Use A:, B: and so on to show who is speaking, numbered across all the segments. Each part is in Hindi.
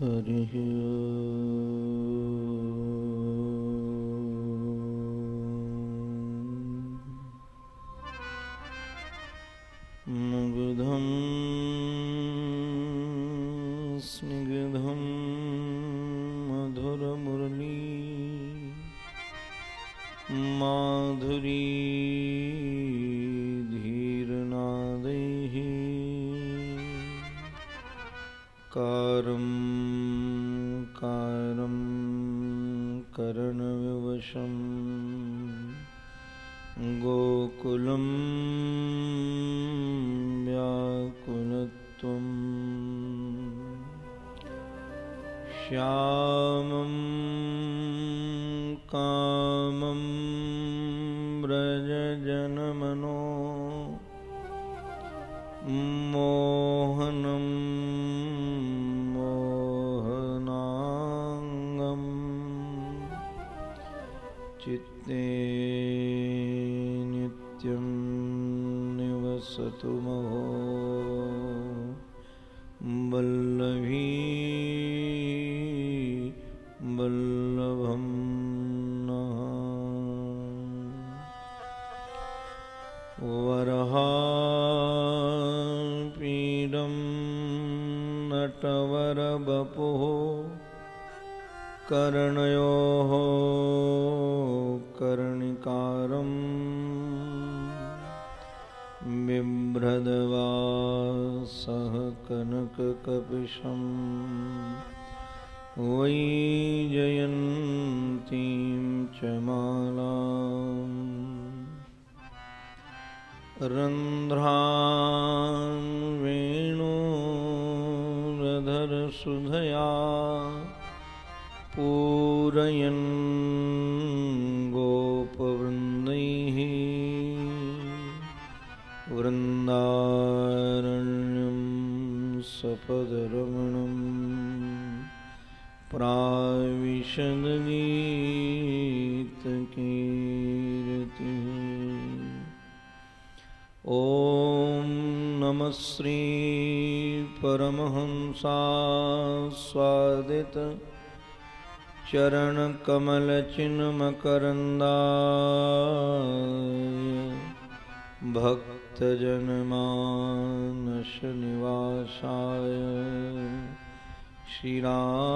A: हरिः चरण कमल चिन्ह मकरंदाय भक्त जनमानस निवासाय। श्री रामचंद्राय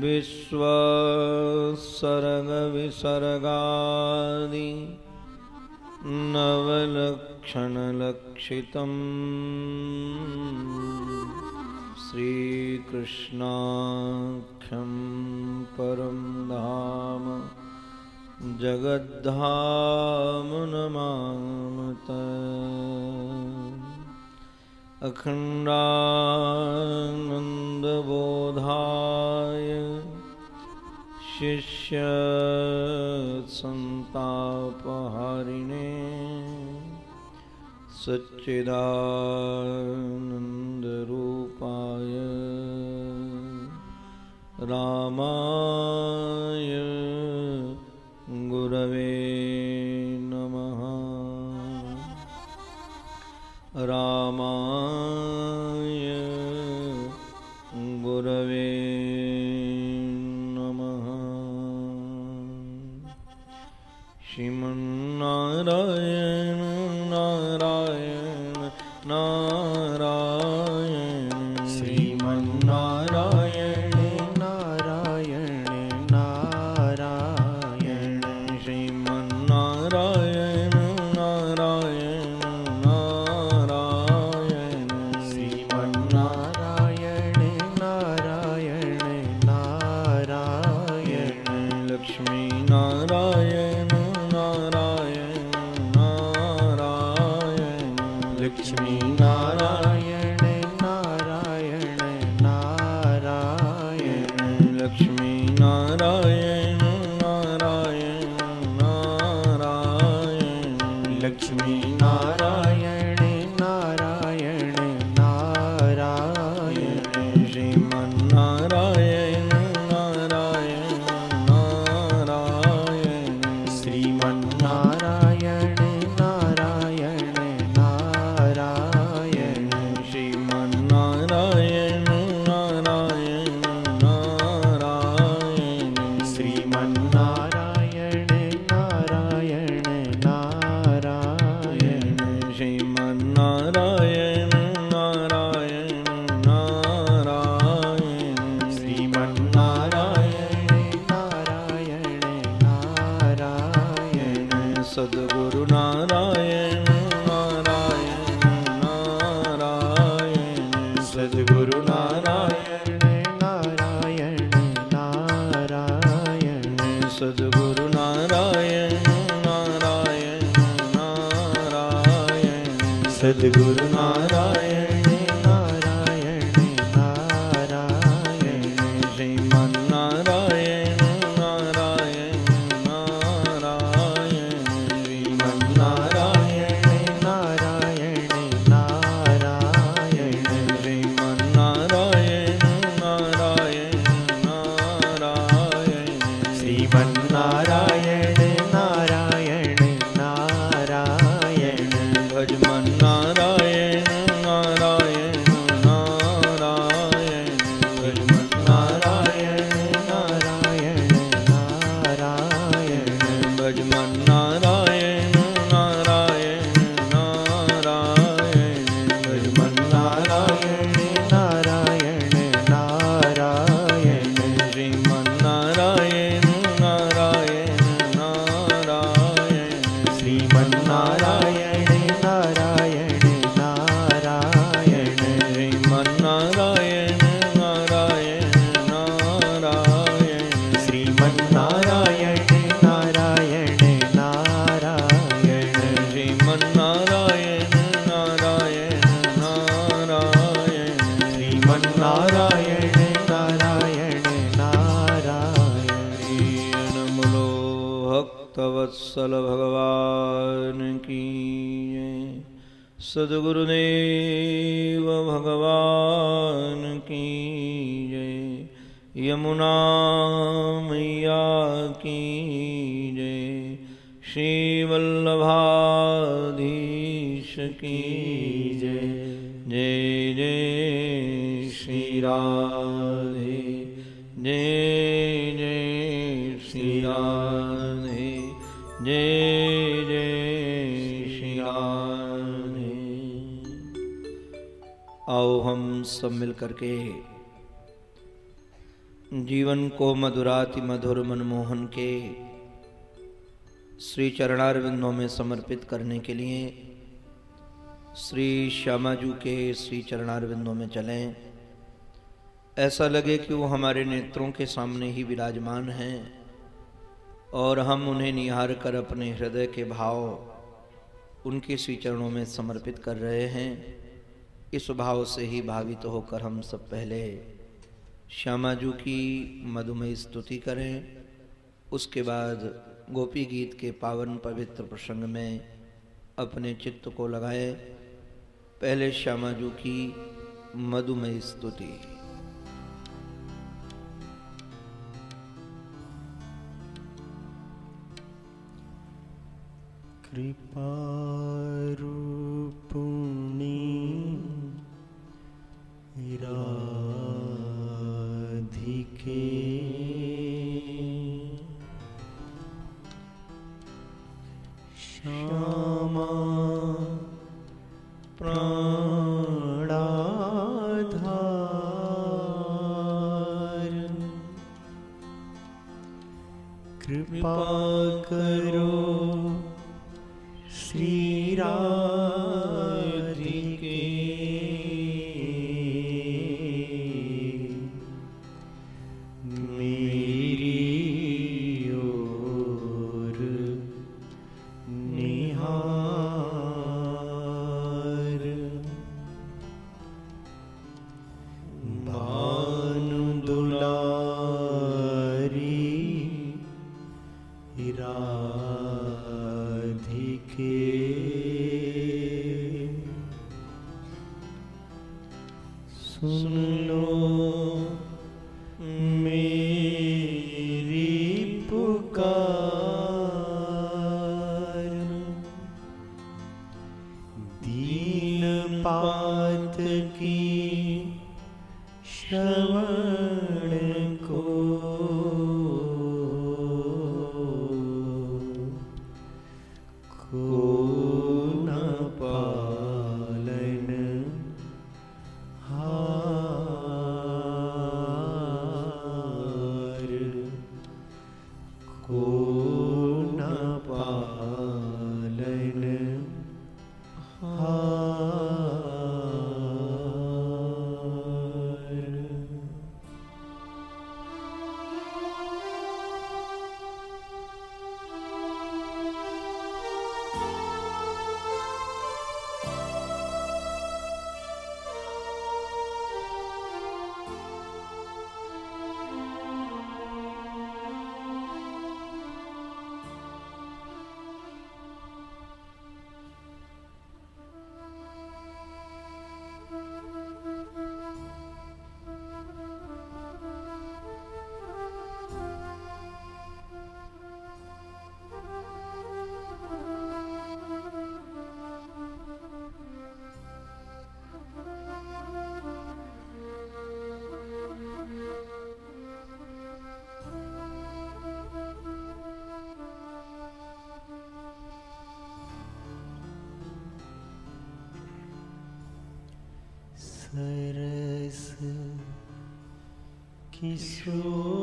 A: विश्वसर्ग विसर्गादि नवलक्षणलक्षितम्। कृष्णाख्यम परम धाम जगद्धाम नमामत शिष्य शिष्यसन्तापहारिणे सच्चिदार श्री चरणारविंदों में समर्पित करने के लिए श्री श्यामा श्यामाजू के श्री चरणारविंदों में चलें। ऐसा लगे कि वो हमारे नेत्रों के सामने ही विराजमान हैं और हम उन्हें निहार कर अपने हृदय के भाव उनके श्री चरणों में समर्पित कर रहे हैं। इस भाव से ही भावित तो होकर हम सब पहले श्यामा श्यामाजू की मधुमेह स्तुति करें। उसके बाद गोपी गीत के पावन पवित्र प्रसंग में अपने चित्त को लगाए। पहले श्यामाजू की मधुमय स्तुति।
B: कृपारूपुणी राधिके किशोरी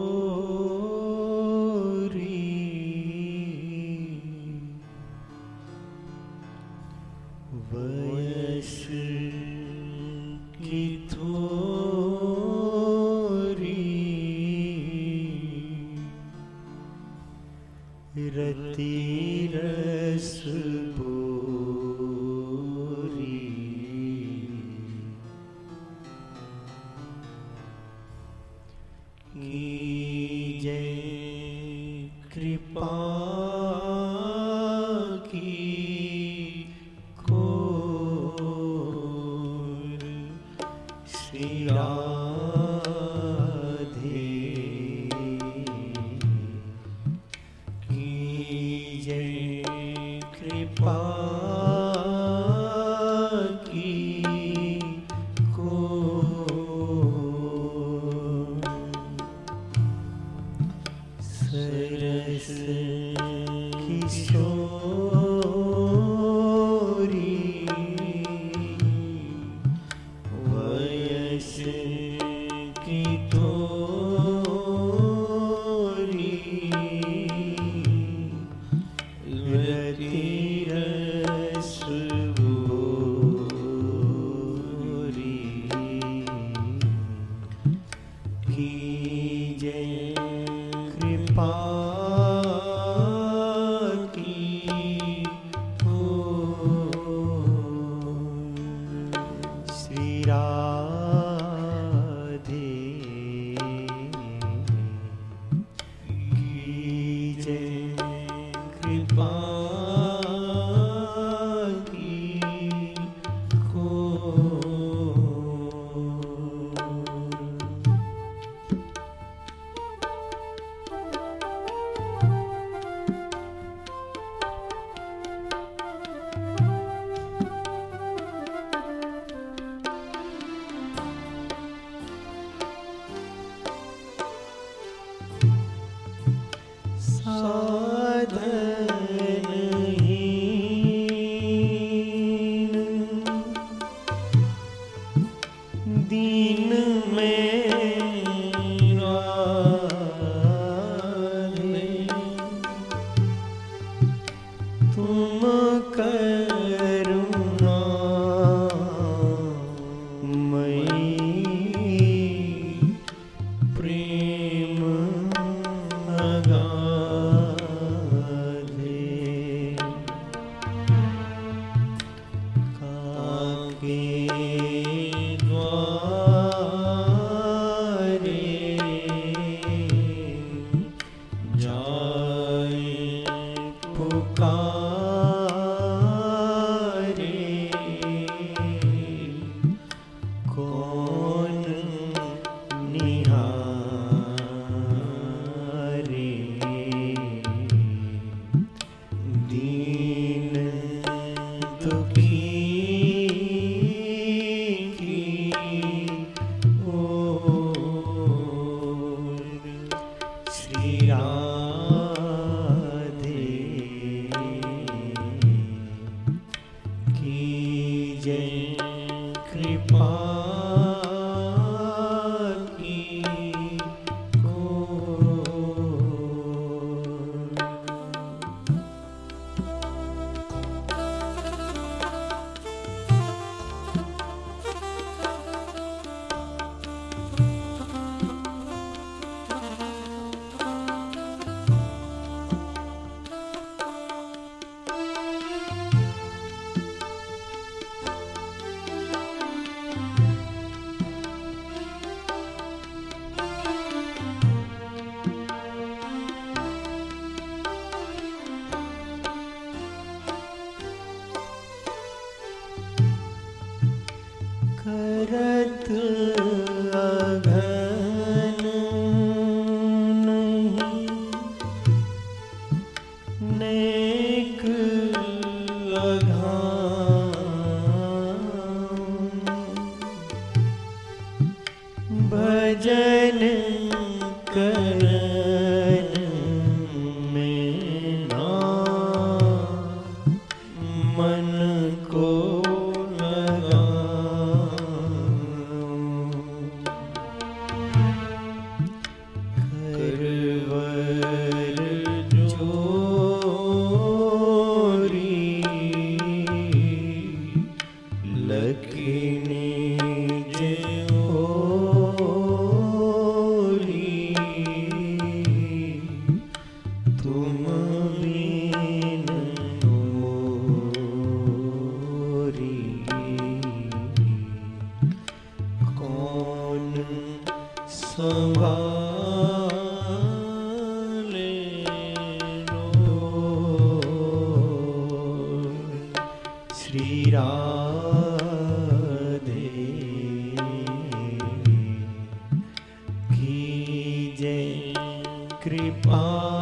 B: कृपा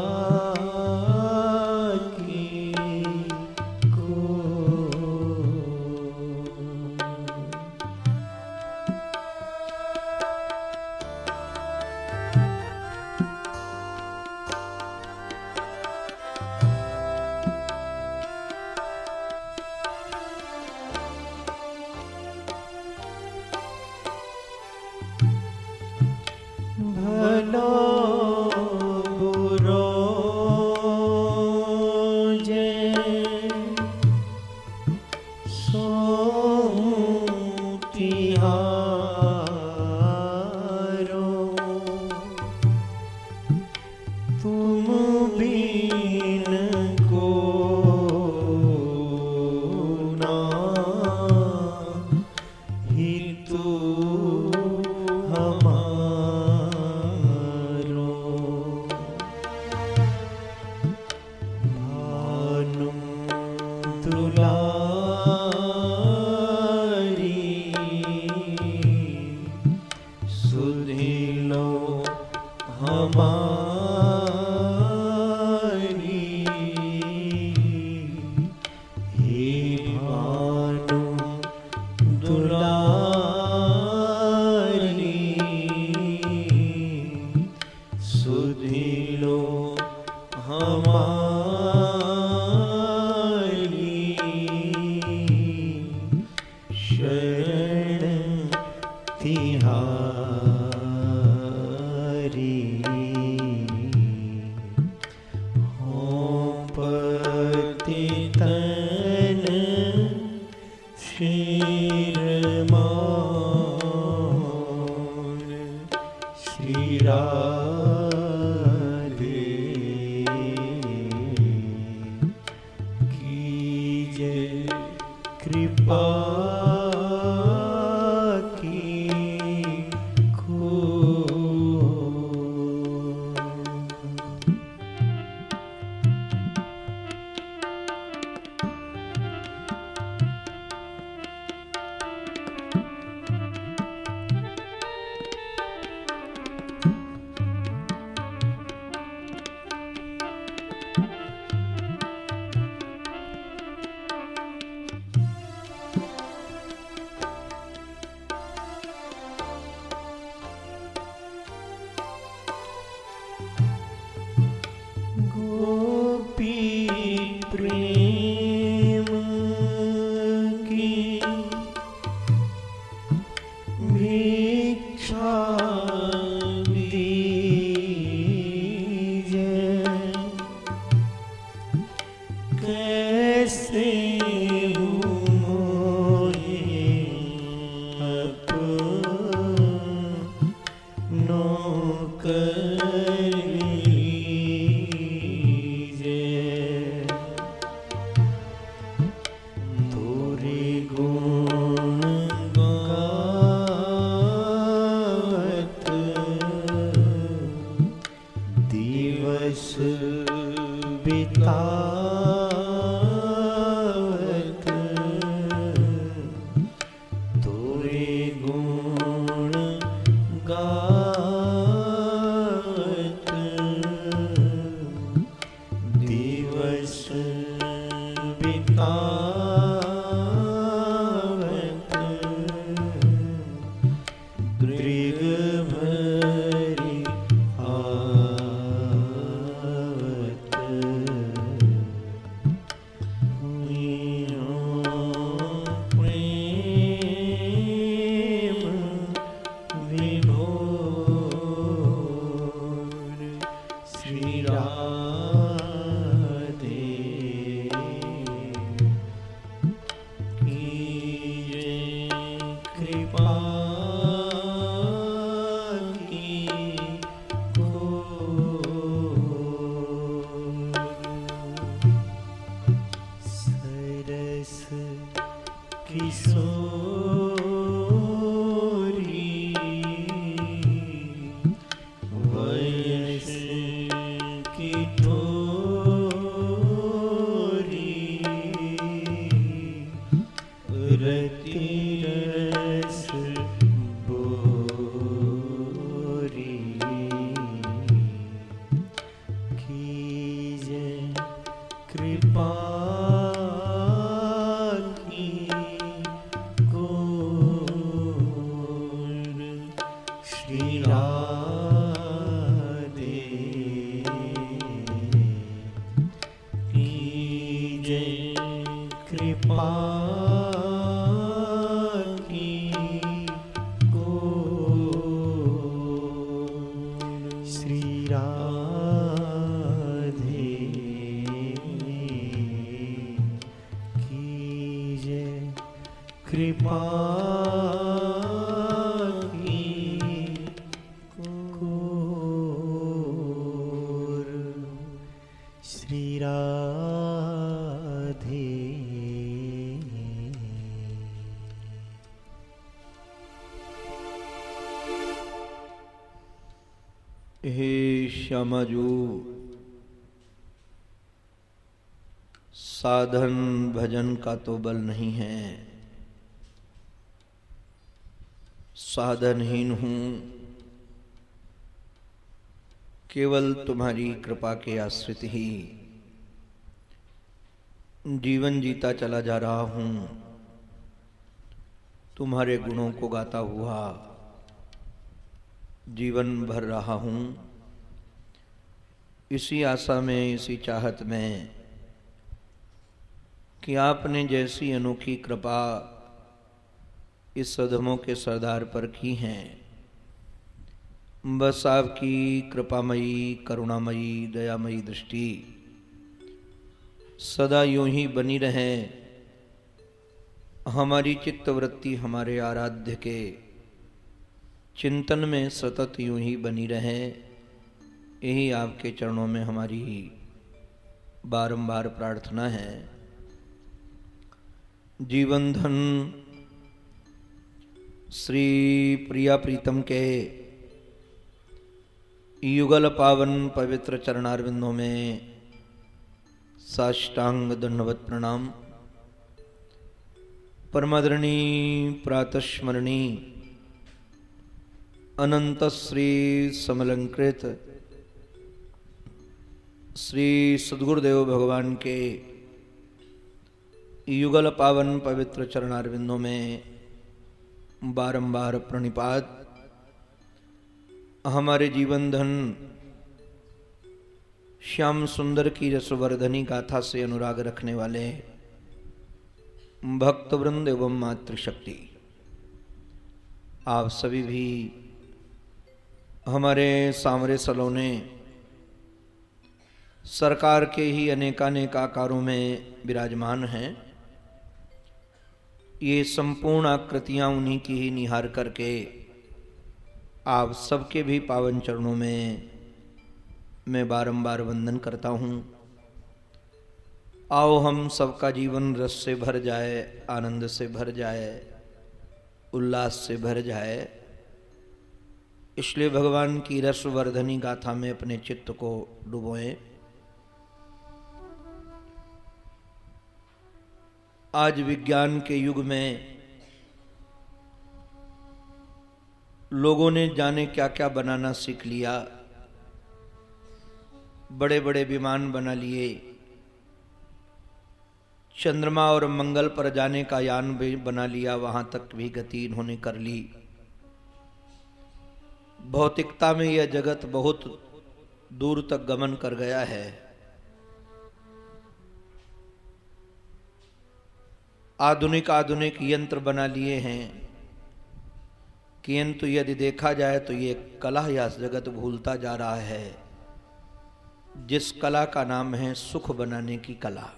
B: श्री
A: श्यामाजू। साधन भजन का तो बल नहीं है। साधनहीन हूँ। केवल तुम्हारी कृपा के आश्रित ही। जीवन जीता चला जा रहा हूँ। तुम्हारे गुणों को गाता हुआ जीवन भर रहा हूँ। इसी आशा में, इसी चाहत में कि आपने जैसी अनोखी कृपा इस सदमों के सरदार पर की हैं। बस आपकी कृपामयी, करुणामयी, दयामयी दृष्टि सदा यूँ ही बनी रहे। हमारी चित्तवृत्ति हमारे आराध्य के चिंतन में सतत यूँ ही बनी रहे। यही आपके चरणों में हमारी बारंबार प्रार्थना है। जीवन धन श्री प्रिया प्रीतम के युगल पावन पवित्र चरणारविंदों में साष्टांग दंडवत प्रणाम। परमादरणी, प्रातस्मरणी, अनंत श्री समलंकृत श्री सदगुरुदेव भगवान के युगल पावन पवित्र चरणारविंदों में बारंबार प्रणिपात। हमारे जीवन धन श्याम सुंदर की रसवर्धनी गाथा से अनुराग रखने वाले भक्तवृंद एवं मातृशक्ति, आप सभी भी हमारे सांवरे सलोने सरकार के ही अनेकानेक आकारों में विराजमान हैं। ये संपूर्ण आकृतियाँ उन्हीं की ही निहार करके आप सबके भी पावन चरणों में मैं बारंबार वंदन करता हूँ। आओ हम सबका जीवन रस से भर जाए, आनंद से भर जाए, उल्लास से भर जाए। इसलिए भगवान की रसवर्धनी गाथा में अपने चित्त को डुबोएँ। आज विज्ञान के युग में लोगों ने जाने क्या क्या बनाना सीख लिया बड़े बड़े विमान बना लिए, चंद्रमा और मंगल पर जाने का यान भी बना लिया, वहाँ तक भी गति इन्होंने कर ली। भौतिकता में यह जगत बहुत दूर तक गमन कर गया है। आधुनिक आधुनिक यंत्र बना लिए हैं। किंतु यदि देखा जाए तो ये कला या जगत भूलता जा रहा है। जिस कला का नाम है सुख बनाने की कला।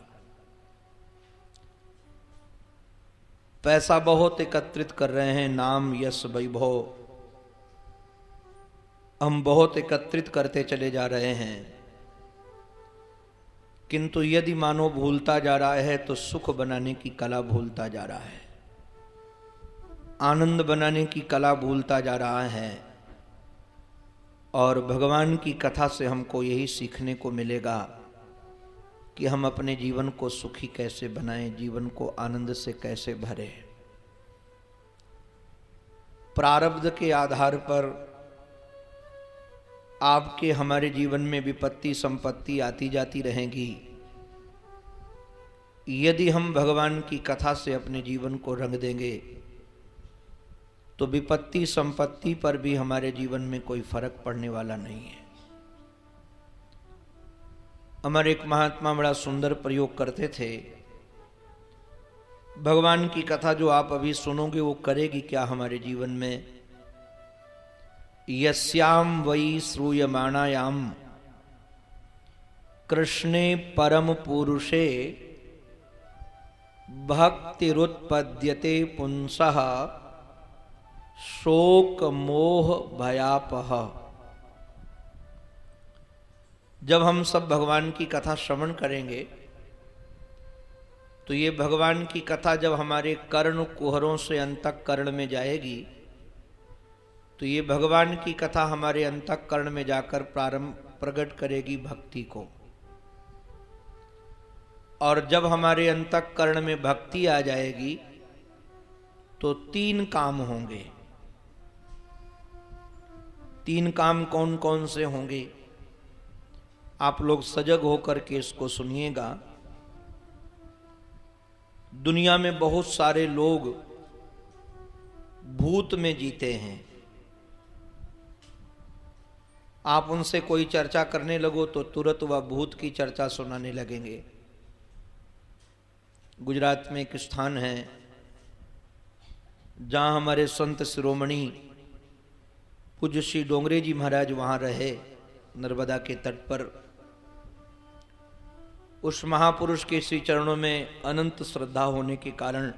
A: पैसा बहुत एकत्रित कर रहे हैं, नाम यश वैभव। हम बहुत एकत्रित करते चले जा रहे हैं। किंतु यदि मानो भूलता जा रहा है तो सुख बनाने की कला भूलता जा रहा है। आनंद बनाने की कला भूलता जा रहा है और भगवान की कथा से हमको यही सीखने को मिलेगा कि हम अपने जीवन को सुखी कैसे बनाएँ, जीवन को आनंद से कैसे भरें। प्रारब्ध के आधार पर आपके हमारे जीवन में विपत्ति, संपत्ति आती जाती रहेगी। यदि हम भगवान की कथा से अपने जीवन को रंग देंगे तो विपत्ति, संपत्ति पर भी हमारे जीवन में कोई फ़र्क पड़ने वाला नहीं है। हमारे एक महात्मा बड़ा सुंदर प्रयोग करते थे। भगवान की कथा जो आप अभी सुनोगे, वो करेगी क्या हमारे जीवन में? यस्याम वही श्रूयमाणायाम। कृष्णे परम पुरुषे भक्तिरुत्पद्यते पुंस शोक मोह भयापह जब हम सब भगवान की कथा श्रवण करेंगे तो ये भगवान की कथा जब हमारे कर्ण कुहरों से अंतक कर्ण में जाएगी तो ये भगवान की कथा हमारे अंतक कर्ण में जाकर प्रारंभ, प्रकट करेगी भक्ति को। और जब हमारे अंतक कर्ण में भक्ति आ जाएगी तो तीन काम होंगे। तीन काम कौन कौन से होंगे? आप लोग सजग होकर के इसको सुनिएगा। दुनिया में बहुत सारे लोग भूत में जीते हैं। आप उनसे कोई चर्चा करने लगो तो तुरंत वह भूत की चर्चा सुनाने लगेंगे। गुजरात में एक स्थान है, जहाँ हमारे संत शिरोमणि पूज्य श्री डोंगरे जी महाराज वहाँ रहे नर्मदा के तट पर। उस महापुरुष के श्री चरणों में अनंत श्रद्धा होने के कारण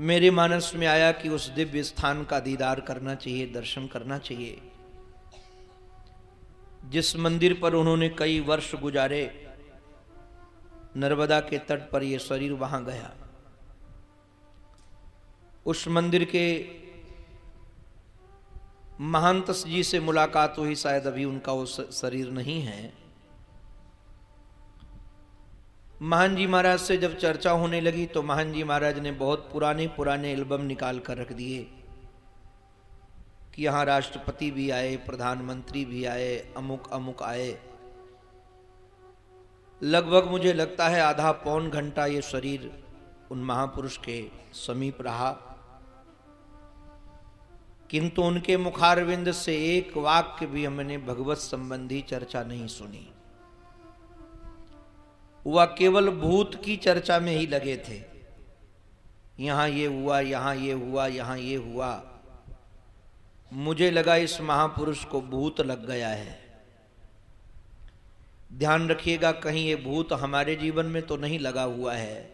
A: मेरे मानस में आया कि उस दिव्य स्थान का दीदार करना चाहिए, दर्शन करना चाहिए। जिस मंदिर पर उन्होंने कई वर्ष गुजारे, नर्मदा के तट पर यह शरीर वहाँ गया। उस मंदिर के महंत जी से मुलाकात हुई, शायद अभी उनका वो शरीर नहीं है। महान जी महाराज से जब चर्चा होने लगी तो महान जी महाराज ने बहुत पुराने पुराने एल्बम निकाल कर रख दिए। कि यहाँ राष्ट्रपति भी आए, प्रधानमंत्री भी आए, अमुक अमुक आए। लगभग मुझे लगता है आधा पौन घंटा ये शरीर उन महापुरुष के समीप रहा। किंतु उनके मुखारविंद से एक वाक्य भी हमने भगवत संबंधी चर्चा नहीं सुनी। वह केवल भूत की चर्चा में ही लगे थे। यहाँ ये हुआ, यहाँ ये हुआ, यहाँ ये हुआ। मुझे लगा इस महापुरुष को भूत लग गया है। ध्यान रखिएगा, कहीं ये भूत हमारे जीवन में तो नहीं लगा हुआ है।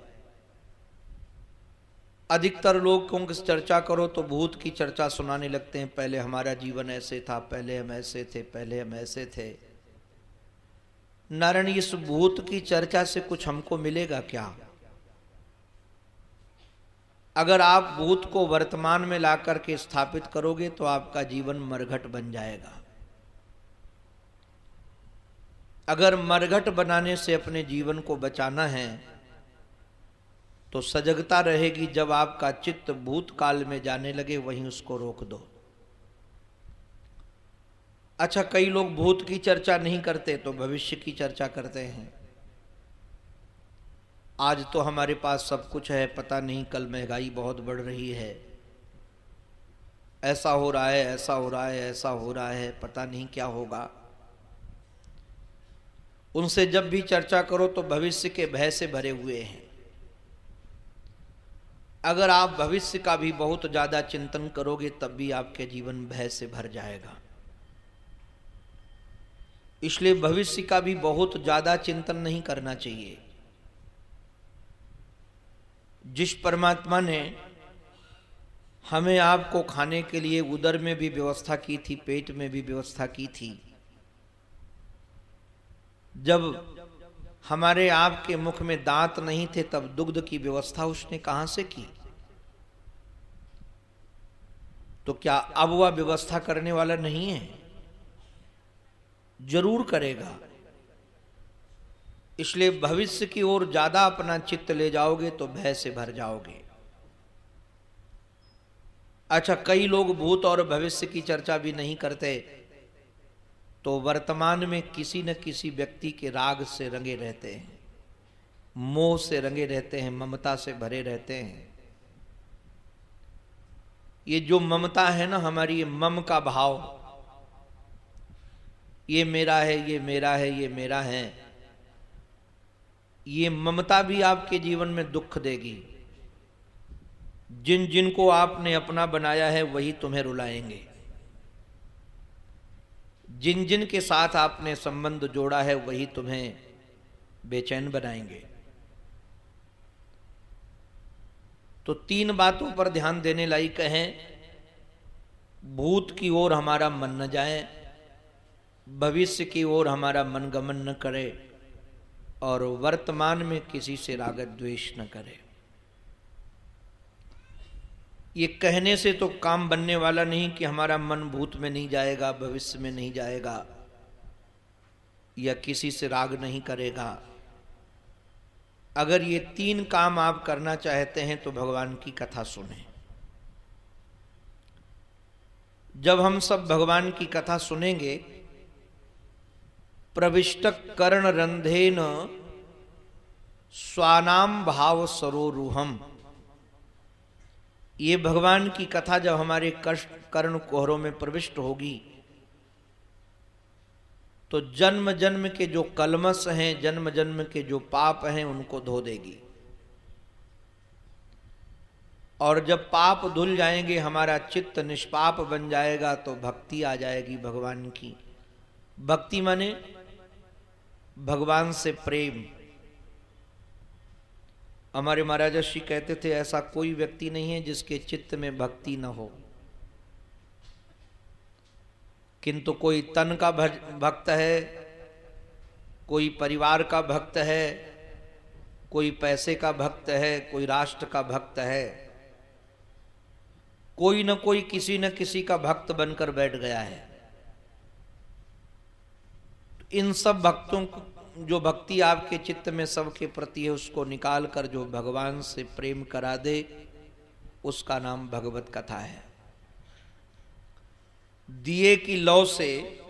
A: अधिकतर लोग क्योंकि चर्चा करो तो भूत की चर्चा सुनाने लगते हैं, पहले हमारा जीवन ऐसे था, पहले हम ऐसे थे, पहले हम ऐसे थे। नारायण, इस भूत की चर्चा से कुछ हमको मिलेगा क्या? अगर आप भूत को वर्तमान में ला करके स्थापित करोगे तो आपका जीवन मरघट बन जाएगा। अगर मरघट बनाने से अपने जीवन को बचाना है तो सजगता रहेगी जब आपका चित्त भूतकाल में जाने लगे, वहीं उसको रोक दो। अच्छा कई लोग भूत की चर्चा नहीं करते तो भविष्य की चर्चा करते हैं। आज तो हमारे पास सब कुछ है, पता नहीं कल महँगाई बहुत बढ़ रही है। ऐसा हो रहा है, ऐसा हो रहा है, ऐसा हो रहा है, पता नहीं क्या होगा। उनसे जब भी चर्चा करो तो भविष्य के भय से भरे हुए हैं। अगर आप भविष्य का भी बहुत ज़्यादा चिंतन करोगे, तब भी आपके जीवन भय से भर जाएगा। इसलिए भविष्य का भी बहुत ज़्यादा चिंतन नहीं करना चाहिए। जिस परमात्मा ने हमें आपको खाने के लिए उदर में भी व्यवस्था की थी, पेट में भी व्यवस्था की थी, जब हमारे आपके मुख में दांत नहीं थे, तब दुग्ध की व्यवस्था उसने कहाँ से की? तो क्या अब वह व्यवस्था करने वाला नहीं है? ज़रूर करेगा। इसलिए भविष्य की ओर ज़्यादा अपना चित्त ले जाओगे तो भय से भर जाओगे। अच्छा कई लोग भूत और भविष्य की चर्चा भी नहीं करते तो वर्तमान में किसी न किसी व्यक्ति के राग से रंगे रहते हैं, मोह से रंगे रहते हैं, ममता से भरे रहते हैं। ये जो ममता है ना हमारी, ये मम का भाव, ये मेरा है, ये मेरा है, ये मेरा है ये ममता भी आपके जीवन में दुख देगी। जिन जिन को आपने अपना बनाया है, वही तुम्हें रुलाएँगे। जिन जिन के साथ आपने संबंध जोड़ा है, वही तुम्हें बेचैन बनाएँगे। तो तीन बातों पर ध्यान देने लायक है। भूत की ओर हमारा मन न जाए, भविष्य की ओर हमारा मन गमन न करे। और वर्तमान में किसी से रागत द्वेष न करे। ये कहने से तो काम बनने वाला नहीं कि हमारा मन भूत में नहीं जाएगा, भविष्य में नहीं जाएगा, या किसी से राग नहीं करेगा। अगर ये तीन काम आप करना चाहते हैं तो भगवान की कथा सुने। जब हम सब भगवान की कथा सुनेंगे प्रविष्ट कर्ण रंधेन स्वानाम भाव सरोरूहम ये भगवान की कथा जब हमारे कष्ट, कर्ण कोहरों में प्रविष्ट होगी तो जन्म जन्म के जो कलमस हैं जन्म जन्म के जो पाप हैं, उनको धो देगी। और जब पाप धुल जाएँगे, हमारा चित्त निष्पाप बन जाएगा तो भक्ति आ जाएगी भगवान की। भक्ति माने भगवान से प्रेम। हमारे महाराजा श्री कहते थे, ऐसा कोई व्यक्ति नहीं है जिसके चित्त में भक्ति न हो। किंतु कोई तन का भक्त है, कोई परिवार का भक्त है, कोई पैसे का भक्त है, कोई राष्ट्र का भक्त है, कोई न कोई किसी न किसी का भक्त बनकर बैठ गया है। इन सब भक्तों को, जो भक्ति आपके चित्त में सबके प्रति है, उसको निकाल कर जो भगवान से प्रेम करा दे, उसका नाम भगवत कथा है। दिए की लौ से,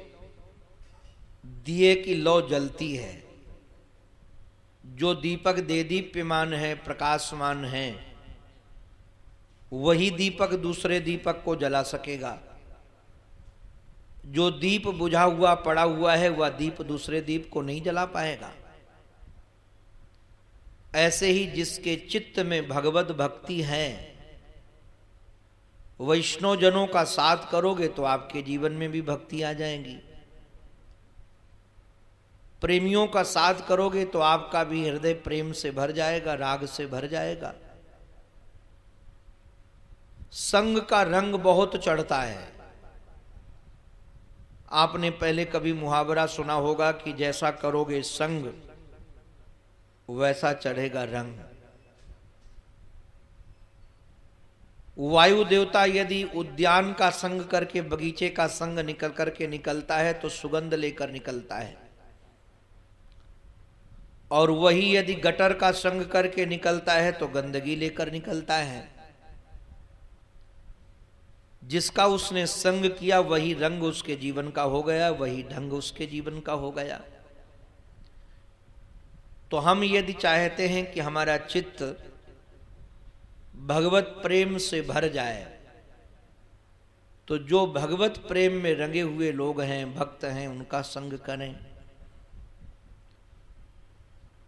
A: दिए की लौ जलती है। जो दीपक दे दीप्यमान है, प्रकाशमान है, वही दीपक दूसरे दीपक को जला सकेगा। जो दीप बुझा हुआ, पड़ा हुआ है, वह दीप दूसरे दीप को नहीं जला पाएगा। ऐसे ही जिसके चित्त में भगवत भक्ति है वैष्णव जनों का साथ करोगे तो आपके जीवन में भी भक्ति आ जाएगी। प्रेमियों का साथ करोगे तो आपका भी हृदय प्रेम से भर जाएगा, राग से भर जाएगा। संग का रंग बहुत चढ़ता है। आपने पहले कभी मुहावरा सुना होगा कि जैसा करोगे संग, वैसा चढ़ेगा रंग। वायु देवता यदि उद्यान का संग करके, बगीचे का संग निकल करके निकलता है तो सुगंध लेकर निकलता है। और वही यदि गटर का संग करके निकलता है तो गंदगी लेकर निकलता है। जिसका उसने संग किया, वही रंग उसके जीवन का हो गया, वही ढंग उसके जीवन का हो गया। तो हम यदि चाहते हैं कि हमारा चित्त भगवत प्रेम से भर जाए तो जो भगवत प्रेम में रंगे हुए लोग हैं, भक्त हैं, उनका संग करें।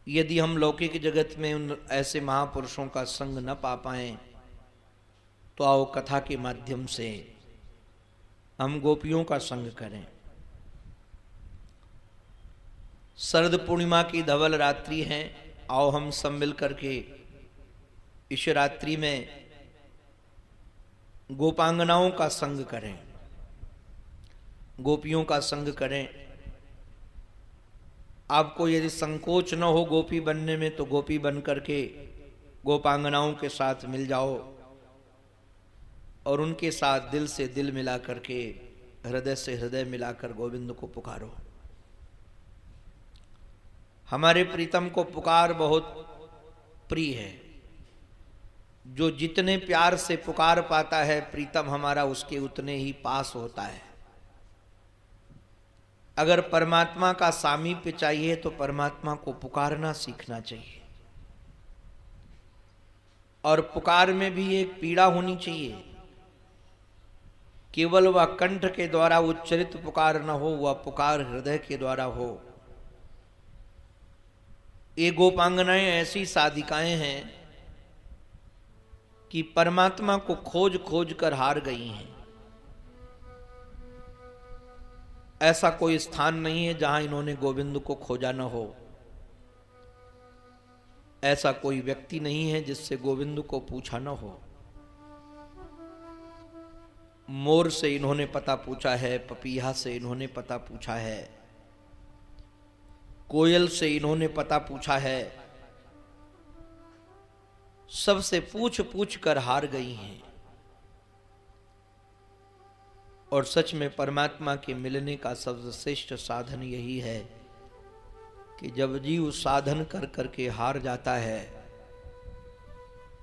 A: यदि हम लौकिक जगत में उन ऐसे महापुरुषों का संग न पा पाए तो आओ कथा के माध्यम से हम गोपियों का संग करें। शरद पूर्णिमा की धवल रात्रि है, आओ हम सब मिल करके इस रात्रि में गोपांगनाओं का संग करें, गोपियों का संग करें। आपको यदि संकोच न हो गोपी बनने में तो गोपी बन करके गोपांगनाओं के साथ मिल जाओ। और उनके साथ दिल से दिल मिला करके हृदय से हृदय मिलाकर गोविंद को पुकारो। हमारे प्रीतम को पुकार बहुत प्रिय है। जो जितने प्यार से पुकार पाता है, प्रीतम हमारा उसके उतने ही पास होता है। अगर परमात्मा का सामीप्य चाहिए तो परमात्मा को पुकारना सीखना चाहिए। और पुकार में भी एक पीड़ा होनी चाहिए। केवल वह कंठ के द्वारा उच्चरित पुकार न हो, वह पुकार हृदय के द्वारा हो। ये गोपांगनाएँ ऐसी साधिकाएँ हैं कि परमात्मा को खोज खोज कर हार गई हैं। ऐसा कोई स्थान नहीं है जहाँ इन्होंने गोविंद को खोजा न हो। ऐसा कोई व्यक्ति नहीं है जिससे गोविंद को पूछा न हो। मोर से इन्होंने पता पूछा है, पपीहा से इन्होंने पता पूछा है, कोयल से इन्होंने पता पूछा है, सबसे पूछ पूछ कर हार गई हैं। और सच में परमात्मा के मिलने का सबसे श्रेष्ठ साधन यही है कि जब जीव साधन कर करके हार जाता है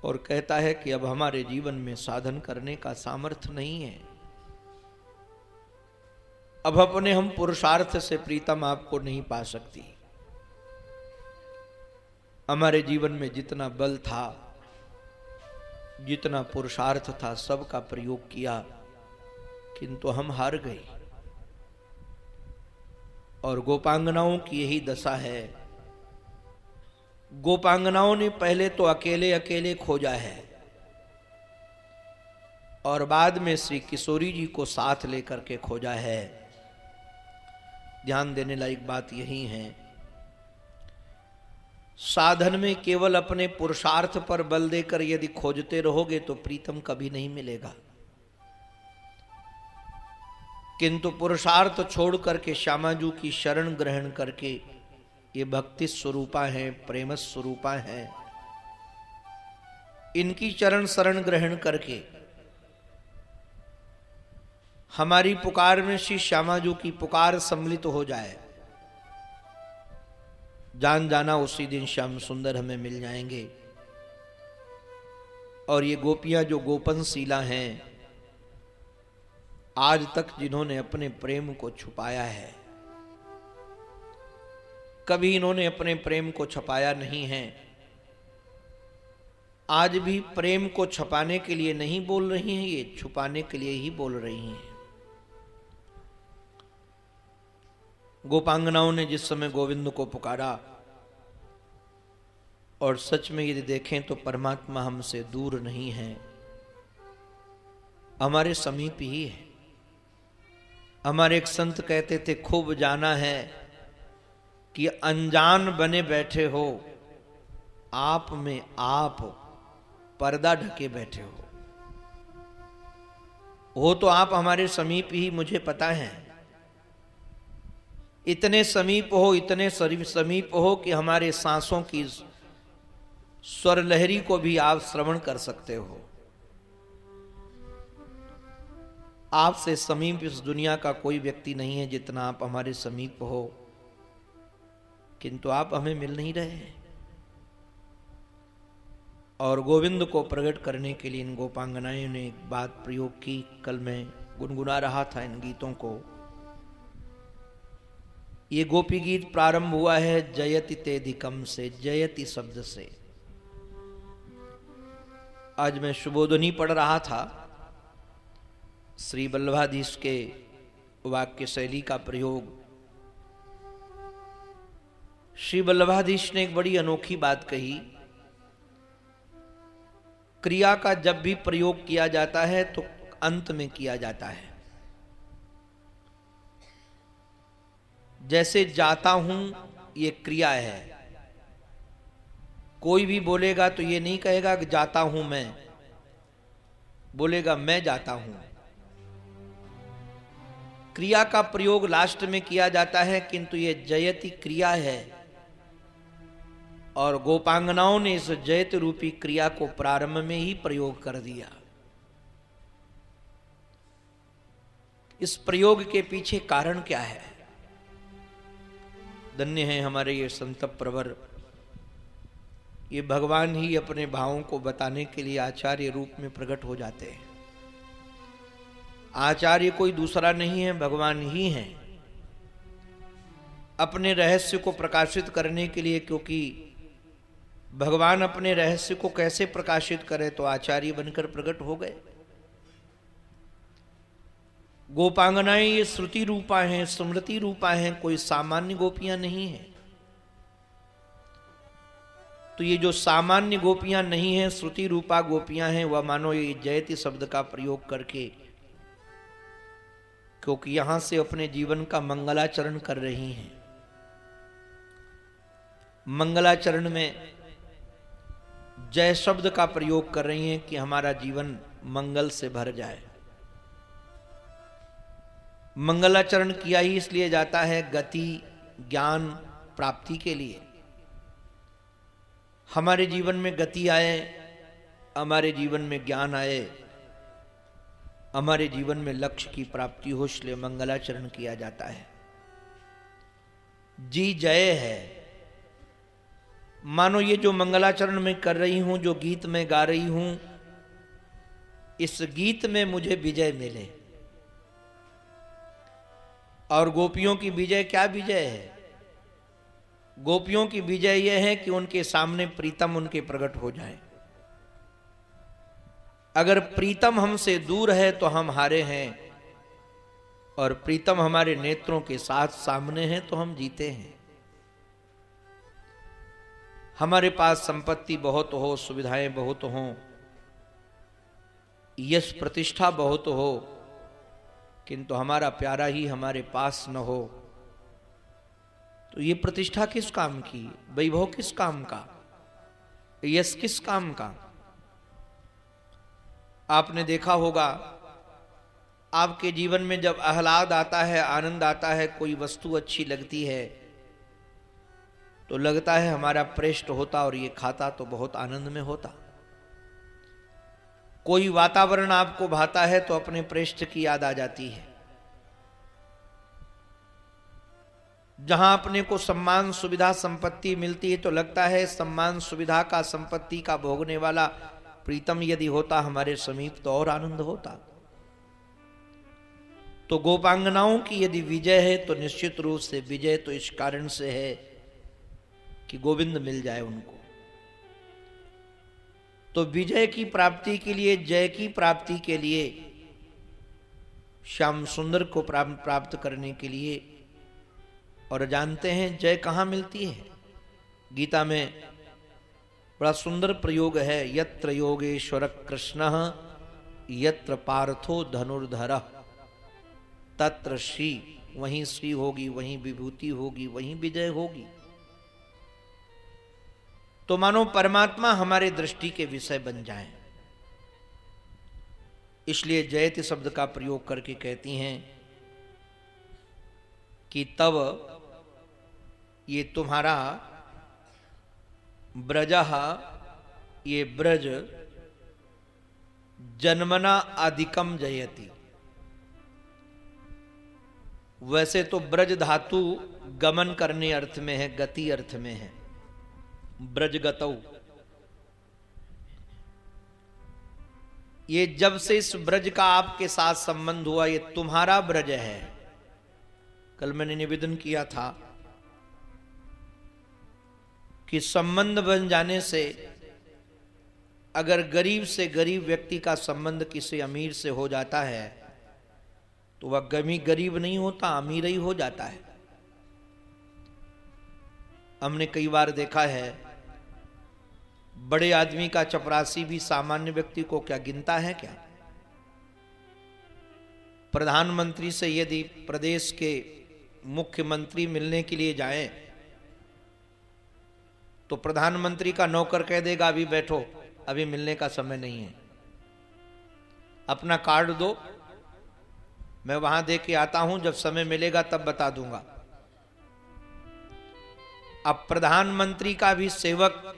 A: और कहता है कि अब हमारे जीवन में साधन करने का सामर्थ्य नहीं है। अब अपने हम पुरुषार्थ से प्रीतम आपको नहीं पा सकती। हमारे जीवन में जितना बल था, जितना पुरुषार्थ था, सबका प्रयोग किया, किंतु हम हार गए। और गोपांगनाओं की यही दशा है गोपांगनाओं ने पहले तो अकेले अकेले खोजा है और बाद में श्री किशोरी जी को साथ लेकर के खोजा है। ध्यान देने लायक बात यही है, साधन में केवल अपने पुरुषार्थ पर बल देकर यदि खोजते रहोगे तो प्रीतम कभी नहीं मिलेगा। किंतु पुरुषार्थ छोड़ करके श्यामाजू की शरण ग्रहण करके ये भक्ति स्वरूपा है, प्रेम स्वरूपा है। इनकी चरण शरण ग्रहण करके हमारी पुकार में श्री श्यामाजू की पुकार सम्मिलित हो जाए। जान जाना उसी दिन श्याम सुंदर हमें मिल जाएँगे। और ये गोपियाँ जो गोपन शीला हैं, आज तक जिन्होंने अपने प्रेम को छुपाया है कभी इन्होंने अपने प्रेम को छपाया नहीं है। आज भी प्रेम को छपाने के लिए नहीं बोल रही हैं, ये छुपाने के लिए ही बोल रही हैं। गोपांगनाओं ने जिस समय गोविंद को पुकारा और सच में यदि देखें तो परमात्मा हमसे दूर नहीं है, हमारे समीप ही है। हमारे एक संत कहते थे, खूब जाना है कि अनजान बने बैठे हो, आप में आप पर्दा ढके बैठे हो। हो तो आप हमारे समीप ही, मुझे पता है। इतने समीप हो, इतने समीप हो कि हमारे सांसों की स्वर लहरी को भी आप श्रवण कर सकते हो। आपसे समीप इस दुनिया का कोई व्यक्ति नहीं है जितना आप हमारे समीप हो। किंतु आप हमें मिल नहीं रहे और गोविंद को प्रकट करने के लिए इन गोपांगनाएँ ने एक बात प्रयोग की। कल मैं गुनगुना रहा था इन गीतों को। ये गोपी गीत प्रारंभ हुआ है, जयति तेधिकम से, जयति शब्द से। आज मैं सुबोधनी पढ़ रहा था। श्री बल्लभाधीश के वाक्य शैली का प्रयोग श्री बल्लभाधीश ने एक बड़ी अनोखी बात कही। क्रिया का जब भी प्रयोग किया जाता है तो अंत में किया जाता है। जैसे जाता हूँ, ये क्रिया है। कोई भी बोलेगा तो ये नहीं कहेगा कि जाता हूँ मैं। बोलेगा, मैं जाता हूँ। क्रिया का प्रयोग लास्ट में किया जाता है, किंतु यह जयति क्रिया है। और गोपांगनाओं ने इस जयत रूपी क्रिया को प्रारंभ में ही प्रयोग कर दिया। इस प्रयोग के पीछे कारण क्या है? धन्य है हमारे ये संत प्रवर। ये भगवान ही अपने भावों को बताने के लिए आचार्य रूप में प्रकट हो जाते हैं। आचार्य कोई दूसरा नहीं है, भगवान ही है। अपने रहस्य को प्रकाशित करने के लिए, क्योंकि भगवान अपने रहस्य को कैसे प्रकाशित करे तो आचार्य बनकर प्रकट हो गए। गोपांगनाएँ ये श्रुति रूपा हैं, स्मृति रूपा हैं, कोई सामान्य गोपियाँ नहीं है। तो ये जो सामान्य गोपियाँ नहीं हैं, श्रुति रूपा गोपियाँ हैं, वह मानो ये जयति शब्द का प्रयोग करके, क्योंकि यहाँ से अपने जीवन का मंगलाचरण कर रही हैं। मंगलाचरण में जय शब्द का प्रयोग कर रही हैं कि हमारा जीवन मंगल से भर जाए। मंगलाचरण किया ही इसलिए जाता है गति, ज्ञान, प्राप्ति के लिए। हमारे जीवन में गति आए, हमारे जीवन में ज्ञान आए, हमारे जीवन में लक्ष्य की प्राप्ति हो, इसलिए मंगलाचरण किया जाता है। जी जय है। मानो ये जो मंगलाचरण में कर रही हूँ, जो गीत में गा रही हूँ, इस गीत में मुझे विजय मिले। और गोपियों की विजय क्या विजय है? गोपियों की विजय यह है कि उनके सामने प्रीतम उनके प्रकट हो जाए। अगर प्रीतम हमसे दूर है तो हम हारे हैं, और प्रीतम हमारे नेत्रों के साथ सामने हैं तो हम जीते हैं। हमारे पास संपत्ति बहुत हो, सुविधाएँ बहुत हो, यश प्रतिष्ठा बहुत हो, किंतु हमारा प्यारा ही हमारे पास न हो तो ये प्रतिष्ठा किस काम की? वैभव किस काम का? यश किस काम का? आपने देखा होगा, आपके जीवन में जब आह्लाद आता है, आनंद आता है, कोई वस्तु अच्छी लगती है तो लगता है हमारा प्रेष्ट होता और ये खाता तो बहुत आनंद में होता। कोई वातावरण आपको भाता है तो अपने प्रेष्ठ की याद आ जाती है। जहाँ अपने को सम्मान सुविधा संपत्ति मिलती है तो लगता है सम्मान सुविधा का संपत्ति का भोगने वाला प्रीतम यदि होता हमारे समीप तो और आनंद होता। तो गोपांगनाओं की यदि विजय है तो निश्चित रूप से विजय तो इस कारण से है कि गोविंद मिल जाए उनको। तो विजय की प्राप्ति के लिए, जय की प्राप्ति के लिए, श्याम सुंदर को प्राप्त करने के लिए, और जानते हैं जय कहाँ मिलती है। गीता में बड़ा सुंदर प्रयोग है, यत्र योगेश्वर कृष्ण, यत्र पार्थो धनुर्धर। तत्र श्री, वहीं श्री होगी, वहीं विभूति होगी, वहीं विजय होगी। तो मानो परमात्मा हमारे दृष्टि के विषय बन जाए। इसलिए जयति शब्द का प्रयोग करके कहती हैं कि तब ये तुम्हारा ब्रज, ये ब्रज जन्मना अधिकम जयति। वैसे तो ब्रज धातु गमन करने अर्थ में है, गति अर्थ में है। ब्रज गतौ ये जब से इस ब्रज का आपके साथ संबंध हुआ, ये तुम्हारा ब्रज है। कल मैंने निवेदन किया था कि संबंध बन जाने से, अगर गरीब से गरीब व्यक्ति का संबंध किसी अमीर से हो जाता है तो वह गमी गरीब नहीं होता, अमीर ही हो जाता है। हमने कई बार देखा है बड़े आदमी का चपरासी भी सामान्य व्यक्ति को क्या गिनता है क्या? प्रधानमंत्री से यदि प्रदेश के मुख्यमंत्री मिलने के लिए जाएँ तो प्रधानमंत्री का नौकर कह देगा, अभी बैठो, अभी मिलने का समय नहीं है। अपना कार्ड दो, मैं वहाँ दे के आता हूँ, जब समय मिलेगा तब बता दूँगा। अब प्रधानमंत्री का भी सेवक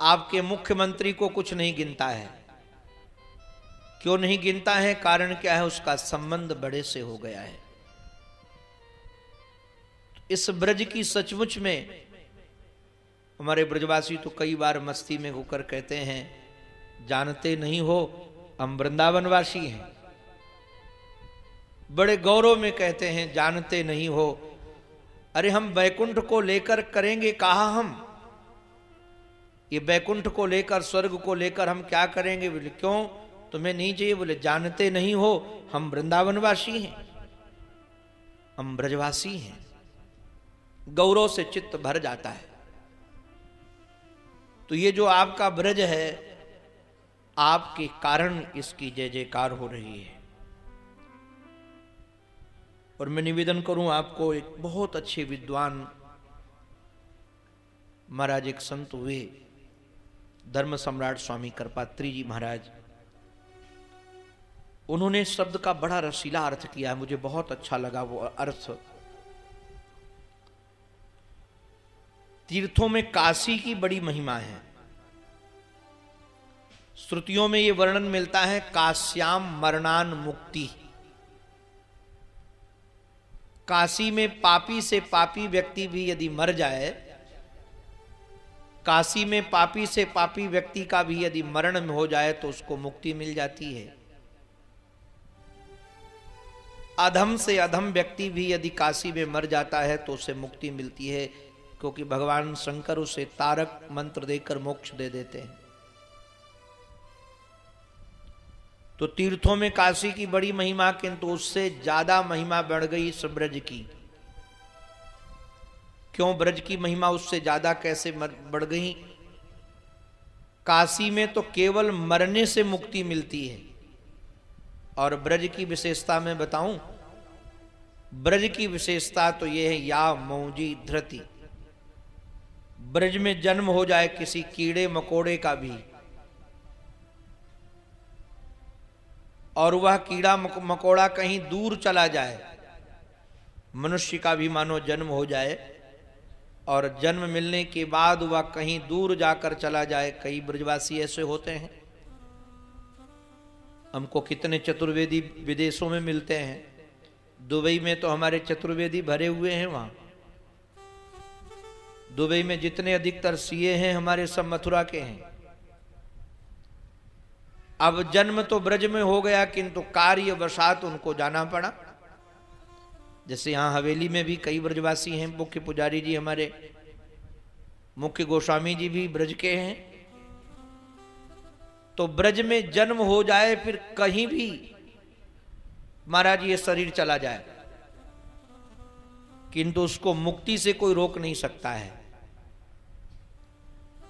A: आपके मुख्यमंत्री को कुछ नहीं गिनता है। क्यों नहीं गिनता है? कारण क्या है? उसका संबंध बड़े से हो गया है। इस ब्रज की सचमुच में हमारे ब्रजवासी तो कई बार मस्ती में होकर कहते हैं, जानते नहीं हो, हम वृंदावनवासी हैं। बड़े गौरव में कहते हैं, जानते नहीं हो। अरे हम बैकुंठ को लेकर करेंगे, कहा हम? ये बैकुंठ को लेकर, स्वर्ग को लेकर हम क्या करेंगे? बोले, क्यों? तुम्हें नहीं चाहिए? बोले, जानते नहीं हो, हम वृंदावनवासी हैं। हम ब्रजवासी हैं। गौरव से चित्त भर जाता है। तो ये जो आपका ब्रज है, आपके कारण इसकी जय जयकार हो रही है। और मैं निवेदन करूँ आपको, एक बहुत अच्छे विद्वान महाराज एक संत हुए। धर्म सम्राट स्वामी करपात्री जी महाराज, उन्होंने शब्द का बड़ा रसीला अर्थ किया। मुझे बहुत अच्छा लगा वो अर्थ। तीर्थों में काशी की बड़ी महिमा है। श्रुतियों में यह वर्णन मिलता है, काश्याम मरणान मुक्ति। काशी में पापी से पापी व्यक्ति भी यदि मर जाए काशी में पापी से पापी व्यक्ति का भी यदि मरण हो जाए तो उसको मुक्ति मिल जाती है। अधम से अधम व्यक्ति भी यदि काशी में मर जाता है तो उसे मुक्ति मिलती है, क्योंकि भगवान शंकर उसे तारक मंत्र देकर मोक्ष दे देते हैं। तो तीर्थों में काशी की बड़ी महिमा, किंतु उससे ज़्यादा महिमा बढ़ गई सब्रज की। क्यों ब्रज की महिमा उससे ज़्यादा कैसे बढ़ गई? काशी में तो केवल मरने से मुक्ति मिलती है। और ब्रज की विशेषता में बताऊँ, ब्रज की विशेषता तो यह है, या मौजी धृति। ब्रज में जन्म हो जाए किसी कीड़े मकोड़े का भी, और वह कीड़ा मकोड़ा कहीं दूर चला जाए, मनुष्य का भी मानो जन्म हो जाए और जन्म मिलने के बाद वह कहीं दूर जाकर चला जाए। कई ब्रजवासी ऐसे होते हैं। हमको कितने चतुर्वेदी विदेशों में मिलते हैं। दुबई में तो हमारे चतुर्वेदी भरे हुए हैं वहाँ। दुबई में जितने अधिकतर सीए हैं, हमारे सब मथुरा के हैं। अब जन्म तो ब्रज में हो गया, किंतु कार्य वसात उनको जाना पड़ा। जैसे यहाँ हवेली में भी कई ब्रजवासी हैं, मुख्य पुजारी जी हमारे, मुख्य गोस्वामी जी भी ब्रज के हैं। तो ब्रज में जन्म हो जाए, फिर कहीं भी महाराज ये शरीर चला जाए। किंतु उसको मुक्ति से कोई रोक नहीं सकता है।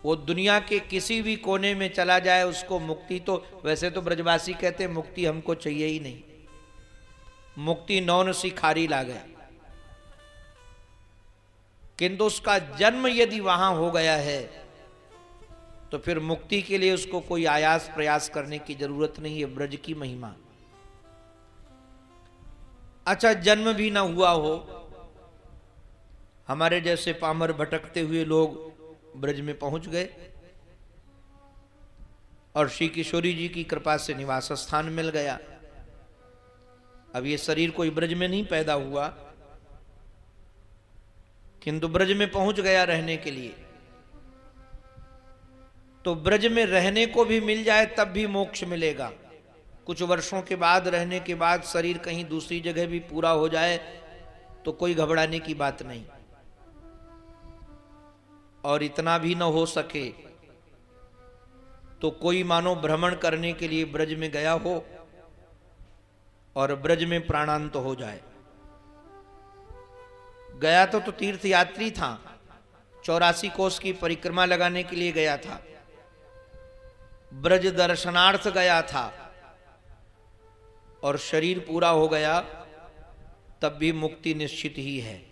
A: वो दुनिया के किसी भी कोने में चला जाए, उसको मुक्ति तो वैसे तो ब्रजवासी कहते मुक्ति हमको चाहिए ही नहीं। मुक्ति नौन सी खारी ला गया किंतु उसका जन्म यदि वहाँ हो गया है तो फिर मुक्ति के लिए उसको कोई आयास प्रयास करने की ज़रूरत नहीं है ब्रज की महिमा। अच्छा जन्म भी ना हुआ हो, हमारे जैसे पामर भटकते हुए लोग ब्रज में पहुँच गए, और श्री किशोरी जी की कृपा से निवास स्थान मिल गया। अब ये शरीर कोई ब्रज में नहीं पैदा हुआ, किंतु ब्रज में पहुँच गया रहने के लिए। तो ब्रज में रहने को भी मिल जाए तब भी मोक्ष मिलेगा। कुछ वर्षों के बाद, रहने के बाद शरीर कहीं दूसरी जगह भी पूरा हो जाए तो कोई घबराने की बात नहीं। और इतना भी न हो सके तो कोई मानो भ्रमण करने के लिए ब्रज में गया हो और ब्रज में प्राणांत तो हो जाए। गया तो, तो तीर्थ यात्री था। चौरासी कोष की परिक्रमा लगाने के लिए गया था। ब्रज दर्शनार्थ गया था। और शरीर पूरा हो गया तब भी मुक्ति निश्चित ही है।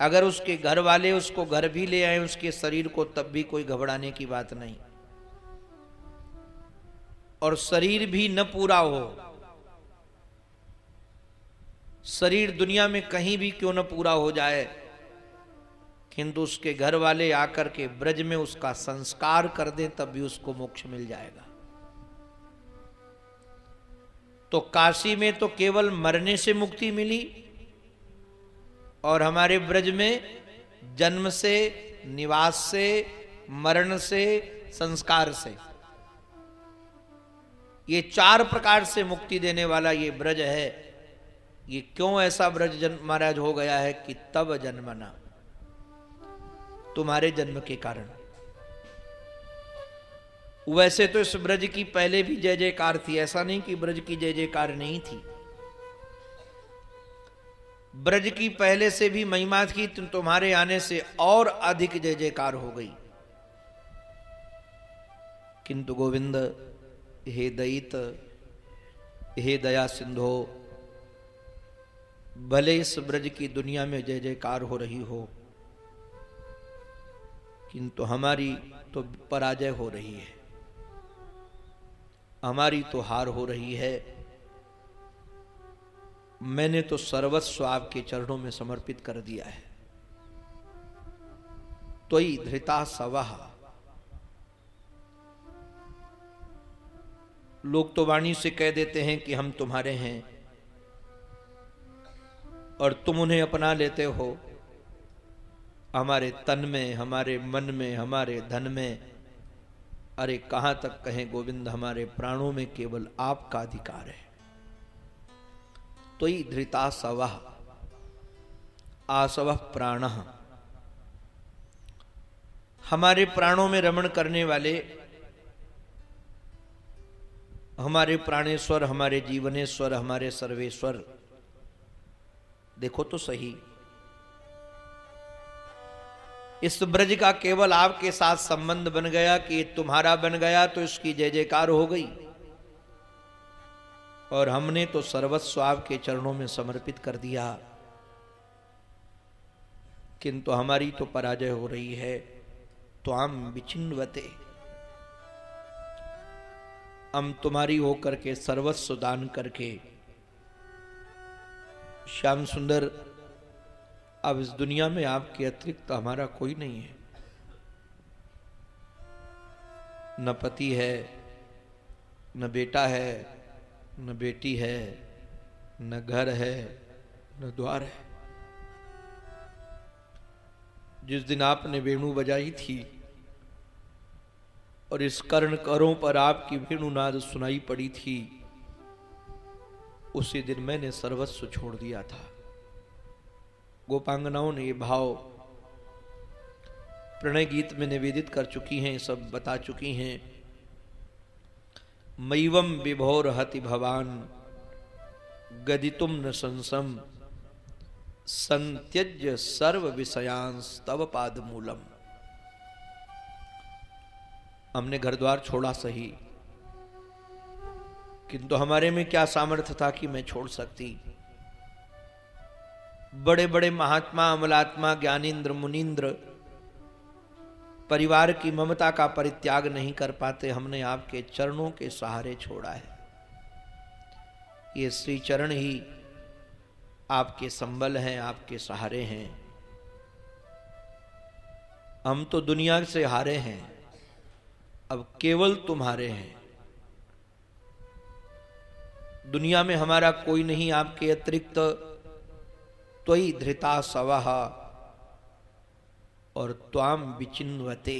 A: अगर उसके घर वाले उसको घर भी ले आए उसके शरीर को तब भी कोई घबराने की बात नहीं। और शरीर भी न पूरा हो शरीर दुनिया में कहीं भी क्यों न पूरा हो जाए, किंतु उसके घर वाले आकर के ब्रज में उसका संस्कार कर दें, तब भी उसको मोक्ष मिल जाएगा। तो काशी में तो केवल मरने से मुक्ति मिली, और हमारे ब्रज में जन्म से, निवास से, मरण से, संस्कार से, ये चार प्रकार से मुक्ति देने वाला ये ब्रज है। ये क्यों ऐसा ब्रज जन्म महाराज हो गया है कि तब जन्मना तुम्हारे जन्म के कारण। वैसे तो इस ब्रज की पहले भी जय जयकार थी, ऐसा नहीं कि ब्रज की जय जयकार नहीं थी। ब्रज की पहले से भी महिमा थी तुम्हारे आने से और अधिक जय जयकार हो गई। किंतु गोविंद, हे दयित, हे दया सिंधो भले इस ब्रज की दुनिया में जय जयकार हो रही हो, किंतु हमारी तो पराजय हो रही है। हमारी तो हार हो रही है। मैंने तो सर्वस्व आपके चरणों में समर्पित कर दिया है। तो ही धृता सवाह लोग तो वाणी से कह देते हैं कि हम तुम्हारे हैं। और तुम उन्हें अपना लेते हो। हमारे तन में, हमारे मन में, हमारे धन में। अरे कहाँ तक कहें गोविंद, हमारे प्राणों में केवल आपका अधिकार है। तो ही धृता सवह आसव प्राण। हमारे प्राणों में रमण करने वाले, हमारे प्राणेश्वर, हमारे जीवनेश्वर, हमारे सर्वेश्वर देखो तो सही। इस ब्रज का केवल आपके साथ संबंध बन गया कि तुम्हारा बन गया तो इसकी जय जयकार हो गई। और हमने तो सर्वस्व आपके चरणों में समर्पित कर दिया। किंतु हमारी तो पराजय हो रही है तो हम विचिन्वते। हम तुम्हारी होकर के सर्वस्व दान करके श्याम सुंदर, अब इस दुनिया में आपके अतिरिक्त हमारा कोई नहीं है। न पति है, न बेटा है, न बेटी है, न घर है, न द्वार है। जिस दिन आपने वेणु बजाई थी और इस कर्ण करों पर आपकी वेणुनाद सुनाई पड़ी थी उसी दिन मैंने सर्वस्व छोड़ दिया था। गोपांगनाओं ने ये भाव प्रणय गीत में निवेदित कर चुकी हैं सब बता चुकी हैं। मैवम विभोर हति भवान, गदितुम न संसम संत्यज सर्व विषयांस तव पाद मूलम। हमने घर द्वार छोड़ा सही। किंतु हमारे में क्या सामर्थ्य था कि मैं छोड़ सकती? बड़े बड़े महात्मा, अमलात्मा ज्ञानेन्द्र मुनिंद्र परिवार की ममता का परित्याग नहीं कर पाते, हमने आपके चरणों के सहारे छोड़ा है। ये श्री चरण ही आपके संबल हैं, आपके सहारे हैं। हम तो दुनिया से हारे हैं, अब केवल तुम्हारे हैं। दुनिया में हमारा कोई नहीं, आपके अतिरिक्त तो ही धृता सवाह और त्वाम विचिन्वते।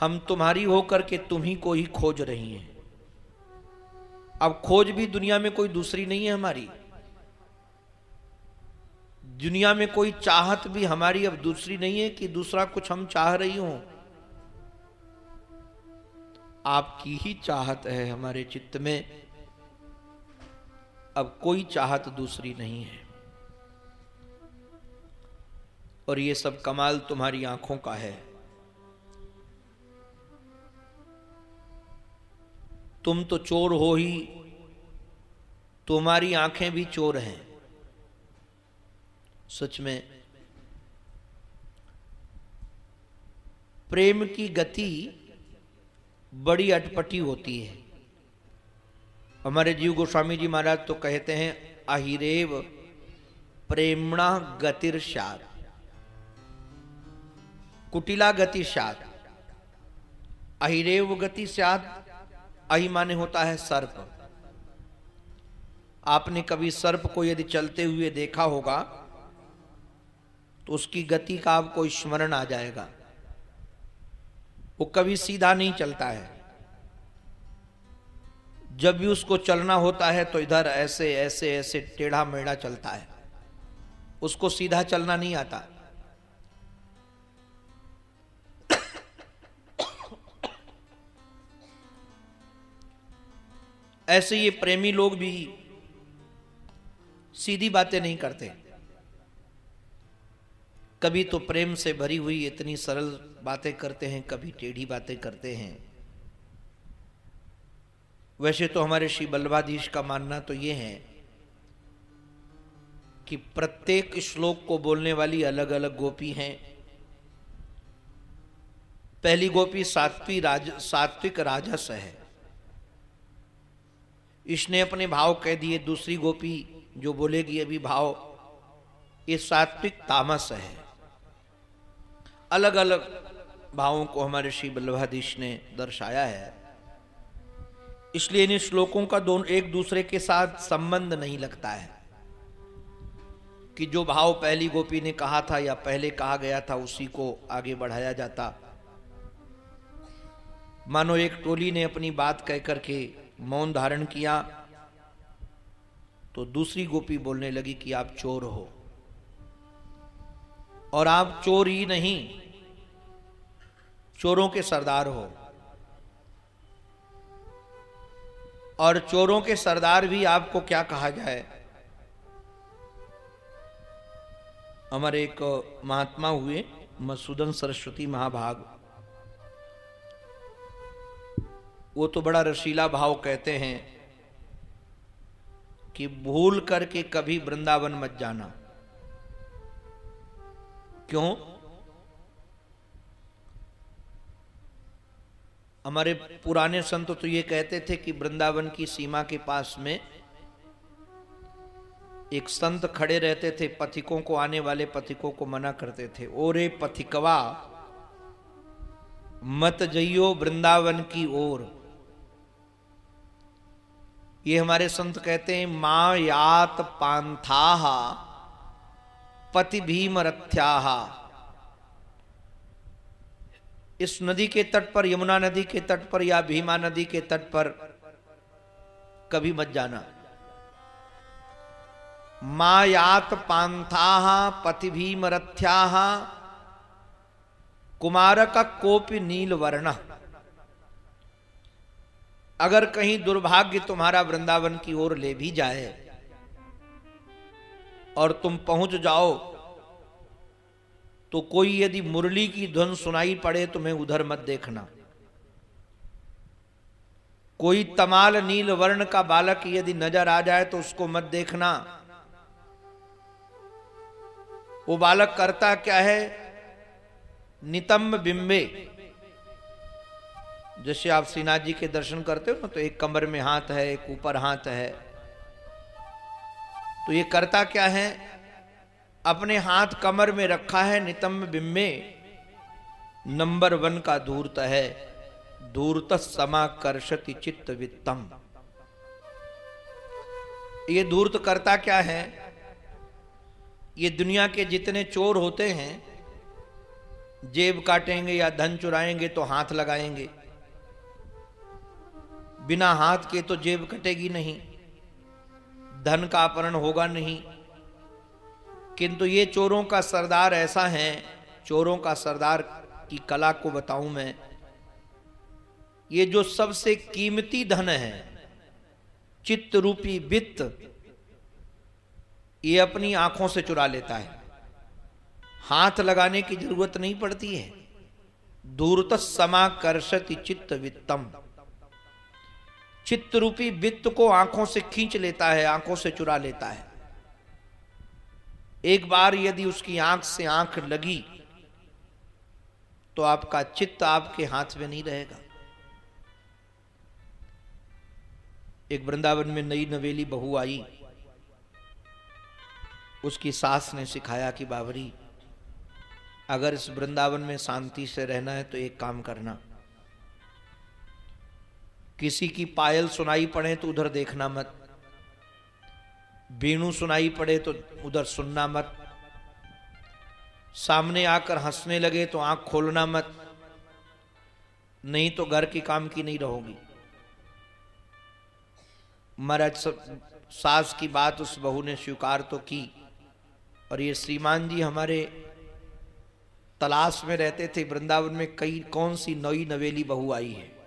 A: हम तुम्हारी होकर के तुम ही को ही खोज रही हैं। अब खोज भी दुनिया में कोई दूसरी नहीं है हमारी। दुनिया में कोई चाहत भी हमारी अब दूसरी नहीं है कि दूसरा कुछ हम चाह रही हूँ। आपकी ही चाहत है हमारे चित्त में। अब कोई चाहत दूसरी नहीं है। और ये सब कमाल तुम्हारी आँखों का है। तुम तो चोर हो ही। तुम्हारी आँखें भी चोर हैं। सच में, प्रेम की गति बड़ी अटपटी होती है। हमारे जीव गोस्वामी जी महाराज तो कहते हैं, अहिरेव प्रेमणा गतिर गतिर्षाद कुटिला गति सात अहिरेव गति सात अहि माने होता है सर्प। आपने कभी सर्प को यदि चलते हुए देखा होगा तो उसकी गति का आपको स्मरण आ जाएगा। वो कभी सीधा नहीं चलता है। जब भी उसको चलना होता है तो इधर ऐसे ऐसे ऐसे टेढ़ा मेढ़ा चलता है। उसको सीधा चलना नहीं आता। ऐसे ये प्रेमी लोग भी सीधी बातें नहीं करते। कभी तो प्रेम से भरी हुई इतनी सरल बातें करते हैं, कभी टेढ़ी बातें करते हैं। वैसे तो हमारे श्री बल्लभाधीश का मानना तो ये है कि प्रत्येक श्लोक को बोलने वाली अलग अलग गोपी हैं। पहली गोपी सात्विक राज, सात्विक राजस है। इसने अपने भाव कह दिए, दूसरी गोपी जो बोलेगी अभी भाव, ये सात्विक तामस है। अलग अलग भावों को हमारे श्री बल्लभाधीश ने दर्शाया है। इसलिए इन श्लोकों का दोनों एक दूसरे के साथ संबंध नहीं लगता है। कि जो भाव पहली गोपी ने कहा था या पहले कहा गया था, उसी को आगे बढ़ाया जाता। मानो एक टोली ने अपनी बात कह करके मौन धारण किया तो दूसरी गोपी बोलने लगी कि आप चोर हो। और आप चोर ही नहीं, चोरों के सरदार हो। और चोरों के सरदार भी आपको क्या कहा जाए? हमारे एक महात्मा हुए मसूदन सरस्वती महाभाग। वो तो बड़ा रसीला भाव कहते हैं कि भूल करके कभी वृंदावन मत जाना। क्यों? हमारे पुराने संत तो ये कहते थे कि वृंदावन की सीमा के पास में एक संत खड़े रहते थे, पथिकों को आने वाले पथिकों को मना करते थे। ओरे पथिकवा, मत जइयो वृंदावन की ओर। ये हमारे संत कहते हैं माँ यात पांथा पति भीम रथ्या इस नदी के तट पर, यमुना नदी के तट पर या भीमा नदी के तट पर कभी मत जाना। मायात पांथा पति भीम रथ्या कुमार का कोपी नील वर्ण अगर कहीं दुर्भाग्य तुम्हारा वृंदावन की ओर ले भी जाए और तुम पहुँच जाओ तो कोई यदि मुरली की ध्वन सुनाई पड़े तुम्हें उधर मत देखना। कोई तमाल नील वर्ण का बालक यदि नज़र आ जाए तो उसको मत देखना। वो बालक करता क्या है? नितंब बिंबे जैसे आप श्रीनाथ जी के दर्शन करते हो ना तो एक कमर में हाथ है, एक ऊपर हाथ है। तो ये करता क्या है? अपने हाथ कमर में रखा है नितंब बिम्बे। नंबर वन का धूर्त है। धूर्त समाकर्षति चित्त वित्तम। ये धूर्त करता क्या है? ये दुनिया के जितने चोर होते हैं, जेब काटेंगे या धन चुराएँगे तो हाथ लगाएँगे। बिना हाथ के तो जेब कटेगी नहीं। धन का अपहरण होगा नहीं। किंतु ये चोरों का सरदार ऐसा है, चोरों का सरदार की कला को बताऊँ मैं, ये जो सबसे कीमती धन है चित्त रूपी वित्त, ये अपनी आँखों से चुरा लेता है। हाथ लगाने की ज़रूरत नहीं पड़ती है। दूरत समाकर्षति चित्त वित्तम चित्त रूपी वित्त को आँखों से खींच लेता है, आँखों से चुरा लेता है। एक बार यदि उसकी आँख से आँख लगी तो आपका चित्त आपके हाथ में नहीं रहेगा। एक वृंदावन में नई नवेली बहू आई। उसकी सास ने सिखाया कि, बाबरी, अगर इस वृंदावन में शांति से रहना है तो एक काम करना। किसी की पायल सुनाई पड़े तो उधर देखना मत। वेणु सुनाई पड़े तो उधर सुनना मत। सामने आकर हंसने लगे तो आँख खोलना मत। नहीं तो घर की काम की नहीं रहोगी। महाराज सास की बात उस बहू ने स्वीकार तो की। और ये श्रीमान जी हमारे तलाश में रहते थे, वृंदावन में कई, कौन सी नई नवेली बहू आई है?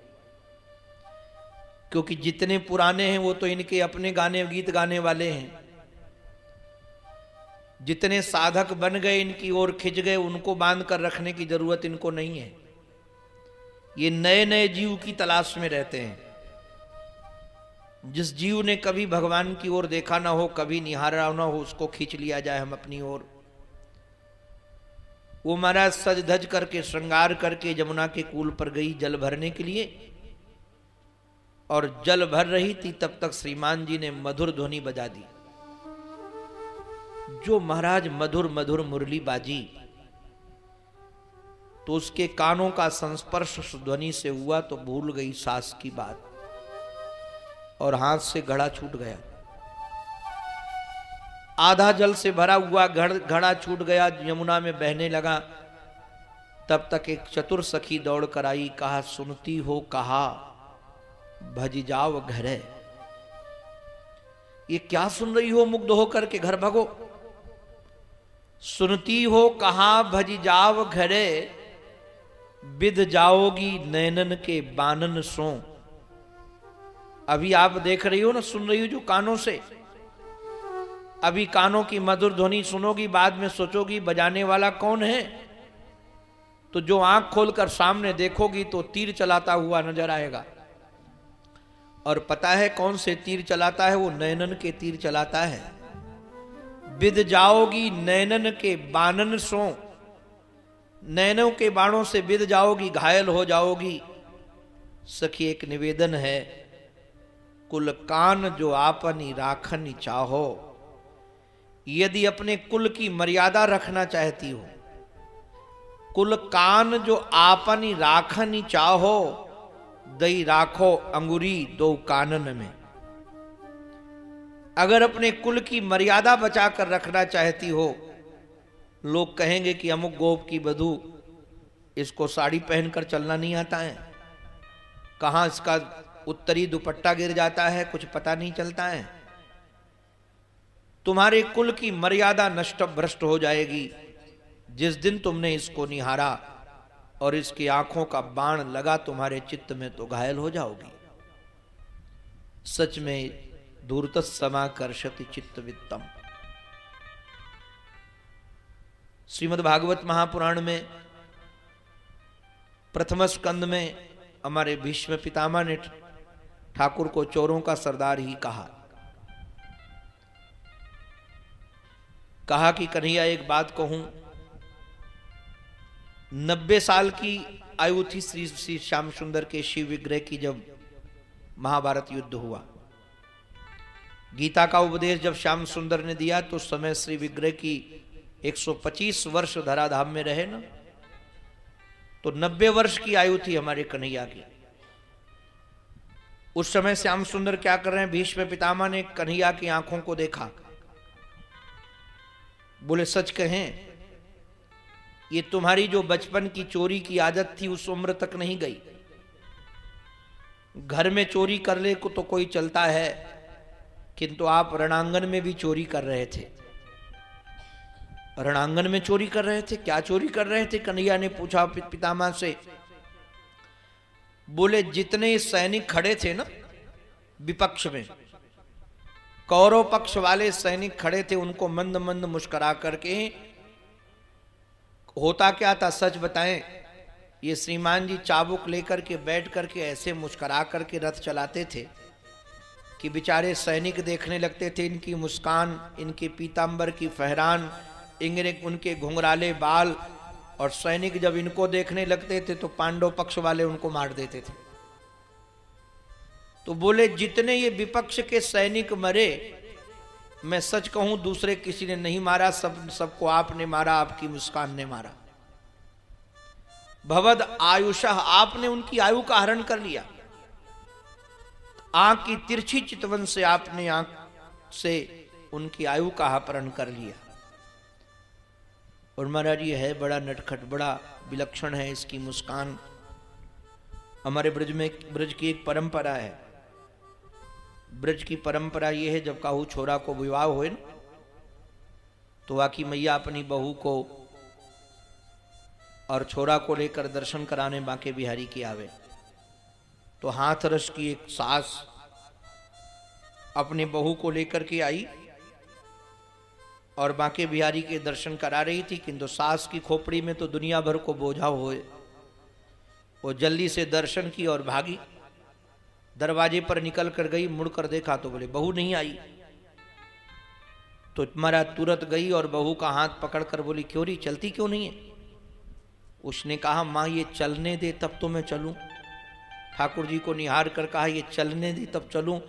A: क्योंकि जितने पुराने हैं, वो तो इनके अपने गाने, गीत गाने वाले हैं। जितने साधक बन गए, इनकी ओर खिंच गए, उनको बाँध कर रखने की ज़रूरत इनको नहीं है। ये नए नए जीव की तलाश में रहते हैं। जिस जीव ने कभी भगवान की ओर देखा ना हो, कभी निहारा ना हो, उसको खींच लिया जाए हम अपनी ओर। वो महाराज सज धज करके, श्रृंगार करके, जमुना के कूल पर गई जल भरने के लिए। और जल भर रही थी, तब तक श्रीमान जी ने मधुर ध्वनि बजा दी। जो महाराज मधुर मधुर मुरली बाजी तो उसके कानों का संस्पर्श ध्वनि से हुआ तो भूल गई सास की बात। और हाथ से घड़ा छूट गया। आधा जल से भरा हुआ घड़, घड़ा छूट गया, यमुना में बहने लगा। तब तक एक चतुर सखी दौड़ कर आई, कहा, सुनती हो, कहा भज जाओ घर है। ये क्या सुन रही हो, मुग्ध होकर के घर भगो? सुनती हो, कहा भज जाव घरे विद जाओगी नैनन के बानन सो। अभी आप देख रही हो ना, सुन रही हो जो कानों से? अभी कानों की मधुर ध्वनि सुनोगी, बाद में सोचोगी, बजाने वाला कौन है? तो जो आँख खोलकर सामने देखोगी तो तीर चलाता हुआ नज़र आएगा। और पता है कौन से तीर चलाता है? वो नैनन के तीर चलाता है। विद जाओगी नैनन के बानन सो। नैनों के बाणों से विद जाओगी, घायल हो जाओगी। सखी, एक निवेदन है। कुल कान जो आपनी राखनी चाहो। यदि अपने कुल की मर्यादा रखना चाहती हो, कुल कान जो आपनी राखनी चाहो दई राखो अंगुरी दो कानन में। अगर अपने कुल की मर्यादा बचाकर रखना चाहती हो, लोग कहेंगे कि अमुक गोप की बधु, इसको साड़ी पहनकर चलना नहीं आता है। कहाँ इसका उत्तरी दुपट्टा गिर जाता है, कुछ पता नहीं चलता है। तुम्हारे कुल की मर्यादा नष्ट भ्रष्ट हो जाएगी, जिस दिन तुमने इसको निहारा। और इसकी आँखों का बाण लगा तुम्हारे चित्त में तो घायल हो जाओगी। सच में दूरत समाकर्षति चित्त वित्तम। श्रीमद भागवत महापुराण में, प्रथम स्कंद में हमारे भीष्म पितामह ने ठाकुर को चोरों का सरदार ही कहा। कहा कि कन्हैया, एक बात कहूँ नब्बे साल की आयु थी श्री श्री श्याम सुंदर के शिव विग्रह की जब महाभारत युद्ध हुआ। गीता का उपदेश जब श्याम सुंदर ने दिया तो समय श्री विग्रह की 125 वर्ष धराधाम में रहे ना। तो 90 वर्ष की आयु थी हमारे कन्हैया की। उस समय श्याम सुंदर क्या कर रहे हैं? भीष्म पितामह ने कन्हैया की आँखों को देखा। बोले, सच कहें ये तुम्हारी जो बचपन की चोरी की आदत थी, उस उम्र तक नहीं गई। घर में चोरी कर ले को तो कोई चलता है, किंतु आप रणांगन में भी चोरी कर रहे थे। रणांगन में चोरी कर रहे थे? क्या चोरी कर रहे थे? कन्हैया ने पूछा पितामह से। बोले, जितने सैनिक खड़े थे ना, विपक्ष में, कौरव पक्ष वाले सैनिक खड़े थे, उनको मंद मंद मुस्करा करके होता क्या था सच बताएँ? ये श्रीमान जी चाबुक लेकर के बैठ करके ऐसे मुस्करा करके रथ चलाते थे कि बेचारे सैनिक देखने लगते थे इनकी मुस्कान, इनके पीताम्बर की फहरान, इंगरे उनके घुंघराले बाल और सैनिक जब इनको देखने लगते थे तो पांडव पक्ष वाले उनको मार देते थे। तो बोले, जितने ये विपक्ष के सैनिक मरे मैं सच कहूँ, दूसरे किसी ने नहीं मारा, सब, सबको आपने मारा, आपकी मुस्कान ने मारा। भवद आयुष, आपने उनकी आयु का हरण कर लिया। आँख की तिरछी चितवन से आपने आँख से उनकी आयु का अपहरण कर लिया। और महाराज, ये है बड़ा नटखट, बड़ा विलक्षण है इसकी मुस्कान। हमारे ब्रज में, ब्रज की एक परंपरा है। ब्रज की परंपरा ये है, जब काहू छोरा को विवाह हुए तो वाकी मैया अपनी बहू को और छोरा को लेकर दर्शन कराने बांके बिहारी की आवे। तो हाथ रस की एक सास अपनी बहू को लेकर के आई और बांके बिहारी के दर्शन करा रही थी किंतु सास की खोपड़ी में तो दुनिया भर को बोझा होए। वो जल्दी से दर्शन की और भागी। दरवाजे पर निकल कर गई, मुड़ कर देखा तो बोले, बहू नहीं आई। तो तुम्हारा तुरंत गई और बहू का हाथ पकड़ कर बोली, क्यों रही चलती क्यों नहीं है? उसने कहा, माँ, ये चलने दे, तब तो मैं चलूँ। ठाकुर जी को निहार कर कहा, ये चलने दे, तब चलूँ।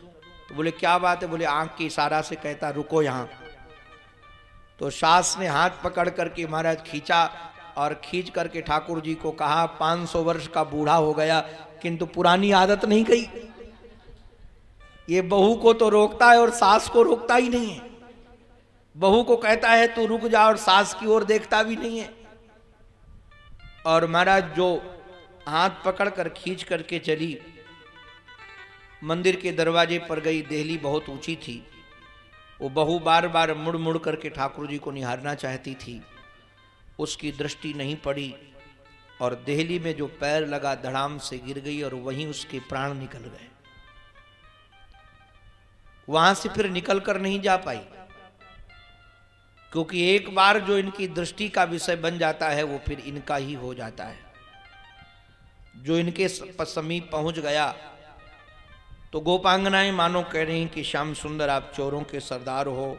A: तो बोले, क्या बात है? बोले, आँख के इशारा से कहता, रुको यहाँ। तो सास ने हाथ पकड़ करके महाराज खींचा और खींच करके ठाकुर जी को कहा 500 वर्ष का बूढ़ा हो गया, किंतु पुरानी आदत नहीं गई। ये बहू को तो रोकता है और सास को रोकता ही नहीं है। बहू को कहता है, तू रुक जा, और सास की ओर देखता भी नहीं है। और महाराज, जो हाथ पकड़ कर खींच करके चली, मंदिर के दरवाजे पर गई, देहली बहुत ऊँची थी। वो बहू बार बार मुड़ मुड़ करके ठाकुर जी को निहारना चाहती थी। उसकी दृष्टि नहीं पड़ी, और देहली में जो पैर लगा, धड़ाम से गिर गई, और वहीं उसके प्राण निकल गए। वहाँ से फिर निकल कर नहीं जा पाई। क्योंकि एक बार जो इनकी दृष्टि का विषय बन जाता है, वो फिर इनका ही हो जाता है। जो इनके समीप पहुँच गया तो गोपांगनाएँ मानो कह रही कि, श्याम सुंदर, आप चोरों के सरदार हो।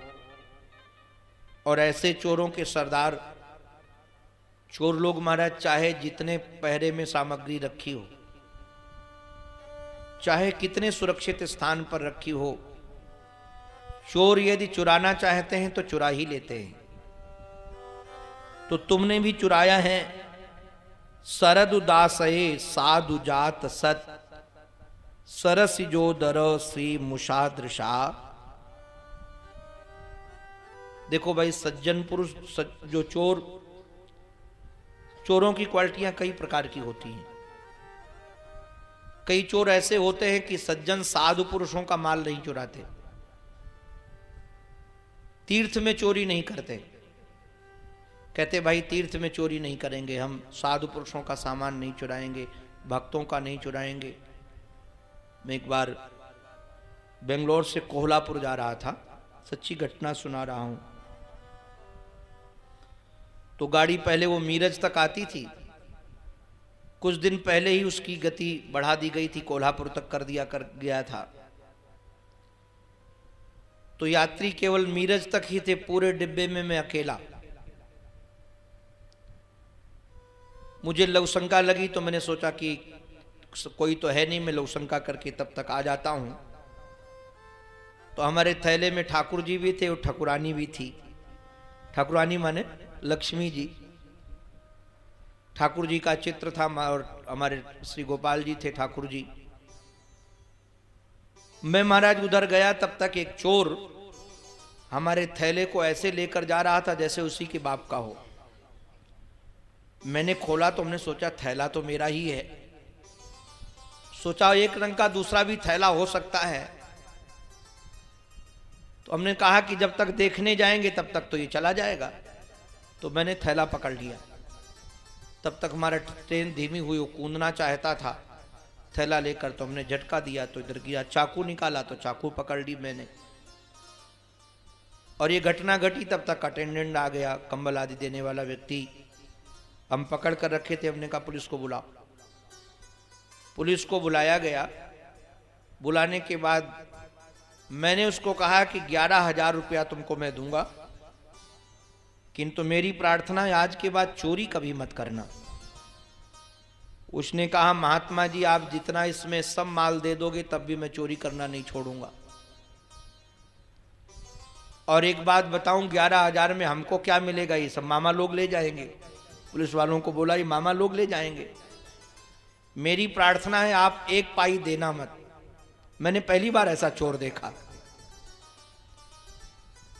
A: और ऐसे चोरों के सरदार, चोर लोग महाराज, चाहे जितने पहरे में सामग्री रखी हो, चाहे कितने सुरक्षित स्थान पर रखी हो चोर यदि चुराना चाहते हैं तो चुरा ही लेते हैं। तो तुमने भी चुराया है। सरद उदासये साधु जात सत। सरस जो दर श्री मुषादृशा देखो भाई सज्जन पुरुष सज, जो चोर चोरों की क्वालिटियाँ कई प्रकार की होती हैं। कई चोर ऐसे होते हैं कि सज्जन साधु पुरुषों का माल नहीं चुराते। तीर्थ में चोरी नहीं करते। कहते, भाई, तीर्थ में चोरी नहीं करेंगे। हम साधु पुरुषों का सामान नहीं चुराएँगे, भक्तों का नहीं चुराएँगे। मैं एक बार बेंगलोर से कोहलापुर जा रहा था। सच्ची घटना सुना रहा हूँ। तो गाड़ी पहले वो मीरज तक आती थी। कुछ दिन पहले ही उसकी गति बढ़ा दी गई थी। कोल्हापुर तक कर दिया कर गया था। तो यात्री केवल मीरज तक ही थे, पूरे डिब्बे में मैं अकेला। मुझे लवशंका लगी तो मैंने सोचा कि कोई तो है नहीं, मैं लवशंका करके तब तक आ जाता हूँ। तो हमारे थैले में ठाकुर जी भी थे और ठकुरानी भी थी। ठाकुरानी माने लक्ष्मी जी। ठाकुर जी का चित्र था और हमारे श्री गोपाल जी थे ठाकुर जी। मैं महाराज उधर गया, तब तक एक चोर हमारे थैले को ऐसे लेकर जा रहा था जैसे उसी के बाप का हो। मैंने खोला तो हमने सोचा, थैला तो मेरा ही है। सोचा एक रंग का दूसरा भी थैला हो सकता है। तो हमने कहा कि जब तक देखने जाएँगे, तब तक तो ये चला जाएगा। तो मैंने थैला पकड़ लिया। तब तक हमारा ट्रेन धीमी हुई, वो कूदना चाहता था। थैला लेकर तो हमने झटका दिया तो इधर गया चाकू निकाला तो चाकू पकड़ ली मैंने। और ये घटना घटी, तब तक अटेंडेंट आ गया, कंबल आदि देने वाला व्यक्ति। हम पकड़ कर रखे थे, हमने कहा, पुलिस को बुलाओ। पुलिस को बुलाया गया। बुलाने के बाद मैंने उसको कहा कि ग्यारह हज़ार रुपया तुमको मैं दूँगा। किंतु मेरी प्रार्थना है, आज के बाद चोरी कभी मत करना। उसने कहा, महात्मा जी, आप जितना इसमें सब माल दे दोगे, तब भी मैं चोरी करना नहीं छोड़ूँगा। और एक बात बताऊँ, ग्यारह हज़ार में हमको क्या मिलेगा? ये सब मामा लोग ले जाएँगे। पुलिस वालों को बोला, ये मामा लोग ले जाएँगे। मेरी प्रार्थना है, आप एक पाई देना मत। मैंने पहली बार ऐसा चोर देखा।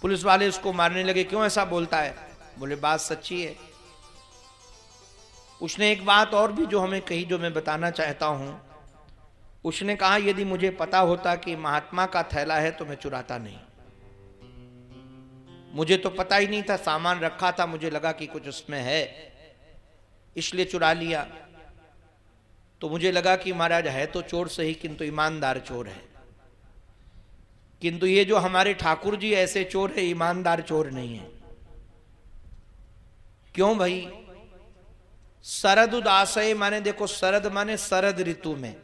A: पुलिस वाले उसको मारने लगे, क्यों ऐसा बोलता है? बोले, बात सच्ची है। उसने एक बात और भी जो हमें कही, जो मैं बताना चाहता हूँ। उसने कहा, यदि मुझे पता होता कि महात्मा का थैला है तो मैं चुराता नहीं। मुझे तो पता ही नहीं था, सामान रखा था, मुझे लगा कि कुछ उसमें है। इसलिए चुरा लिया। तो मुझे लगा कि महाराज, है तो चोर सही, किंतु ईमानदार चोर है। किंतु ये जो हमारे ठाकुर जी ऐसे चोर है, ईमानदार चोर नहीं है। क्यों भाई? शरद उदासय माने, देखो शरद माने शरद ऋतु में।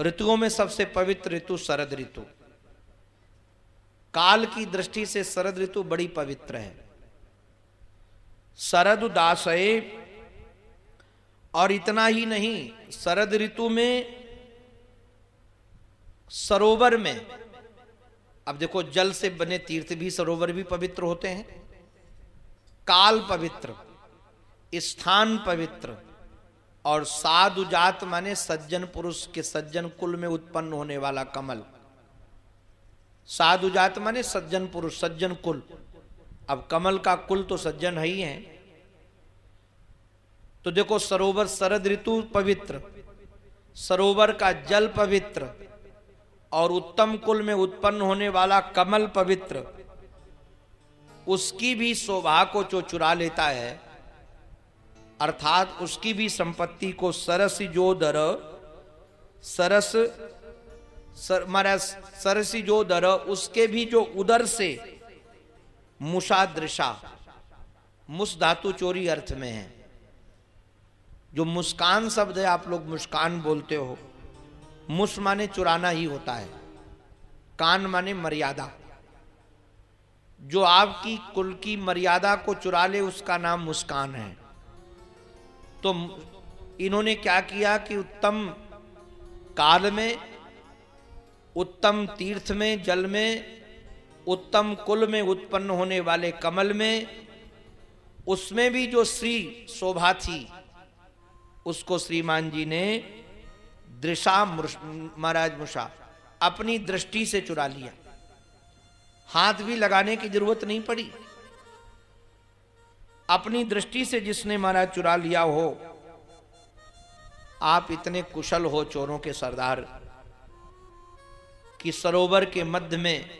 A: ऋतुओं में सबसे पवित्र ऋतु शरद ऋतु। काल की दृष्टि से शरद ऋतु बड़ी पवित्र है। शरद उदासय और इतना ही नहीं, शरद ऋतु में, सरोवर में, अब देखो जल से बने तीर्थ भी सरोवर भी पवित्र होते हैं। काल पवित्र, स्थान पवित्र, और साधु जात माने सज्जन पुरुष के सज्जन कुल में उत्पन्न होने वाला कमल। साधु जात माने सज्जन पुरुष, सज्जन कुल। अब कमल का कुल तो सज्जन है ही है। तो देखो सरोवर शरद ऋतु पवित्र, सरोवर का जल पवित्र, और उत्तम कुल में उत्पन्न होने वाला कमल पवित्र, उसकी भी शोभा को जो चुरा लेता है, अर्थात उसकी भी संपत्ति को सरस जो दर सरस सर, सरसी जो दर उसके भी जो उदर से मुसादृशा मुस धातु चोरी अर्थ में है। जो मुस्कान शब्द है आप लोग मुस्कान बोलते हो। मुस माने चुराना ही होता है कान माने मर्यादा। जो आपकी कुल की मर्यादा को चुरा ले उसका नाम मुस्कान है। तो इन्होंने क्या किया कि उत्तम काल में उत्तम तीर्थ में, जल में, उत्तम कुल में उत्पन्न होने वाले कमल में, उसमें भी जो श्री शोभा थी, उसको श्रीमान जी ने दृशा महाराज मुषा अपनी दृष्टि से चुरा लिया। हाथ भी लगाने की ज़रूरत नहीं पड़ी। अपनी दृष्टि से जिसने महाराज चुरा लिया हो, आप इतने कुशल हो चोरों के सरदार। कि सरोवर के मध्य में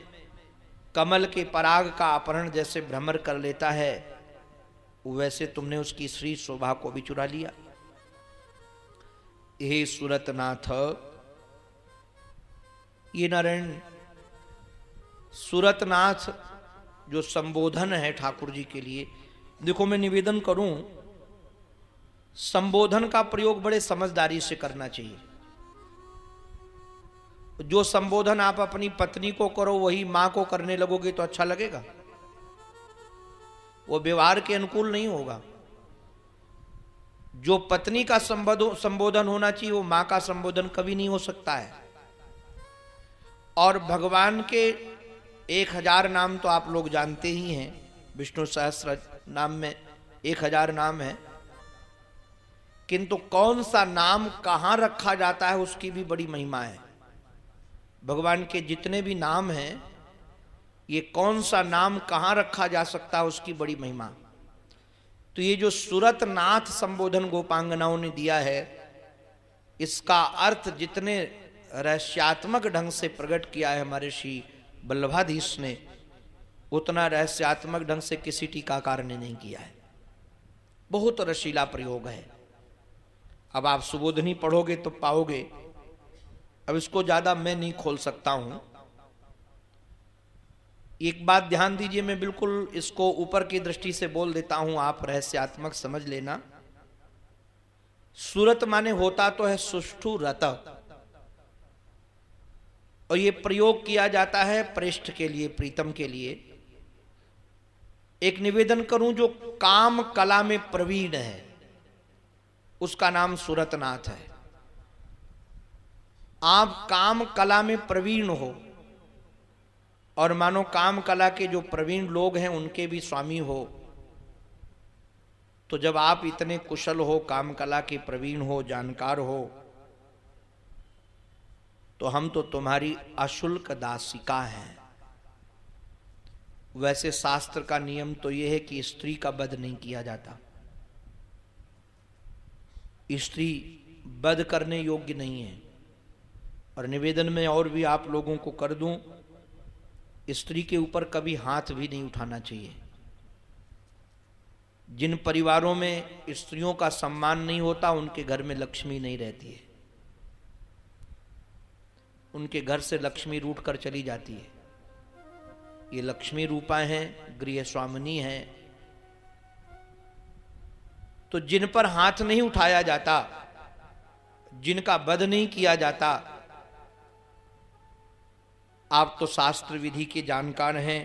A: कमल के पराग का अपहरण जैसे भ्रमर कर लेता है, वैसे तुमने उसकी श्री शोभा को भी चुरा लिया। हे सूरतनाथ, ये नारायण, सूरतनाथ जो संबोधन है ठाकुर जी के लिए, देखो मैं निवेदन करूँ, संबोधन का प्रयोग बड़े समझदारी से करना चाहिए। जो संबोधन आप अपनी पत्नी को करो, वही माँ को करने लगोगे तो अच्छा लगेगा। वो व्यवहार के अनुकूल नहीं होगा। जो पत्नी का संबोधन होना चाहिए, वो माँ का संबोधन कभी नहीं हो सकता है। और भगवान के एक हज़ार नाम तो आप लोग जानते ही हैं। विष्णु सहस्र नाम में एक हज़ार नाम है। किंतु कौन सा नाम कहाँ रखा जाता है, उसकी भी बड़ी महिमा है। भगवान के जितने भी नाम हैं, ये कौन सा नाम कहाँ रखा जा सकता है उसकी बड़ी महिमा। तो ये जो सूरत नाथ संबोधन गोपांगनाओं ने दिया है, इसका अर्थ जितने रहस्यात्मक ढंग से प्रकट किया है हमारे श्री बल्लभाधीश ने, उतना रहस्यात्मक ढंग से किसी टीकाकार ने नहीं किया है। बहुत रसीला प्रयोग है। अब आप सुबोधनी पढ़ोगे तो पाओगे अब इसको ज़्यादा मैं नहीं खोल सकता हूँ। एक बात ध्यान दीजिए, मैं बिल्कुल इसको ऊपर की दृष्टि से बोल देता हूँ, आप रहस्यात्मक समझ लेना। सूरत माने होता तो है सुष्ठु रत। और ये प्रयोग किया जाता है पृष्ठ के लिए, प्रीतम के लिए। एक निवेदन करूँ, जो काम कला में प्रवीण है, उसका नाम सूरतनाथ है। आप काम कला में प्रवीण हो। और मानो काम कला के जो प्रवीण लोग हैं, उनके भी स्वामी हो। तो जब आप इतने कुशल हो, काम कला के प्रवीण हो, जानकार हो तो हम तो तुम्हारी अशुल्क दासिका हैं। वैसे शास्त्र का नियम तो यह है कि स्त्री का वध नहीं किया जाता। स्त्री वध करने योग्य नहीं है। और निवेदन में और भी आप लोगों को कर दूँ, स्त्री के ऊपर कभी हाथ भी नहीं उठाना चाहिए। जिन परिवारों में स्त्रियों का सम्मान नहीं होता, उनके घर में लक्ष्मी नहीं रहती है। उनके घर से लक्ष्मी रूट कर चली जाती है। ये लक्ष्मी रूपा हैं, गृह स्वामिनी हैं। तो जिन पर हाथ नहीं उठाया जाता, जिनका वध नहीं किया जाता आप तो शास्त्र विधि के जानकार हैं।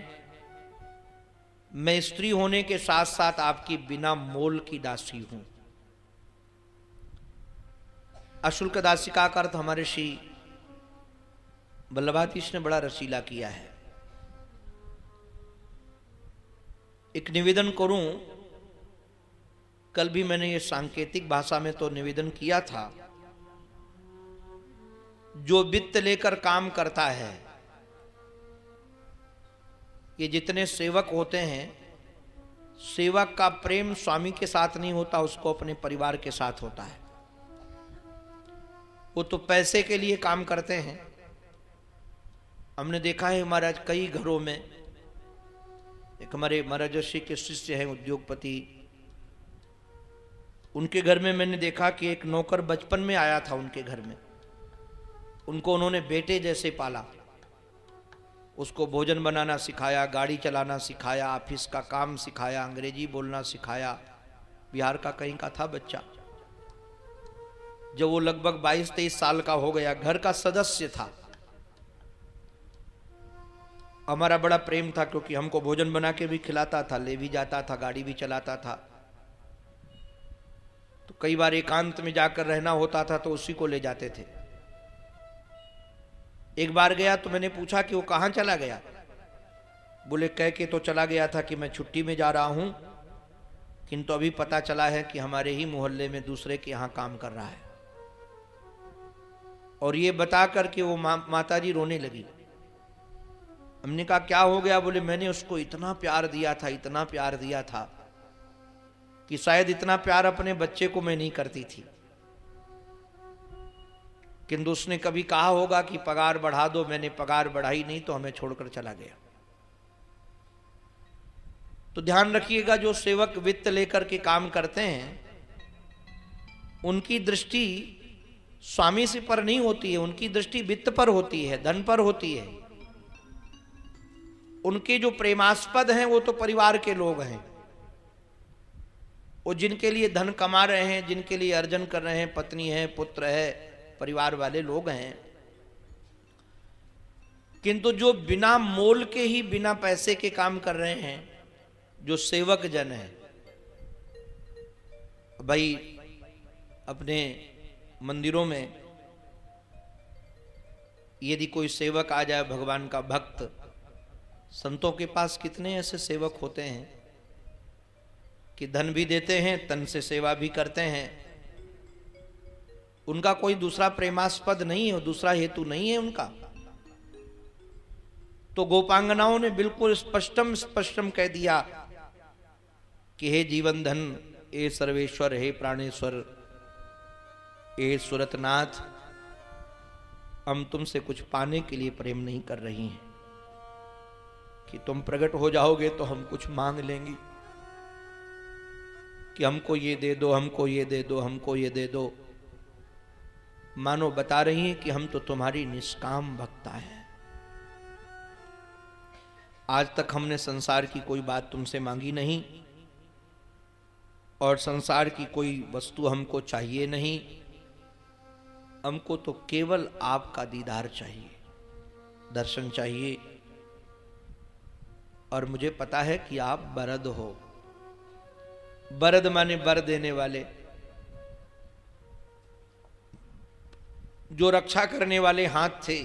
A: मैं स्त्री होने के साथ साथ आपकी बिना मोल की दासी हूँ। अशुल्क दासिका का अर्थ हमारे श्री बल्लभातीश ने बड़ा रसीला किया है। एक निवेदन करूँ, कल भी मैंने ये सांकेतिक भाषा में तो निवेदन किया था, जो वित्त लेकर काम करता है ये जितने सेवक होते हैं, सेवक का प्रेम स्वामी के साथ नहीं होता, उसको अपने परिवार के साथ होता है। वो तो पैसे के लिए काम करते हैं। हमने देखा है महाराज कई घरों में, एक हमारे महाराजर्षि के शिष्य हैं, उद्योगपति। उनके घर में मैंने देखा कि एक नौकर बचपन में आया था उनके घर में। उनको उन्होंने बेटे जैसे पाला। उसको भोजन बनाना सिखाया, गाड़ी चलाना सिखाया, ऑफ़िस का काम सिखाया, अंग्रेज़ी बोलना सिखाया। बिहार का कहीं का था बच्चा? जब वो लगभग 22-23 साल का हो गया, घर का सदस्य था। हमारा बड़ा प्रेम था क्योंकि हमको भोजन बना के भी खिलाता था, ले भी जाता था, गाड़ी भी चलाता था। तो कई बार एकांत में जाकर रहना होता था तो उसी को ले जाते थे। एक बार गया तो मैंने पूछा कि वो कहाँ चला गया? बोले कह के तो चला गया था कि मैं छुट्टी में जा रहा हूँ किंतु अभी पता चला है कि हमारे ही मोहल्ले में दूसरे के यहाँ काम कर रहा है। और ये बता करके वो मा, माता जी रोने लगी। हमने कहा क्या हो गया? बोले मैंने उसको इतना प्यार दिया था इतना प्यार दिया था कि शायद इतना प्यार अपने बच्चे को मैं नहीं करती थी। किंतु उसने कभी कहा होगा कि पगार बढ़ा दो, मैंने पगार बढ़ाई नहीं तो हमें छोड़कर चला गया। तो ध्यान रखिएगा, जो सेवक वित्त लेकर के काम करते हैं, उनकी दृष्टि स्वामी से पर नहीं होती है, उनकी दृष्टि वित्त पर होती है, धन पर होती है। उनके जो प्रेमास्पद हैं, वो तो परिवार के लोग हैं। वो जिनके लिए धन कमा रहे हैं, जिनके लिए अर्जन कर रहे हैं, पत्नी है, पुत्र है परिवार वाले लोग हैं। किंतु जो बिना मोल के ही, बिना पैसे के काम कर रहे हैं, जो सेवक जन है, भाई, अपने मंदिरों में यदि कोई सेवक आ जाए, भगवान का भक्त, संतों के पास कितने ऐसे सेवक होते हैं कि धन भी देते हैं, तन से सेवा भी करते हैं उनका कोई दूसरा प्रेमास्पद नहीं है, दूसरा हेतु नहीं है उनका। तो गोपांगनाओं ने बिल्कुल स्पष्टम स्पष्टम कह दिया कि हे जीवन धन ए सर्वेश्वर, हे प्राणेश्वर ए सुरतनाथ, हम तुमसे कुछ पाने के लिए प्रेम नहीं कर रही हैं। कि तुम प्रकट हो जाओगे तो हम कुछ मांग लेंगे। कि हमको ये दे दो, हमको ये दे दो, हमको ये दे दो। मानो बता रही हैं कि हम तो तुम्हारी निष्काम भक्ता है। आज तक हमने संसार की कोई बात तुमसे मांगी नहीं और संसार की कोई वस्तु हमको चाहिए नहीं। हमको तो केवल आपका दीदार चाहिए, दर्शन चाहिए। और मुझे पता है कि आप बरद हो। बरद माने बर देने वाले। जो रक्षा करने वाले हाथ थे,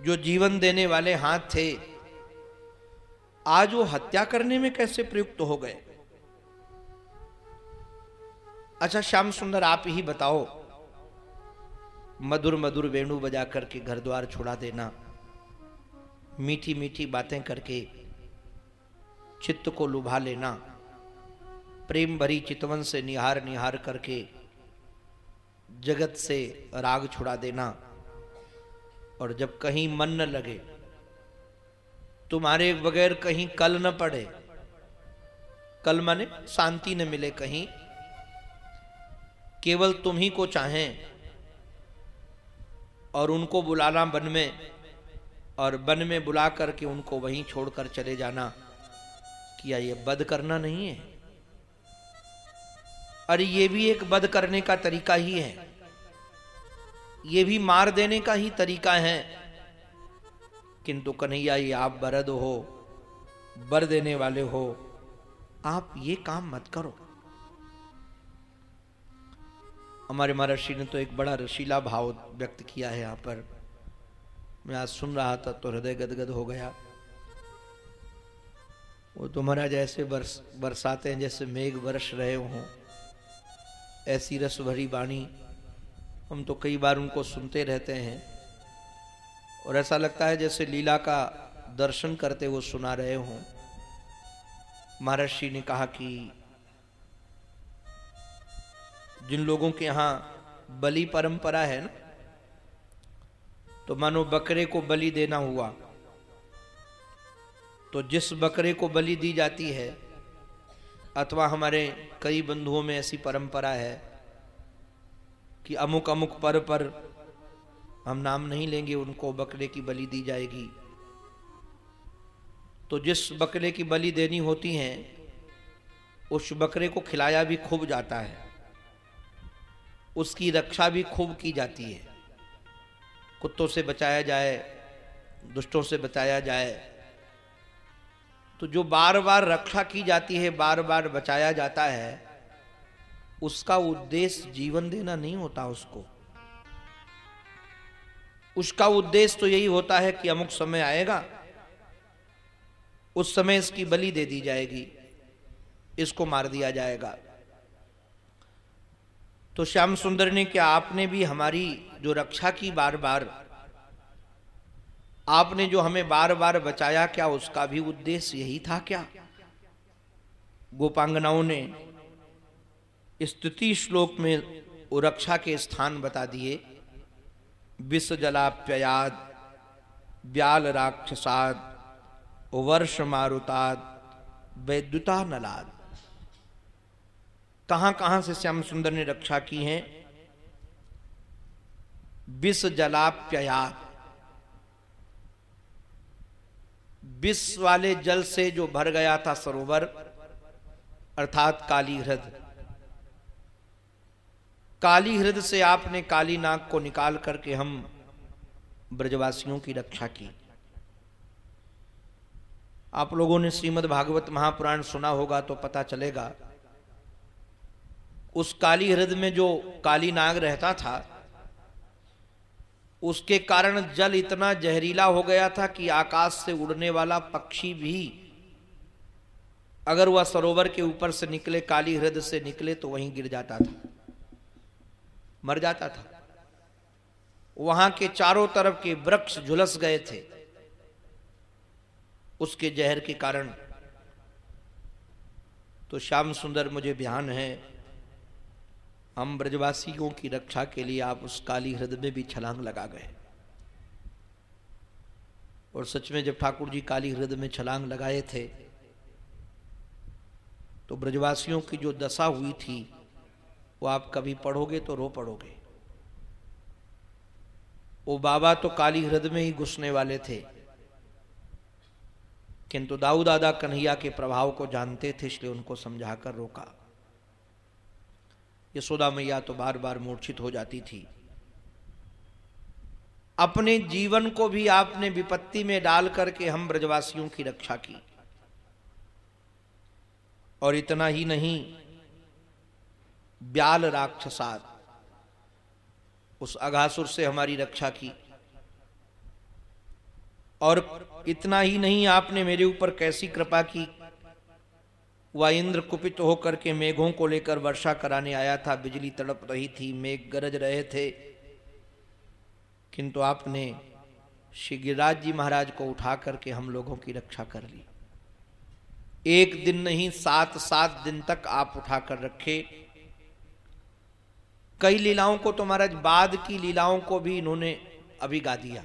A: जो जीवन देने वाले हाथ थे, आज वो हत्या करने में कैसे प्रयुक्त हो गए? अच्छा श्याम सुंदर, आप ही बताओ। मधुर मधुर वेणु बजा करके घर द्वार छुड़ा देना, मीठी मीठी बातें करके चित्त को लुभा लेना, प्रेम भरी चितवन से निहार निहार करके जगत से राग छुड़ा देना। और जब कहीं मन न लगे, तुम्हारे बगैर कहीं कल न पड़े। कल माने शांति न मिले कहीं। केवल तुम ही को चाहें और उनको बुलाना वन में, और वन में बुला करके उनको वहीं छोड़कर चले जाना। किया ये बद करना नहीं है? अरे ये भी एक बद करने का तरीका ही है। ये भी मार देने का ही तरीका है। किंतु कन्हैया, ये आप बरद हो, बर देने वाले हो, आप ये काम मत करो। हमारे महर्षि ने तो एक बड़ा रशीला भाव व्यक्त किया है यहाँ पर। मैं आज सुन रहा था तो हृदय गदगद हो गया। वो तो महाराज ऐसे बरस, बरसाते हैं जैसे मेघ बरस रहे हों। ऐसी रस भरी बाणी हम तो कई बार उनको सुनते रहते हैं। और ऐसा लगता है जैसे लीला का दर्शन करते हुए सुना रहे हों। महर्षि ने कहा कि जिन लोगों के यहाँ बलि परंपरा है ना तो मानो बकरे को बलि देना हुआ। तो जिस बकरे को बलि दी जाती है अथवा हमारे कई बंधुओं में ऐसी परंपरा है कि अमुक अमुक पर पर हम नाम नहीं लेंगे, उनको बकरे की बलि दी जाएगी। तो जिस बकरे की बलि देनी होती है, उस बकरे को खिलाया भी खूब जाता है। उसकी रक्षा भी खूब की जाती है। कुत्तों से बचाया जाए, दुष्टों से बचाया जाए तो जो बार बार रक्षा की जाती है बार बार बचाया जाता है, उसका उद्देश्य जीवन देना नहीं होता उसको। उसका उद्देश्य तो यही होता है कि अमुक समय आएगा, उस समय इसकी बलि दे दी जाएगी, इसको मार दिया जाएगा। तो श्याम सुंदर ने, क्या आपने भी हमारी जो रक्षा की बार बार आपने जो हमें बार बार बचाया, क्या उसका भी उद्देश्य यही था क्या? गोपांगनाओं ने स्तुति श्लोक में रक्षा के स्थान बता दिए। विष जलाप्ययाद व्याल राक्षसाद वर्ष मारुताद वैद्युता नलाद कहाँ कहाँ से श्याम सुंदर ने रक्षा की है? विष जलाप्ययात विष वाले जल से जो भर गया था सरोवर, अर्थात काली हृदय काली हृद से आपने काली नाग को निकाल करके हम ब्रजवासियों की रक्षा की। आप लोगों ने श्रीमद् भागवत महापुराण सुना होगा तो पता चलेगा। उस काली हृदय में जो काली नाग रहता था उसके कारण जल इतना जहरीला हो गया था कि आकाश से उड़ने वाला पक्षी भी, अगर वह सरोवर के ऊपर से निकले, काली हृदय से निकले तो वहीं गिर जाता था। मर जाता था। वहाँ के चारों तरफ़ के वृक्ष झुलस गए थे। उसके जहर के कारण। तो श्याम सुंदर, मुझे ध्यान है हम ब्रजवासियों की रक्षा के लिए आप उस काली हृदय में भी छलांग लगा गए और सच में जब ठाकुर जी काली हृदय में छलांग लगाए थे तो ब्रजवासियों की जो दशा हुई थी, वो आप कभी पढ़ोगे तो रो पढ़ोगे वो बाबा तो काली हृदय में ही घुसने वाले थे, किंतु दाऊ दादा कन्हैया के प्रभाव को जानते थे, इसलिए उनको समझाकर रोका। यशोदा मैया तो बार बार मूर्छित हो जाती थी। अपने जीवन को भी आपने विपत्ति में डाल करके हम ब्रजवासियों की रक्षा की। और इतना ही नहीं, ब्याल राक्षसाद उस अघासुर से हमारी रक्षा की। और इतना ही नहीं, आपने मेरे ऊपर कैसी कृपा की वह इंद्र कुपित होकर के मेघों को लेकर वर्षा कराने आया था। बिजली तड़प रही थी, मेघ गरज रहे थे। किंतु आपने श्री गिरिराज जी महाराज को उठा करके हम लोगों की रक्षा कर ली। एक दिन नहीं, सात सात दिन तक आप उठाकर रखे। कई लीलाओं को तो महाराज, बाद की लीलाओं को भी इन्होंने अभी गा दिया।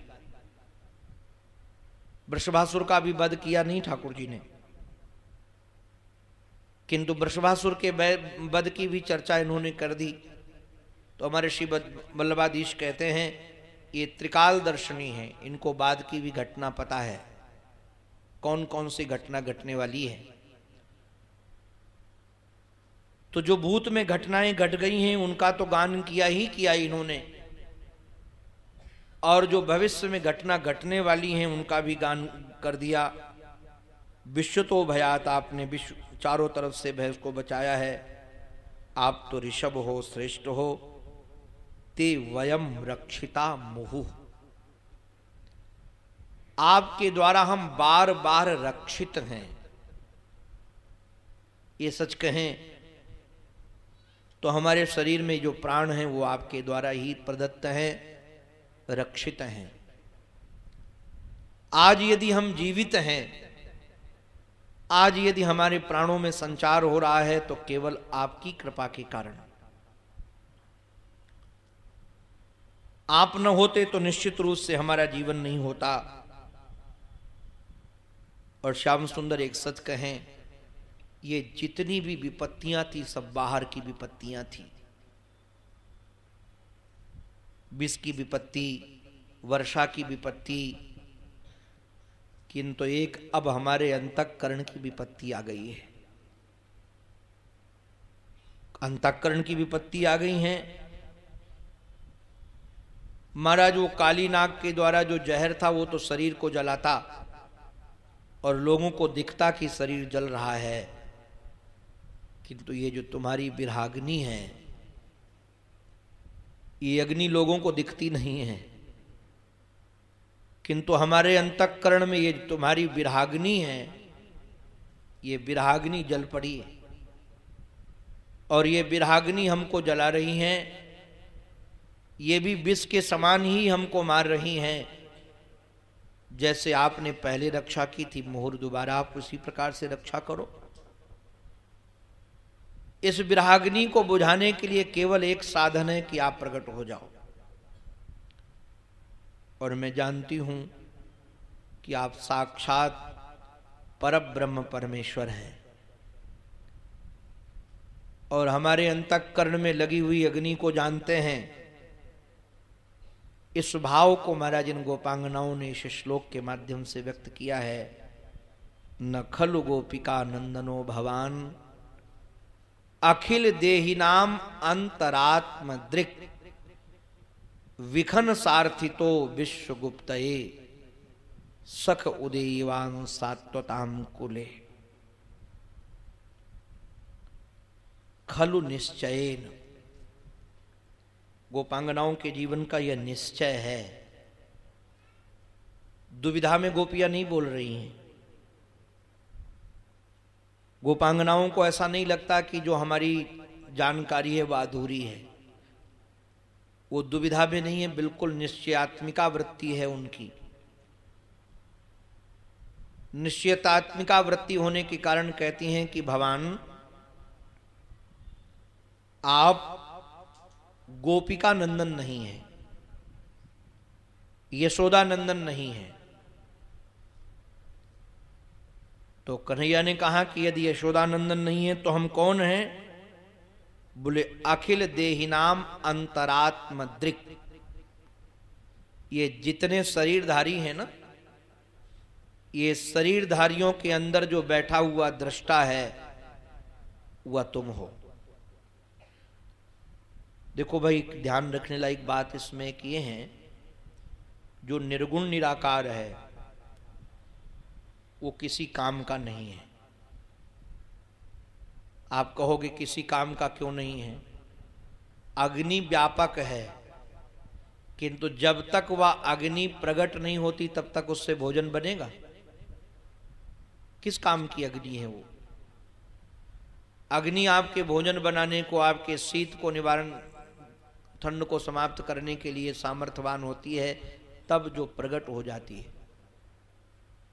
A: वृषभासुर का भी वध किया नहीं ठाकुर जी ने। किंतु वृषभासुर के वध की भी चर्चा इन्होंने कर दी। तो हमारे श्री वल्लभाधीश कहते हैं, ये त्रिकाल दर्शनी है, इनको बाद की भी घटना पता है। कौन कौन सी घटना घटने वाली है? तो जो भूत में घटनाएँ घट गट गई हैं, उनका तो गान किया ही किया इन्होंने। और जो भविष्य में घटना घटने वाली हैं, उनका भी गान कर दिया। विश्व तो भयात आपने, विश्व चारों तरफ़ से भैंस को बचाया है। आप तो ऋषभ हो, श्रेष्ठ हो। ते वयम रक्षिता मुहु। आपके द्वारा हम बार बार रक्षित हैं। ये सच कहें तो हमारे शरीर में जो प्राण हैं, वो आपके द्वारा ही प्रदत्त हैं, रक्षित हैं। आज यदि हम जीवित हैं आज यदि हमारे प्राणों में संचार हो रहा है तो केवल आपकी कृपा के कारण। आप न होते तो निश्चित रूप से हमारा जीवन नहीं होता। और श्याम सुंदर एक सच कहें, ये जितनी भी विपत्तियाँ थी, सब बाहर की विपत्तियाँ थी। विष की विपत्ति, वर्षा की विपत्ति किंतु एक अब हमारे अंतकरण की विपत्ति आ गई है। अंतकरण की विपत्ति आ गई है। महाराज, वो काली नाग के द्वारा जो जहर था, वो तो शरीर को जलाता और लोगों को दिखता कि शरीर जल रहा है। किंतु ये जो तुम्हारी विराग्नि है, ये अग्नि लोगों को दिखती नहीं है। किंतु हमारे अंतकरण में ये तुम्हारी विराग्नि है, ये विराग्नि जल पड़ी है। और ये विराग्नि हमको जला रही हैं, ये भी विष के समान ही हमको मार रही हैं। जैसे आपने पहले रक्षा की थी, मोहर दोबारा आप उसी प्रकार से रक्षा करो। इस विराग्नि को बुझाने के लिए केवल एक साधन है कि आप प्रकट हो जाओ। और मैं जानती हूँ कि आप साक्षात पर ब्रह्म परमेश्वर हैं। और हमारे अंतकरण में लगी हुई अग्नि को जानते हैं। इस भाव को महाराज इन गोपांगनाओं ने इस श्लोक के माध्यम से व्यक्त किया है। न खलु गोपिका नंदनो भवान, अखिल देही नाम अंतरात्म दृक विखन सार्थितो विश्वगुप्त सख उदयवान सात्वताम कुले। खलु निश्चयन। गोपांगनाओं के जीवन का यह निश्चय है। दुविधा में गोपियाँ नहीं बोल रही हैं। गोपांगनाओं को ऐसा नहीं लगता कि जो हमारी जानकारी है वह अधूरी है। वो दुविधा में नहीं है, बिल्कुल निश्चयात्मिका वृत्ति है उनकी। निश्चयतात्मिका वृत्ति होने के कारण कहती हैं कि भगवान, आप गोपिका नंदन नहीं है यशोदा नंदन नहीं है। तो कन्हैया ने कहा कि यदि यशोदानंदन नहीं है तो हम कौन हैं? बोले, अखिल देहिनाम अंतरात्म दृक। ये जितने शरीरधारी हैं ना, ये शरीरधारियों के अंदर जो बैठा हुआ दृष्टा है, वह तुम हो। देखो भाई, ध्यान रखने लायक बात इसमें कि ये हैं, जो निर्गुण निराकार है, वो किसी काम का नहीं है। आप कहोगे किसी काम का क्यों नहीं है? अग्नि व्यापक है। किंतु जब तक वह अग्नि प्रकट नहीं होती, तब तक उससे भोजन बनेगा। किस काम की अग्नि है वो? अग्नि आपके भोजन बनाने को, आपके शीत को निवारण, ठंड को समाप्त करने के लिए सामर्थ्यवान होती है, तब जो प्रकट हो जाती है।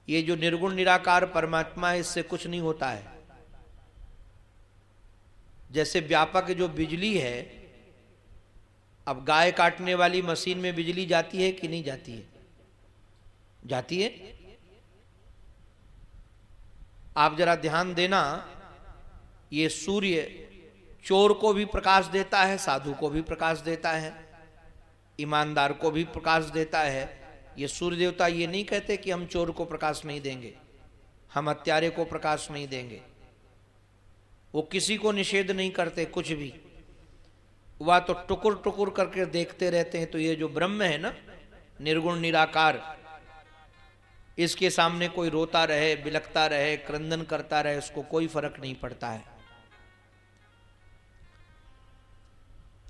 A: ये जो निर्गुण निराकार परमात्मा है, इससे कुछ नहीं होता है। जैसे व्यापक जो बिजली है, अब गाय काटने वाली मशीन में बिजली जाती है कि नहीं जाती है? जाती है। आप जरा ध्यान देना, ये सूर्य चोर को भी प्रकाश देता है, साधु को भी प्रकाश देता है, ईमानदार को भी प्रकाश देता है। ये सूर्य देवता ये नहीं कहते कि हम चोर को प्रकाश नहीं देंगे, हम हत्यारे को प्रकाश नहीं देंगे। वो किसी को निषेध नहीं करते कुछ भी। वह तो टुकुर टुकुर करके देखते रहते हैं तो ये जो ब्रह्म है ना, निर्गुण, निराकार, इसके सामने कोई रोता रहे बिलकता रहे, क्रंदन करता रहे, उसको कोई फ़र्क नहीं पड़ता है।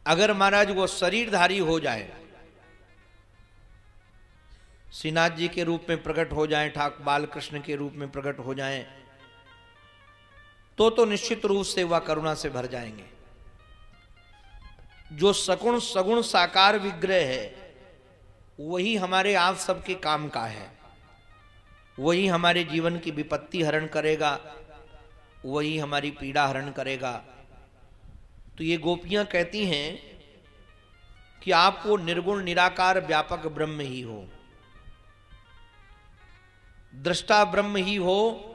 A: अगर महाराज वो शरीरधारी हो जाए श्रीनाथ जी के रूप में प्रकट हो जाए ठाक बाल कृष्ण के रूप में प्रकट हो जाए तो तो निश्चित रूप से वह करुणा से भर जाएँगे। जो सगुण सगुण साकार विग्रह है, वही हमारे आप सबके काम का है। वही हमारे जीवन की विपत्ति हरण करेगा, वही हमारी पीड़ा हरण करेगा। तो ये गोपियाँ कहती हैं कि आप वो निर्गुण, निराकार, व्यापक ब्रह्म ही हो। दृष्टा ब्रह्म ही हो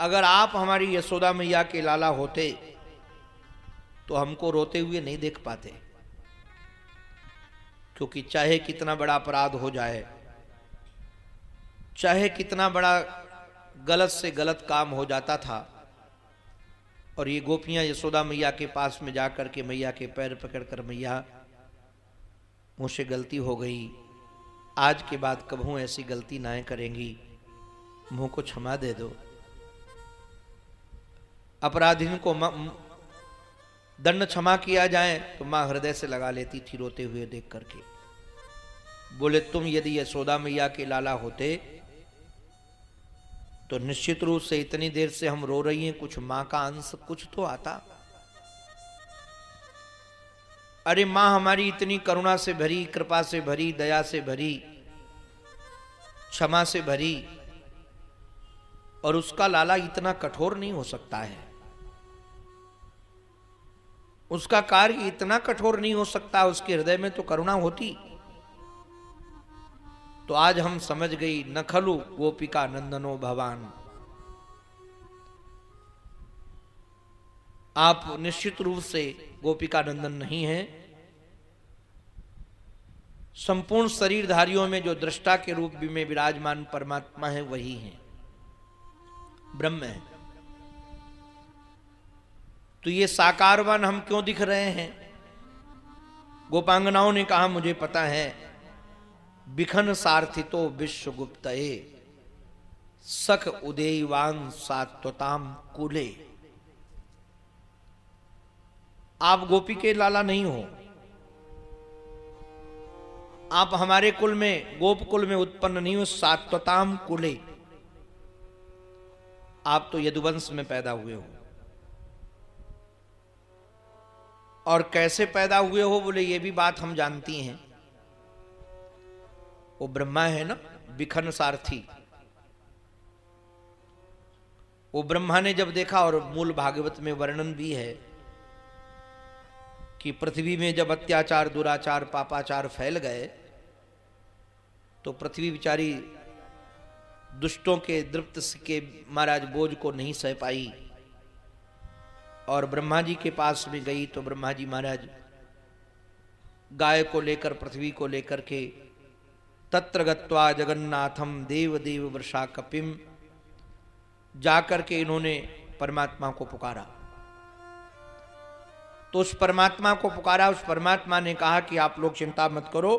A: अगर आप हमारी यशोदा मैया के लाला होते तो हमको रोते हुए नहीं देख पाते। क्योंकि चाहे कितना बड़ा अपराध हो जाए, चाहे कितना बड़ा गलत से गलत काम हो जाता था, और ये गोपियाँ यशोदा मैया के पास में जाकर के मैया के पैर पकड़कर मैया, मुझसे गलती हो गई। आज के बाद कबू ऐसी गलती ना करेंगी। मुँह को क्षमा दे दो। अपराधी को दंड क्षमा किया जाए तो माँ हृदय से लगा लेती थी रोते हुए देख करके। बोले, तुम यदि यशोदा मैया के लाला होते तो निश्चित रूप से इतनी देर से हम रो रही हैं, कुछ माँ का अंश कुछ तो आता। अरे माँ, हमारी इतनी करुणा से भरी, कृपा से भरी, दया से भरी, क्षमा से भरी, और उसका लाला इतना कठोर नहीं हो सकता है। उसका कार्य इतना कठोर नहीं हो सकता, उसके हृदय में तो करुणा होती। तो आज हम समझ गई, न खलु गोपिका नंदनो भगवान आप निश्चित रूप से गोपिका नंदन नहीं है। संपूर्ण शरीरधारियों में जो दृष्टा के रूप में विराजमान परमात्मा है, वही है। ब्रह्म है। तो ये साकारवान हम क्यों दिख रहे हैं? गोपांगनाओं ने कहा, मुझे पता है, बिखन सार्थितो विश्वगुप्त सख उदयवान सात्वताम कुले। आप गोपी के लाला नहीं हो। आप हमारे कुल में, गोप कुल में उत्पन्न नहीं हो, सात्वताम कुले। आप तो यदुवंश में पैदा हुए हो। और कैसे पैदा हुए हो बोले, ये भी बात हम जानती हैं। वो ब्रह्मा है ना बिखन सारथी। वो ब्रह्मा ने जब देखा और मूल भागवत में वर्णन भी है कि पृथ्वी में जब अत्याचार, दुराचार, पापाचार फैल गए तो पृथ्वी बिचारी दुष्टों के दृप्त के महाराज बोझ को नहीं सह पाई। और ब्रह्मा जी के पास में गई तो ब्रह्मा जी महाराज गाय को लेकर, पृथ्वी को लेकर के, तत्र गत्वा जगन्नाथम देव देव वर्षा कपिम जाकर के इन्होंने परमात्मा को पुकारा। तो उस परमात्मा को पुकारा, उस परमात्मा ने कहा कि आप लोग चिंता मत करो।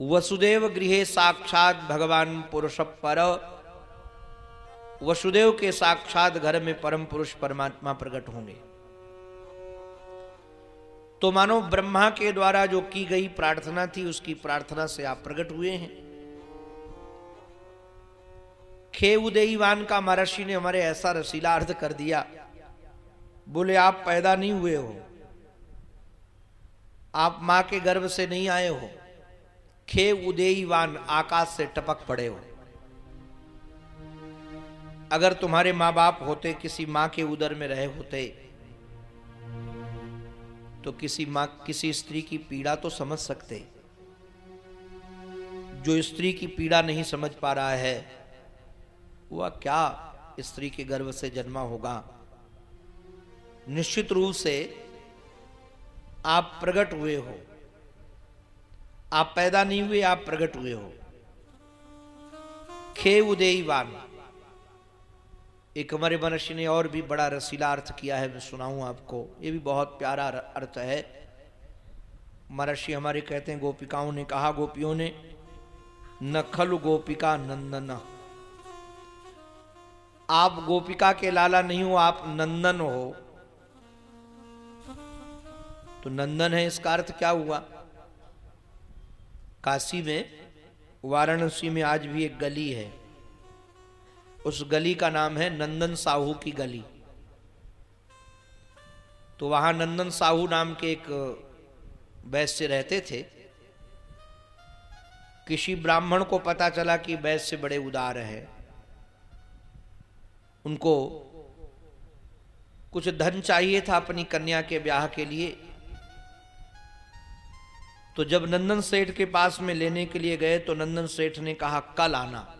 A: वसुदेव गृह साक्षात भगवान पुरुष पर वसुदेव के साक्षात घर में परम पुरुष परमात्मा प्रकट होंगे। तो मानो ब्रह्मा के द्वारा जो की गई प्रार्थना थी, उसकी प्रार्थना से आप प्रकट हुए हैं। खे उदयवान का महर्षि ने हमारे ऐसा रसीला अर्थ कर दिया, बोले, आप पैदा नहीं हुए हो। आप माँ के गर्भ से नहीं आए हो। खे उदयवान आकाश से टपक पड़े हो। अगर तुम्हारे माँ बाप होते, किसी माँ के उदर में रहे होते तो किसी माँ, किसी स्त्री की पीड़ा तो समझ सकते। जो स्त्री की पीड़ा नहीं समझ पा रहा है, वह क्या स्त्री के गर्भ से जन्मा होगा? निश्चित रूप से आप प्रकट हुए हो। आप पैदा नहीं हुए, आप प्रकट हुए हो। खे उदयवान एक हमारे मनुष्य ने और भी बड़ा रसीला अर्थ किया है, मैं सुनाऊं आपको। ये भी बहुत प्यारा अर्थ है। महर्षि हमारे कहते हैं, गोपिकाओं ने कहा, गोपियों ने नखल गोपिका नंदन। आप गोपिका के लाला नहीं हो, आप नंदन हो। तो नंदन है, इसका अर्थ क्या हुआ? काशी में, वाराणसी में आज भी एक गली है। उस गली का नाम है नंदन साहू की गली। तो वहाँ नंदन साहू नाम के एक वैश्य रहते थे। किसी ब्राह्मण को पता चला कि वैश्य बड़े उदार है। उनको कुछ धन चाहिए था अपनी कन्या के ब्याह के लिए। तो जब नंदन सेठ के पास में लेने के लिए गए तो नंदन सेठ ने कहा, कल आना।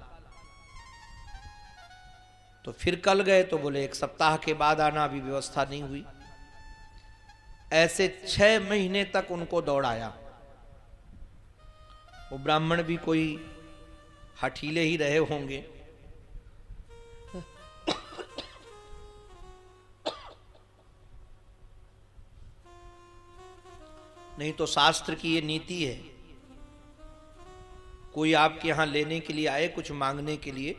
A: तो फिर कल गए तो बोले, एक सप्ताह के बाद आना, अभी व्यवस्था नहीं हुई। ऐसे छह महीने तक उनको दौड़ाया। वो ब्राह्मण भी कोई हठीले ही रहे होंगे। नहीं तो शास्त्र की ये नीति है, कोई आपके यहाँ लेने के लिए आए, कुछ मांगने के लिए?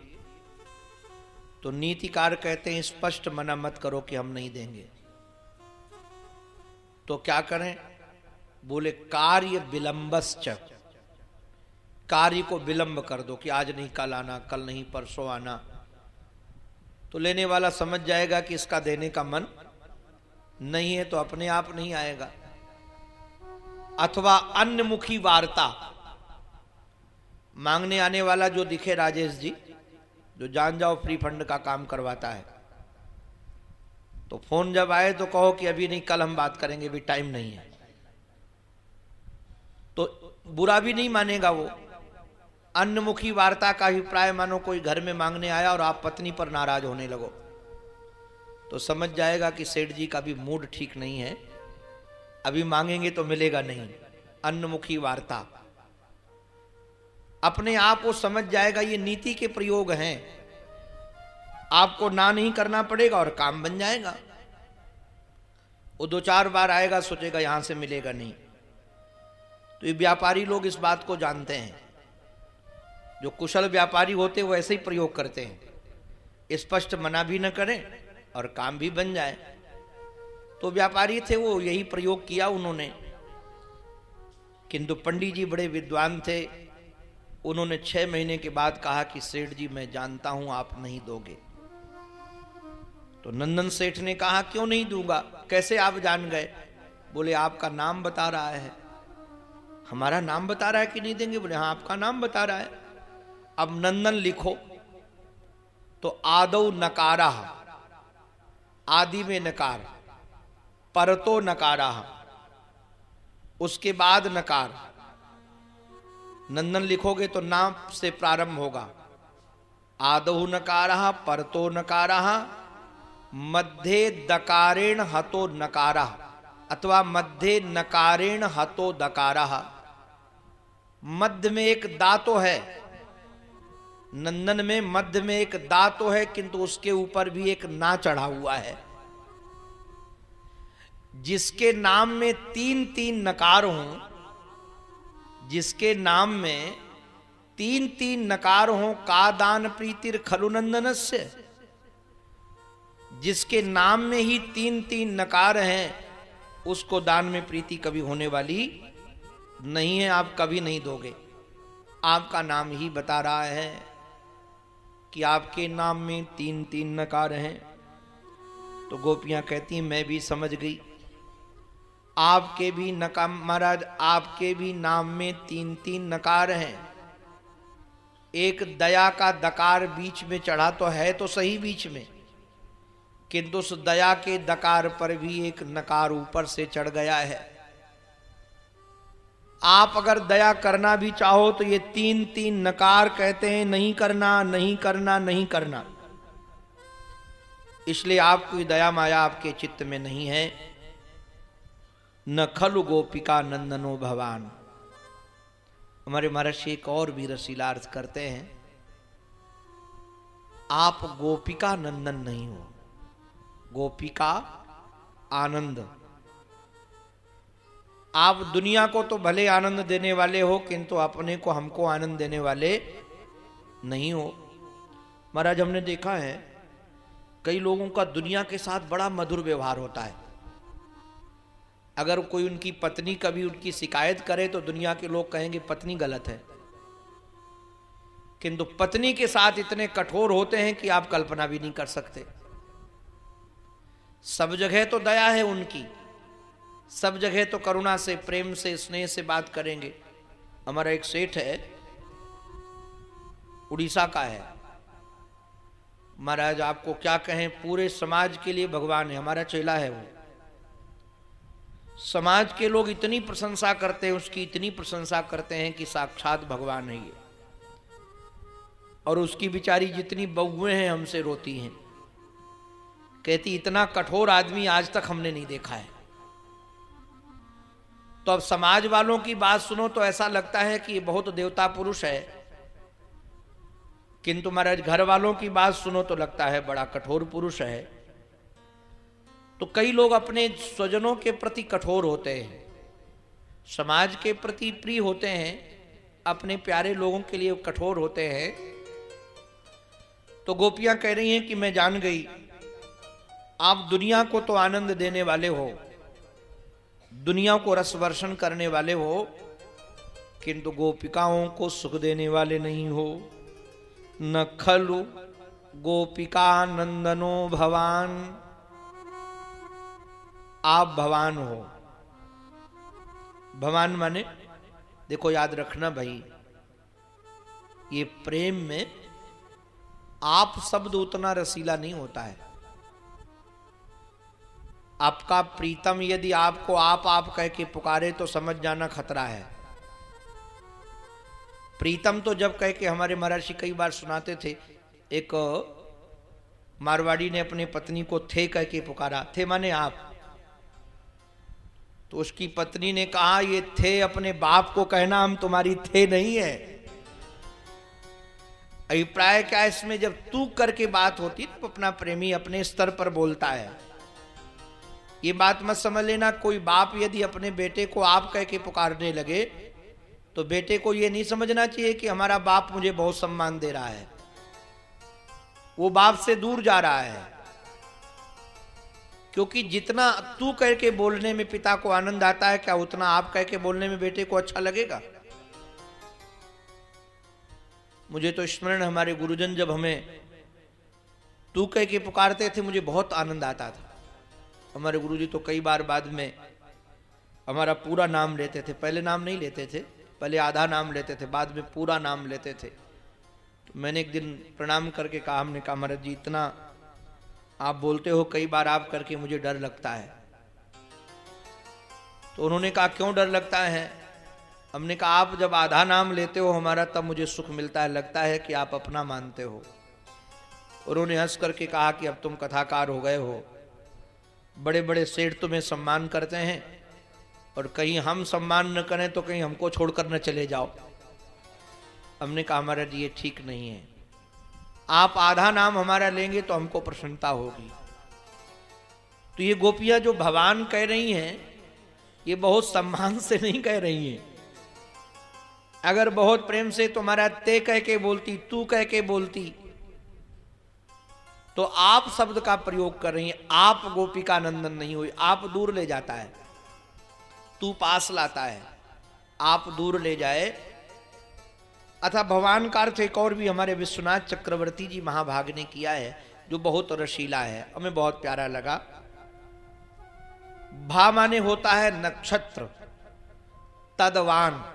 A: तो नीतिकार कहते हैं, स्पष्ट मना मत करो कि हम नहीं देंगे। तो क्या करें? बोले, कार्य विलंबश्च। कार्य को विलंब कर दो कि आज नहीं, कल आना, कल नहीं, परसों आना। तो लेने वाला समझ जाएगा कि इसका देने का मन नहीं है तो अपने आप नहीं आएगा। अथवा अन्य मुखी वार्ता। मांगने आने वाला जो दिखे राजेश जी जो जान जाओ फ्री फंड का काम करवाता है। तो फ़ोन जब आए तो कहो कि अभी नहीं, कल हम बात करेंगे भी टाइम नहीं है। तो बुरा भी नहीं मानेगा वो। अन्नमुखी वार्ता का अभिप्राय मानो कोई घर में मांगने आया और आप पत्नी पर नाराज़ होने लगो। तो समझ जाएगा कि सेठ जी का भी मूड ठीक नहीं है। अभी मांगेंगे तो मिलेगा नहीं। अन्नमुखी वार्ता। अपने आप वो समझ जाएगा, ये नीति के प्रयोग हैं। आपको ना नहीं करना पड़ेगा और काम बन जाएगा। वो दो चार बार आएगा, सोचेगा, यहाँ से मिलेगा नहीं। तो ये व्यापारी लोग इस बात को जानते हैं। जो कुशल व्यापारी होते वो ऐसे ही प्रयोग करते हैं। स्पष्ट मना भी न करें और काम भी बन जाए। तो व्यापारी थे, वो यही प्रयोग किया उन्होंने। किंतु पंडित जी बड़े विद्वान थे। उन्होंने छह महीने के बाद कहा कि सेठ जी, मैं जानता हूँ आप नहीं दोगे। तो नंदन सेठ ने कहा, क्यों नहीं दूँगा? कैसे आप जान गए? बोले, आपका नाम बता रहा है। हमारा नाम बता रहा है कि नहीं देंगे? बोले हाँ आपका नाम बता रहा है। अब नंदन लिखो। तो आदो नकारा। आदि में नकार। परतो नकारा। उसके बाद नकार। नंदन लिखोगे तो नाम से प्रारंभ होगा। आदहु नकारा, परतो नकारा, मध्य दकारेण हतो नकारा, अथवा मध्य नकारेण हतो दकारा। मध्य में एक दातो है। नंदन में मध्य में एक दातो है, किंतु उसके ऊपर भी एक ना चढ़ा हुआ है। जिसके नाम में तीन तीन नकार हों जिसके नाम में तीन तीन नकार हो, का दान प्रीतिर खलुनंदन से जिसके नाम में ही तीन तीन नकार हैं, उसको दान में प्रीति कभी होने वाली नहीं है, आप कभी नहीं दोगे। आपका नाम ही बता रहा है कि आपके नाम में तीन तीन नकार हैं। तो गोपियाँ कहती मैं भी समझ गई। आपके भी नका महाराज, आपके भी नाम में तीन तीन नकार हैं। एक दया का दकार बीच में चढ़ा तो है तो सही बीच में, किंतु उस दया के दकार पर भी एक नकार ऊपर से चढ़ गया है। आप अगर दया करना भी चाहो तो ये तीन तीन नकार कहते हैं, नहीं करना नहीं करना नहीं करना। इसलिए आपकी दया माया आपके चित्त में नहीं है। न खलु गोपिका नंदनो भवान। हमारे महर्षि एक और भी रसीला अर्थ करते हैं। आप गोपिका नंदन नहीं हो। गोपिका आनंद। आप दुनिया को तो भले आनंद देने वाले हो, किंतु अपने को हमको आनंद देने वाले नहीं हो। महाराज, हमने देखा है, कई लोगों का दुनिया के साथ बड़ा मधुर व्यवहार होता है। अगर कोई उनकी पत्नी कभी उनकी शिकायत करे तो दुनिया के लोग कहेंगे, पत्नी गलत है। किंतु पत्नी के साथ इतने कठोर होते हैं कि आप कल्पना भी नहीं कर सकते। सब जगह तो दया है उनकी, सब जगह तो करुणा से, प्रेम से, स्नेह से बात करेंगे। हमारा एक सेठ है, उड़ीसा का है। महाराज, आपको क्या कहें, पूरे समाज के लिए भगवान है, हमारा चेला है वो। समाज के लोग इतनी प्रशंसा करते हैं, उसकी इतनी प्रशंसा करते हैं कि साक्षात भगवान है ये। और उसकी बिचारी जितनी बहुएँ हैं, हमसे रोती हैं। कहती, इतना कठोर आदमी आज तक हमने नहीं देखा है। तो अब समाज वालों की बात सुनो तो ऐसा लगता है कि ये बहुत देवता पुरुष है। किंतु महाराज, घर वालों की बात सुनो तो लगता है बड़ा कठोर पुरुष है। तो कई लोग अपने स्वजनों के प्रति कठोर होते हैं, समाज के प्रति प्रिय होते हैं, अपने प्यारे लोगों के लिए कठोर होते हैं। तो गोपियाँ कह रही हैं कि मैं जान गई, आप दुनिया को तो आनंद देने वाले हो, दुनिया को रसवर्षण करने वाले हो, किंतु गोपिकाओं को सुख देने वाले नहीं हो। न खलु गोपिका नंदनो भवान। आप भवान हो। भवान माने, देखो याद रखना भाई, ये प्रेम में आप शब्द उतना रसीला नहीं होता है। आपका प्रीतम यदि आपको आप आप कह के पुकारे तो समझ जाना खतरा है। प्रीतम तो जब कह के हमारे महर्षि कई बार सुनाते थे, एक मारवाड़ी ने अपने पत्नी को थे कह के पुकारा, थे माने आप। तो उसकी पत्नी ने कहा, ये थे अपने बाप को कहना, हम तुम्हारी थे नहीं है। अभिप्राय क्या इसमें? जब तू करके बात होती तो अपना प्रेमी अपने स्तर पर बोलता है। ये बात मत समझ लेना, कोई बाप यदि अपने बेटे को आप कह के पुकारने लगे तो बेटे को यह नहीं समझना चाहिए कि हमारा बाप मुझे बहुत सम्मान दे रहा है। वो बाप से दूर जा रहा है। क्योंकि जितना तू कह के बोलने में पिता को आनंद आता है, क्या उतना आप कह के बोलने में बेटे को अच्छा लगेगा? मुझे तो स्मरण हमारे गुरुजन जब हमें तू कह के पुकारते थे, मुझे बहुत आनंद आता था। हमारे गुरुजी तो कई बार बाद में हमारा पूरा नाम लेते थे। पहले नाम नहीं लेते थे, पहले आधा नाम लेते थे, बाद में पूरा नाम लेते थे। तो मैंने एक दिन प्रणाम करके कहा, हमने कहा, महाराज जी, इतना आप बोलते हो, कई बार आप करके मुझे डर लगता है। तो उन्होंने कहा, क्यों डर लगता है? हमने कहा, आप जब आधा नाम लेते हो हमारा, तब मुझे सुख मिलता है, लगता है कि आप अपना मानते हो। उन्होंने हंस करके कहा कि, अब तुम कथाकार हो गए हो। बड़े बड़े सेठ तुम्हें सम्मान करते हैं, और कहीं हम सम्मान न करें तो कहीं हमको छोड़कर न चले जाओ। हमने कहा हमारा ये ठीक नहीं है। आप आधा नाम हमारा लेंगे तो हमको प्रसन्नता होगी। तो ये गोपियाँ जो भगवान कह रही हैं, ये बहुत सम्मान से नहीं कह रही हैं। अगर बहुत प्रेम से तुम्हारा ते कह के बोलती, तू कह के बोलती। तो आप शब्द का प्रयोग कर रही हैं। आप गोपिका नंदन नहीं हुई, आप दूर ले जाता है। तू पास लाता है, आप दूर ले जाए अथा भगवान का अर्थ एक और भी हमारे विश्वनाथ चक्रवर्ती जी महाभाग ने किया है, जो बहुत रशीला है, हमें बहुत प्यारा लगा। भा माने होता है नक्षत्र, तदवान।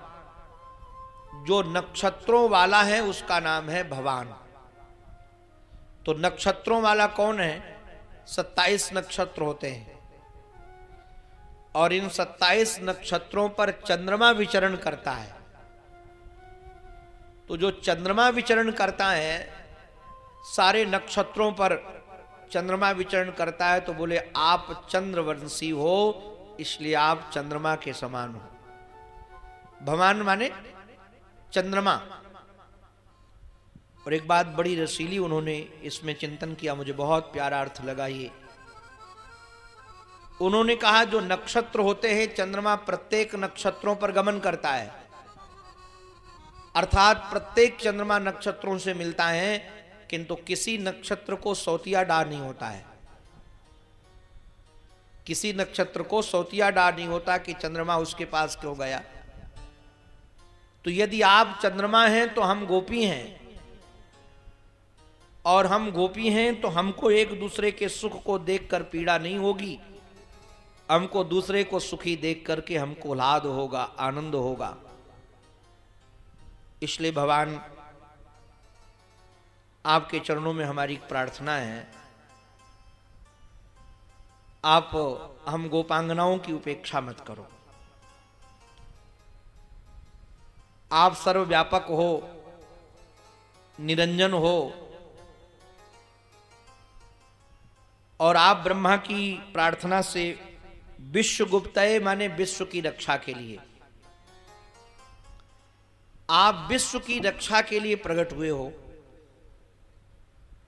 A: जो नक्षत्रों वाला है, उसका नाम है भवान तो नक्षत्रों वाला कौन है? सत्ताईस नक्षत्र होते हैं। और इन सत्ताईस नक्षत्रों पर चंद्रमा विचरण करता है। तो जो चंद्रमा विचरण करता है, सारे नक्षत्रों पर चंद्रमा विचरण करता है तो बोले, आप चंद्रवंशी हो, इसलिए आप चंद्रमा के समान हो। भगवान माने चंद्रमा। और एक बात बड़ी रसीली उन्होंने इसमें चिंतन किया, मुझे बहुत प्यारा अर्थ लगा ये। उन्होंने कहा, जो नक्षत्र होते हैं, चंद्रमा प्रत्येक नक्षत्रों पर गमन करता है। अर्थात प्रत्येक चंद्रमा नक्षत्रों से मिलता है, किंतु किसी नक्षत्र को सौतिया डार नहीं होता है। किसी नक्षत्र को सौतिया डार नहीं होता कि चंद्रमा उसके पास क्यों गया। तो यदि आप चंद्रमा हैं तो हम गोपी हैं। और हम गोपी हैं तो हमको एक दूसरे के सुख को देखकर पीड़ा नहीं होगी। हमको दूसरे को सुखी देख करके हमको लाद होगा, आनंद होगा। इसलिए भगवान आपके चरणों में हमारी प्रार्थना है। आप हम गोपांगनाओं की उपेक्षा मत करो। आप सर्वव्यापक हो, निरंजन हो, और आप ब्रह्मा की प्रार्थना से विश्व गुप्त माने विश्व की रक्षा के लिए। आप विश्व की रक्षा के लिए प्रकट हुए हो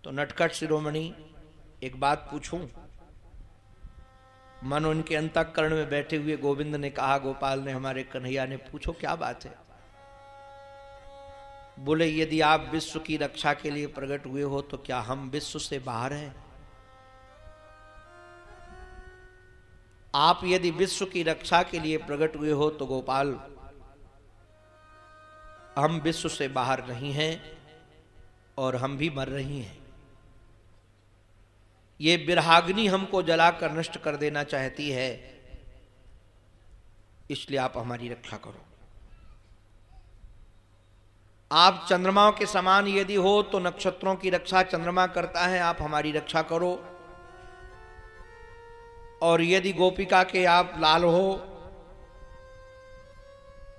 A: तो नटखट शिरोमणि, एक बात पूछूँ। मन उनके अंतकरण में बैठे हुए गोविंद ने कहा, गोपाल ने हमारे कन्हैया ने, पूछो क्या बात है? बोले, यदि आप विश्व की रक्षा के लिए प्रकट हुए हो तो क्या हम विश्व से बाहर हैं? आप यदि विश्व की रक्षा के लिए प्रकट हुए हो तो गोपाल हम विश्व से बाहर नहीं हैं और हम भी मर रही हैं। ये बिरहाग्नि हमको जलाकर नष्ट कर देना चाहती है, इसलिए आप हमारी रक्षा करो। आप चंद्रमाओं के समान यदि हो तो नक्षत्रों की रक्षा चंद्रमा करता है, आप हमारी रक्षा करो। और यदि गोपिका के आप लाल हो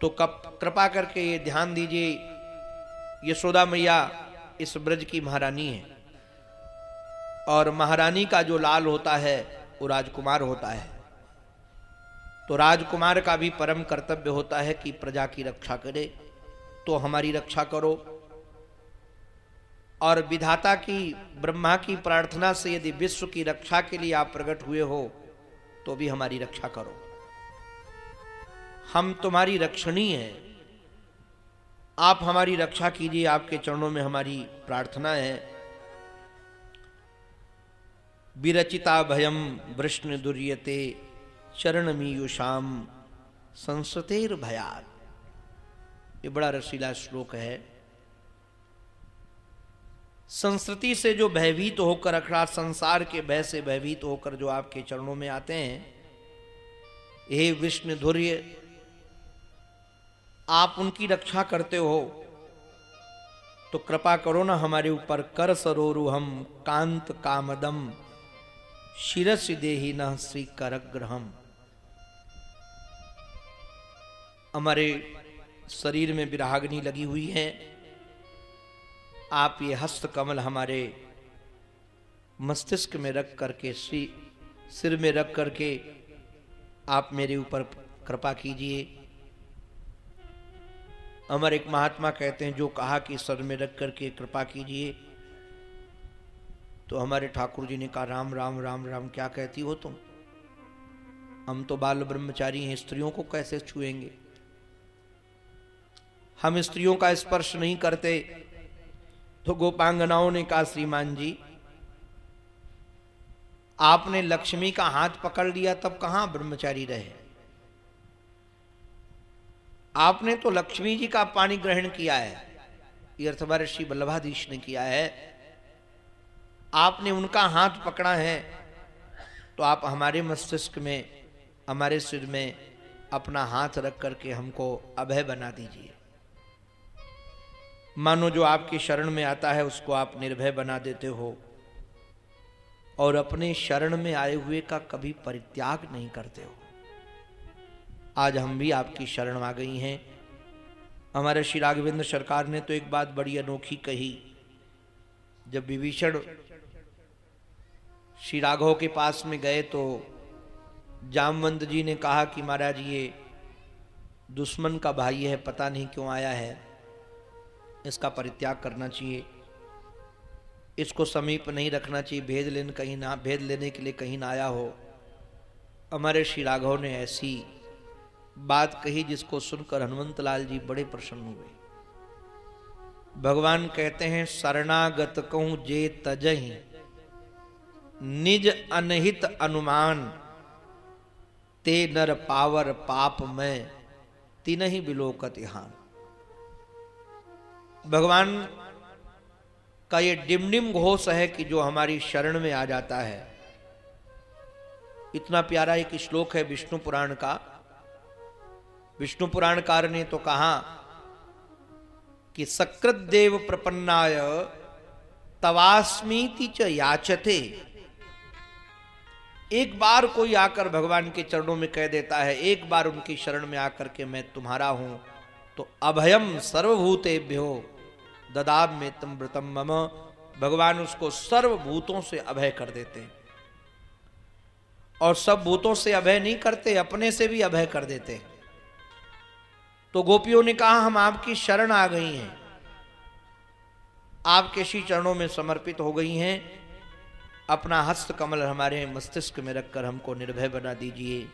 A: तो कप कृपा करके ये ध्यान दीजिए यशोदा मैया इस ब्रज की महारानी है। और महारानी का जो लाल होता है, वो राजकुमार होता है। तो राजकुमार का भी परम कर्तव्य होता है कि प्रजा की रक्षा करे तो हमारी रक्षा करो। और विधाता की, ब्रह्मा की प्रार्थना से यदि विश्व की रक्षा के लिए आप प्रकट हुए हो तो भी हमारी रक्षा करो। हम तुम्हारी रक्षणी हैं। आप हमारी रक्षा कीजिए, आपके चरणों में हमारी प्रार्थना है। विरचिता भयम वृष्ण दुर्यते चरण मीयुषाम संसतेर भयात। ये बड़ा रसीला श्लोक है। संस्कृति से जो भयभीत होकर अखड़ा संसार के भय से भयभीत होकर जो आपके चरणों में आते हैं, हे विष्णु धुर्य आप उनकी रक्षा करते हो तो कृपा करो ना हमारे ऊपर कर सरोरु हम कांत कामदम, शिरस देही न श्री करग्रहम। हमारे शरीर में विरागनी लगी हुई है। आप ये हस्त कमल हमारे मस्तिष्क में रख करके, श्री सिर में रख करके आप मेरे ऊपर कृपा कीजिए। अमर एक महात्मा कहते हैं, जो कहा कि सर में रख करके कृपा कीजिए। तो हमारे ठाकुर जी ने कहा, राम राम राम राम, क्या कहती हो तुम? हम तो बाल ब्रह्मचारी हैं, स्त्रियों को कैसे छुएँगे? हम स्त्रियों का स्पर्श नहीं करते। तो गोपांगनाओं ने कहा, श्रीमान जी, आपने लक्ष्मी का हाथ पकड़ लिया, तब कहाँ ब्रह्मचारी रहे? आपने तो लक्ष्मी जी का पानी ग्रहण किया है। ये ऋषि बल्लभाधीश ने किया है। आपने उनका हाथ पकड़ा है तो आप हमारे मस्तिष्क में, हमारे सिर में अपना हाथ रख करके हमको अभय बना दीजिए। मानो जो आपकी शरण में आता है, उसको आप निर्भय बना देते हो। और अपने शरण में आए हुए का कभी परित्याग नहीं करते हो। आज हम भी आपकी शरण आ गई हैं। हमारे श्री राघवेंद्र सरकार ने तो एक बात बड़ी अनोखी कही। जब विभीषण श्री राघव के पास में गए तो जामवंत जी ने कहा कि महाराज, ये दुश्मन का भाई है, पता नहीं क्यों आया है। इसका परित्याग करना चाहिए। इसको समीप नहीं रखना चाहिए। भेद लेने कहीं ना, भेद लेने के लिए कहीं ना आया हो। हमारे श्री राघव ने ऐसी बात कही जिसको सुनकर हनुमंत लाल जी बड़े प्रसन्न हुए। भगवान कहते हैं, शरणागत कहूँ जे तजही, निज अनहित अनुमान, ते नर पावर पाप में तीन ही बिलोकत यहाँ भगवान का ये डिमडिम घोष है कि जो हमारी शरण में आ जाता है। इतना प्यारा एक श्लोक है विष्णु पुराण का विष्णु पुराणकार ने तो कहा कि सकृत देव प्रपन्नाय तवास्मीति च याचते। एक बार कोई आकर भगवान के चरणों में कह देता है, एक बार उनकी शरण में आकर के मैं तुम्हारा हूँ तो अभयम सर्वभूतेभ्यो ददाब में तम व्रतम मम। भगवान उसको सर्वभूतों से अभय कर देते हैं। और सब भूतों से अभय नहीं करते, अपने से भी अभय कर देते तो गोपियों ने कहा, हम आपकी शरण आ गई हैं। आपके श्री चरणों में समर्पित हो गई हैं। अपना हस्त कमल हमारे मस्तिष्क में रखकर हमको निर्भय बना दीजिए।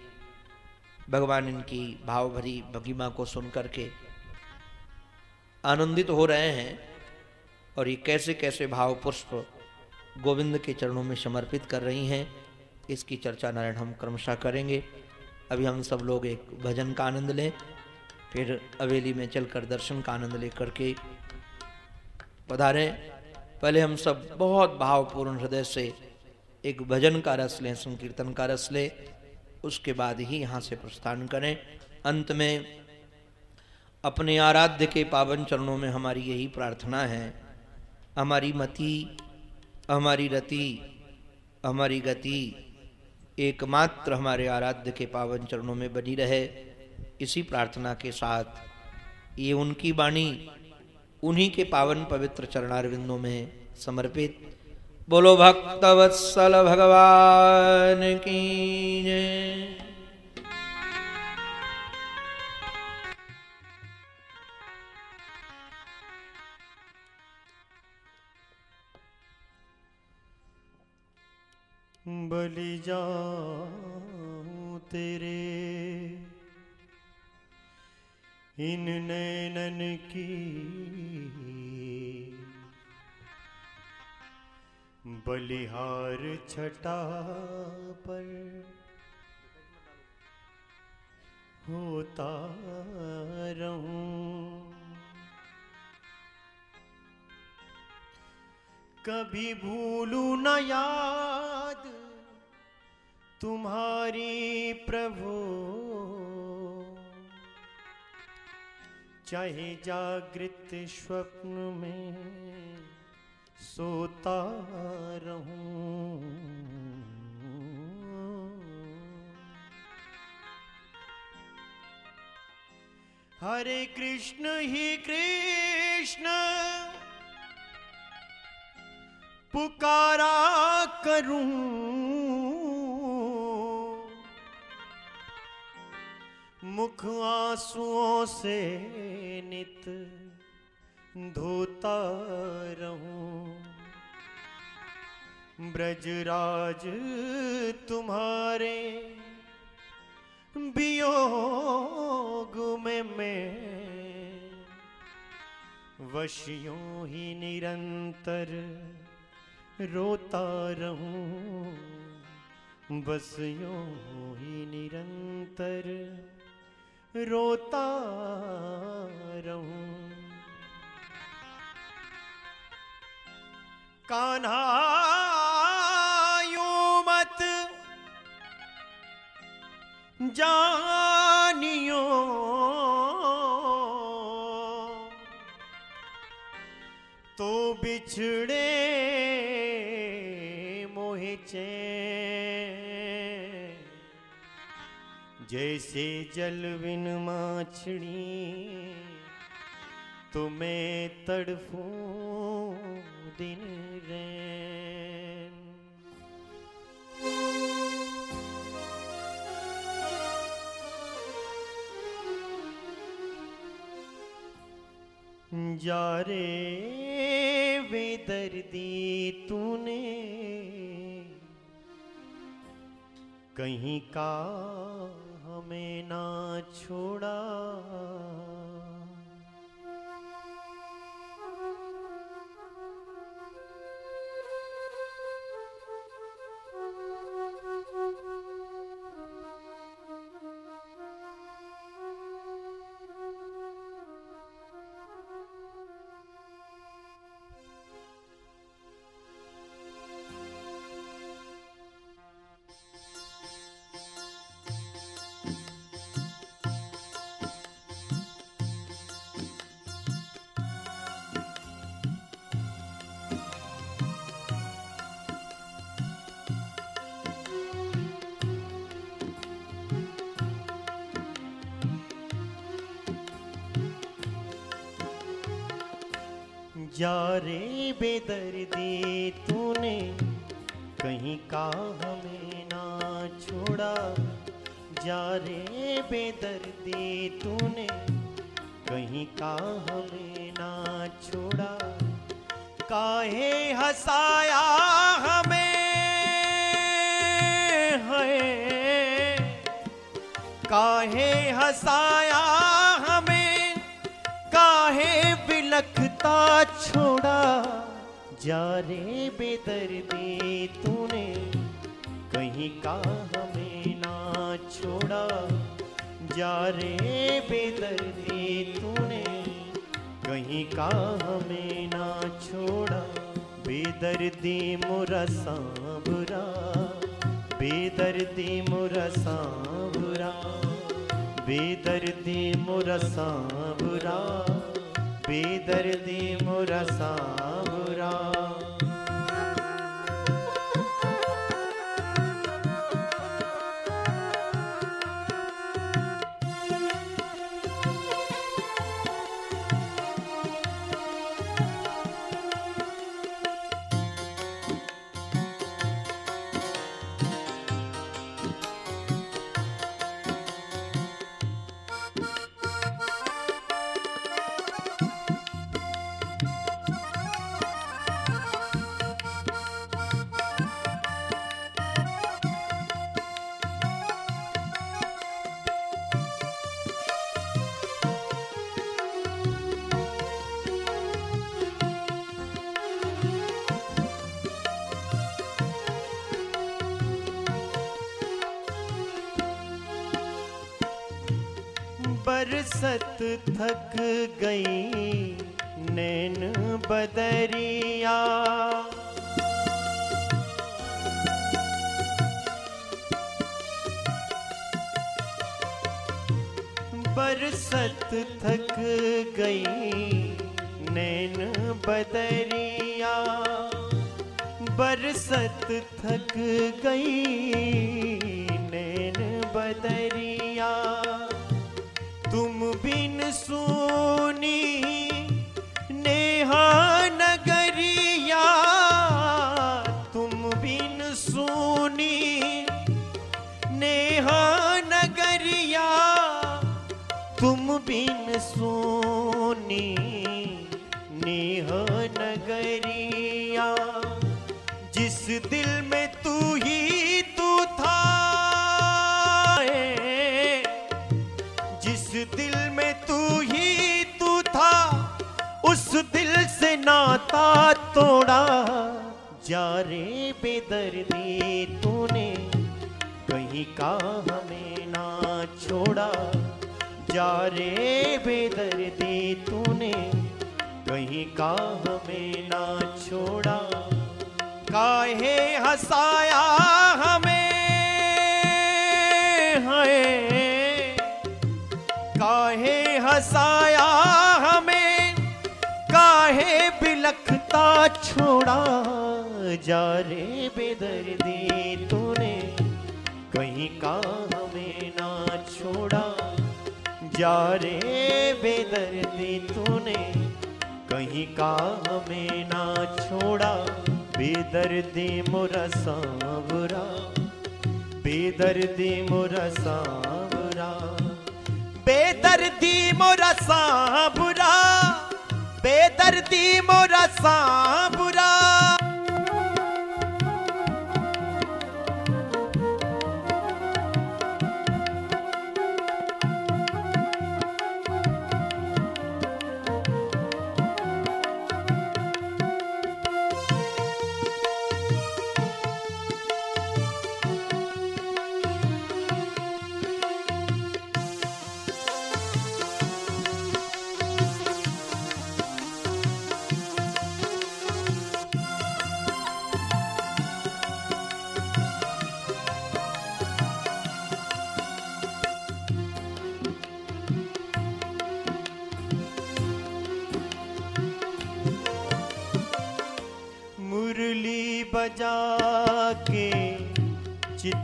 A: भगवान इनकी भाव भरी भगिमा को सुन करके आनंदित हो रहे हैं और ये कैसे कैसे भाव पुष्प गोविंद के चरणों में समर्पित कर रही हैं, इसकी चर्चा नारायण हम क्रमशः करेंगे। अभी हम सब लोग एक भजन का आनंद लें। फिर अवेली में चलकर दर्शन का आनंद लेकर के पधारें। पहले हम सब बहुत भावपूर्ण हृदय से एक भजन का रस लें, संकीर्तन का रस लें, उसके बाद ही यहाँ से प्रस्थान करें। अंत में अपने आराध्य के पावन चरणों में हमारी यही प्रार्थना है, हमारी मति, हमारी रति, हमारी गति, एकमात्र हमारे आराध्य के पावन चरणों में बनी रहे। इसी प्रार्थना के साथ ये उनकी वाणी उन्हीं के पावन पवित्र चरणारविंदों में समर्पित। बोलो, भक्तवत्सल भगवान की
B: बलि जाऊँ तेरे इन नैनन की। बलिहार छटा पर होता रहूँ। कभी भूलू न याद तुम्हारी प्रभु चाहे जागृत स्वप्न में सोता रहूँ। हरे कृष्ण ही कृष्ण पुकारा करूँ। मुख आंसुओं से नित धोता रहूँ। ब्रजराज तुम्हारे वियोग में मैं वशियों ही निरंतर रोता रहूँ। बस यूँ ही निरंतर रोता रहूँ। कान्हा यूँ मत जानियो। तो बिछड़े मोहे चैन जैसे जल बिन माछड़ी तुम्हें तड़फूं दिन रैन। जा रे बेदर्दी तूने कहीं का हमें ना छोड़ा। जा रे बेदर्दी तूने, कहीं का हमें ना छोड़ा। जा रे बेदर्दी तूने, कहीं का हमें ना छोड़ा। काहे हसाया हमें है काहे हंसाया बिलखता छोड़ा, जा रे बेदर्दी तूने, कहीं का हमें ना छोड़ा, जा रे बेदर्दी तूने, कहीं का हमें ना छोड़ा, बेदर्दी मोरा सांवरा बेदर्दी मोरा सांवरा बेदर्दी मोरा सांवरा बेदर्दी मोरा बेदर्दी मोरा सांवरा बेदर्दी मोरा सांवरा। बेदर्दी मोरा सांवरा बेदर्दी मोरा सांबुरा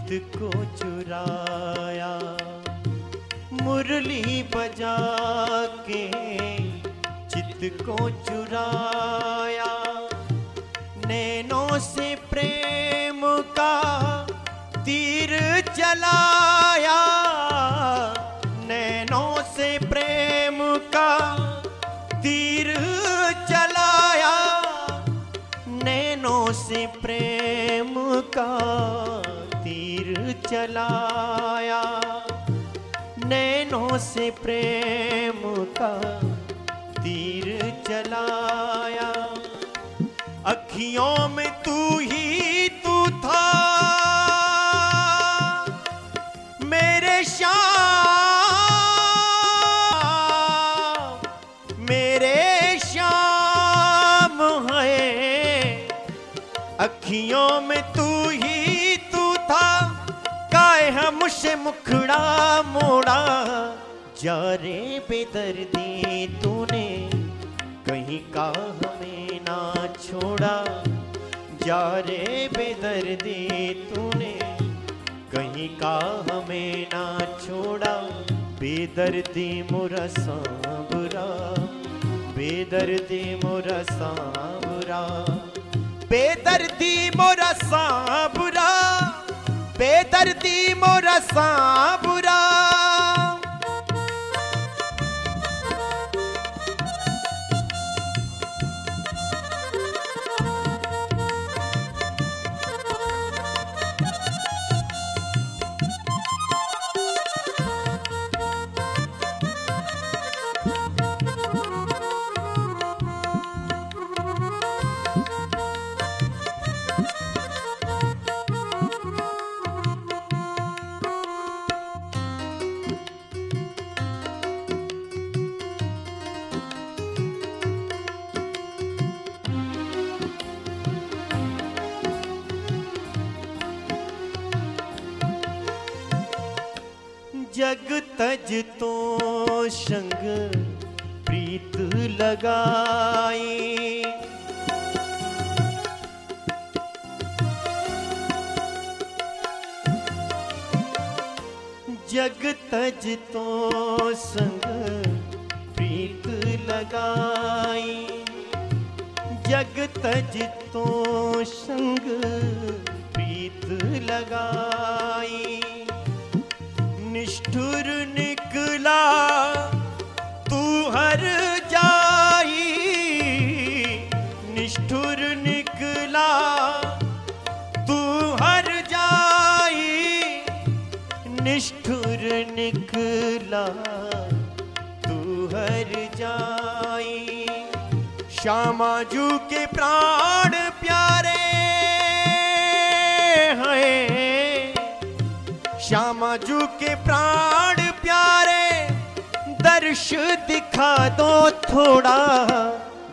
B: चित को चुराया मुरली बजा के चित को चलाया नैनों से प्रेम का तीर चलाया। अखियों में तू जा रे बेदर्दी तूने कहीं का हमें ना छोड़ा। जा रे बेदर्दी तूने कहीं का हमें ना छोड़ा। बेदर्दी मोरा सांबरा बेदर्दी मोरा सांबरा बेदर्दी मोरा सांबरा बेदर्दी मोरा सांबरा तो संग प्रीत लगाई। जग तज तो संग प्रीत लगाई। जग तज तो संग प्रीत लगाई। निष्ठुर निकला तू हर जाई, निष्ठुर निकला। तू हर जाई, निष्ठुर निकला। तू हर जाई श्यामाजू के प्राण प्यारे हैं। श्यामाजू के प्राण प्यारे दर्श दिखा दो थोड़ा।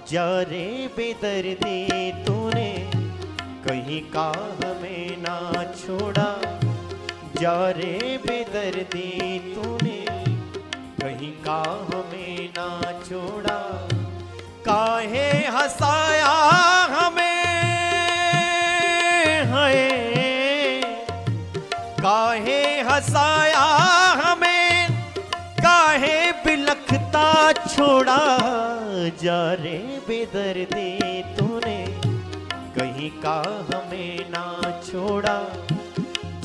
B: जा रे बेदर्दी तूने, कहीं का हमें ना छोड़ा। जा रे बेदर्दी तूने, कहीं का हमें ना छोड़ा। काहे हंसाया हमें है काहे हंसाया बिलखता छोड़ा जा रे बेदर्दी तूने। कहीं का हमें ना छोड़ा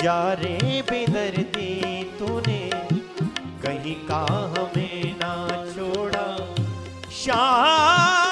B: जा रे बेदर्दी तूने। कहीं का हमें ना छोड़ा। श्याम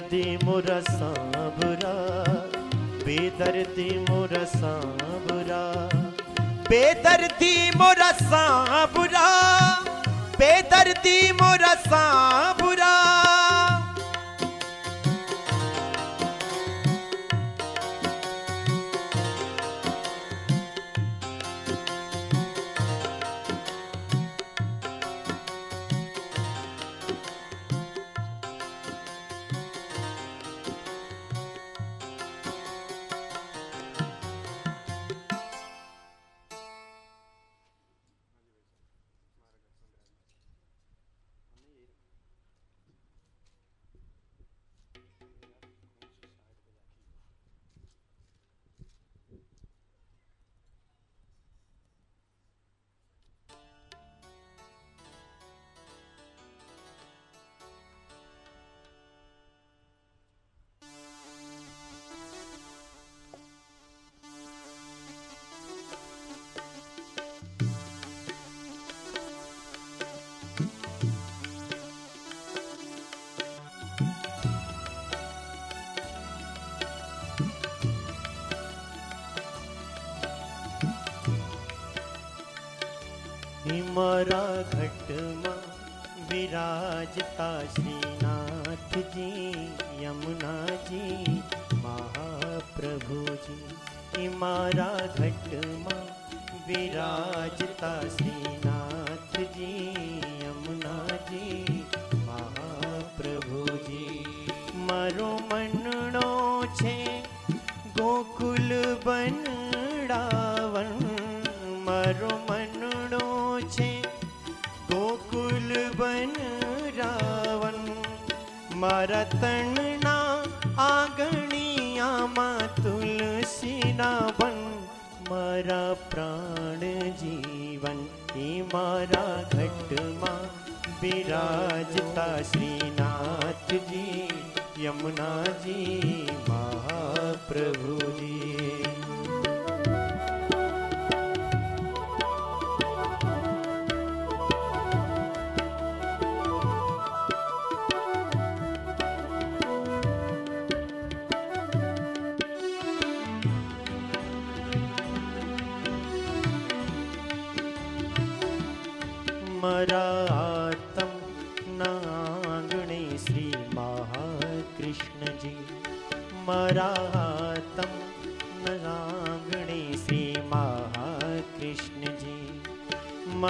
B: बेदर्दी मोरा सांबरा बेदर्दी मोरा सांबरा बेदर्दी मोरा सांबरा बेदर्दी मोरा सांबरा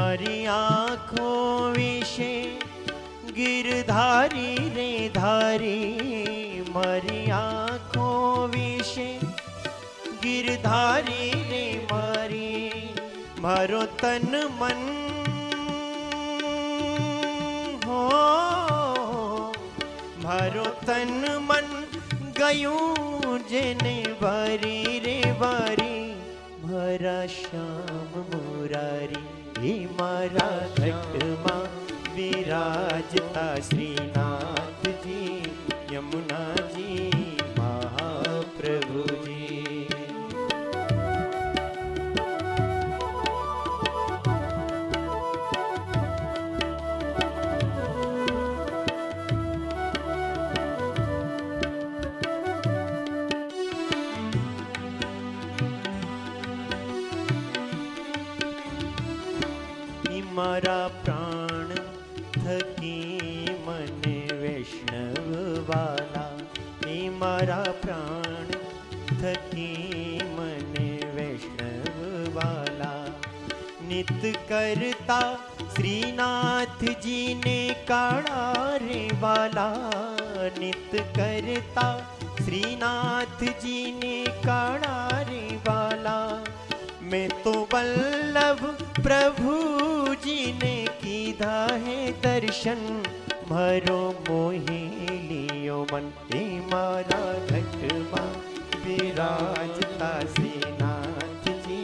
B: तुम्हारी आँखों विषे गिरधारी रे धारी, मरी आँखों विषे गिरधारी रे मरी, मरो तन मन। हो, मारो तन मन गयूं जने भरी रे भरी भरा श्याम मुरारी। હે મારા ઘટમાં વિરાજતા શ્રીનાથજી યમુનાજી. नित करता श्रीनाथ जी ने काड़ारे वाला नित करता श्रीनाथ जी ने काड़ारे वाला। मैं तो बल्लभ प्रभु जी ने कीधा है दर्शन भरो मोहे लियो मन, ए मारा घटवा। विराजता श्रीनाथ जी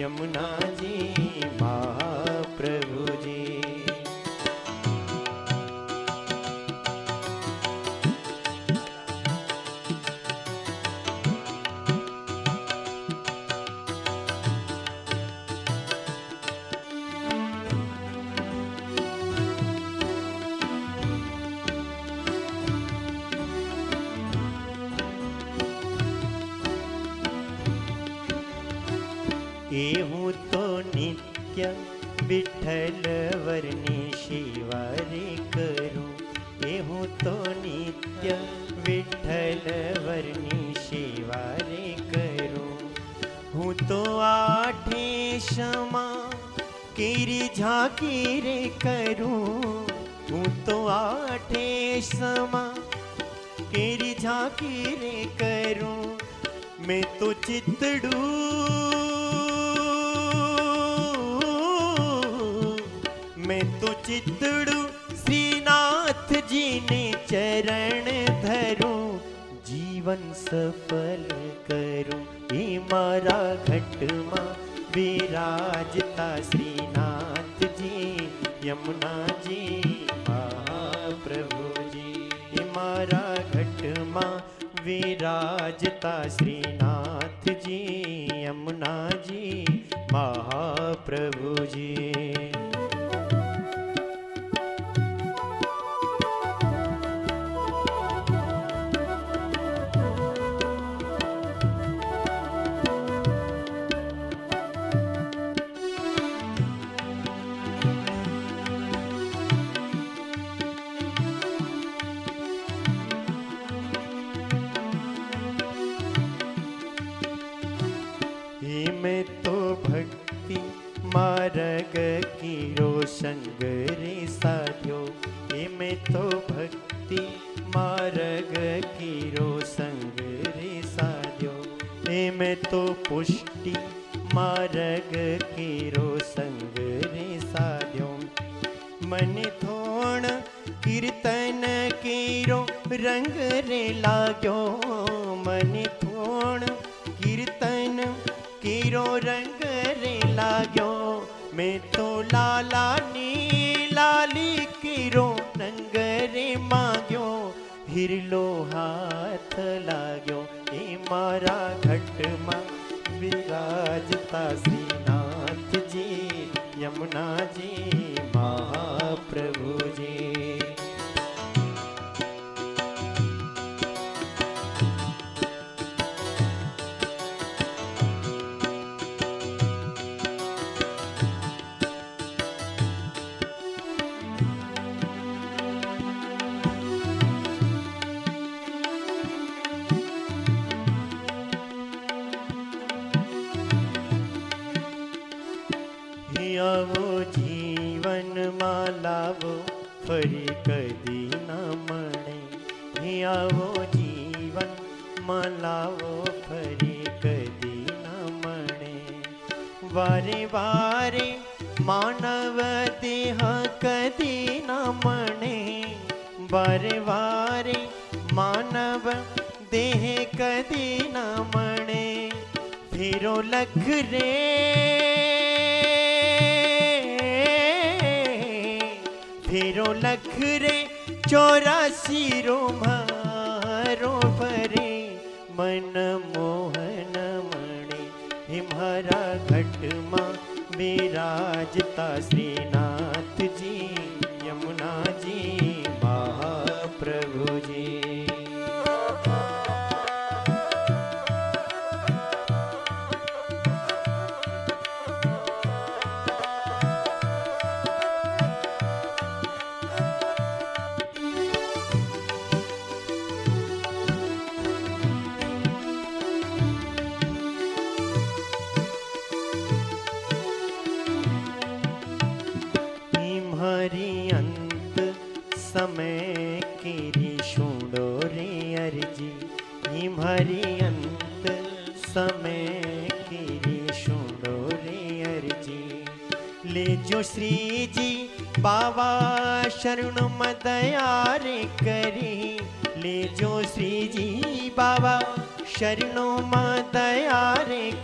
B: यमुना जी विठ्ठल वर्णी शिवारे करू હું તો આઠે ક્ષમા કેરી ઝાંકી રે કરું હું તો આઠે ક્ષમા કેરી ઝાંકી રે કરું મેં તો ચિતડું जीवन सफल करूँ। ई मारा घट माँ विराजता श्रीनाथ जी, यमुना जी, महाप्रभु जी। मारा घट माँ विराजता श्रीनाथ जी, यमुना जी, महाप्रभु जी। संग रे साध्यो ही तो भक्ति मार्ग कीरो संग रे साध्यो ही में तो पुष्टि मार्ग कीरो संग रे साध्यो। मन थोण कीर्तन कीरो, रंग रे लाग्यो मन थोण कीर्तन कीरो, रंग रे लाग्यो मैं तो लाला नी, लाली किरो नंगरे फिर हिरलो हाथ लाग्यो, ए मारा घट मा विराजता श्रीनाथ जी, यमुना जी। कधी न म्हणे आवो जीवन, मलावो फरी कधी न म्हणे वारे वारे मानव देह कदी न म्हणे वारे वारे मानव देह कदी न म्हणे फिरो लख रे लखरे नखरे चौरासी रोमारो भरे मन मोहन मणि। हिमारा घट माँ विराजता श्रीनाथ श्री जी बाबा शरण मदया करी। ले जो श्री जी बाबा शरणो मदया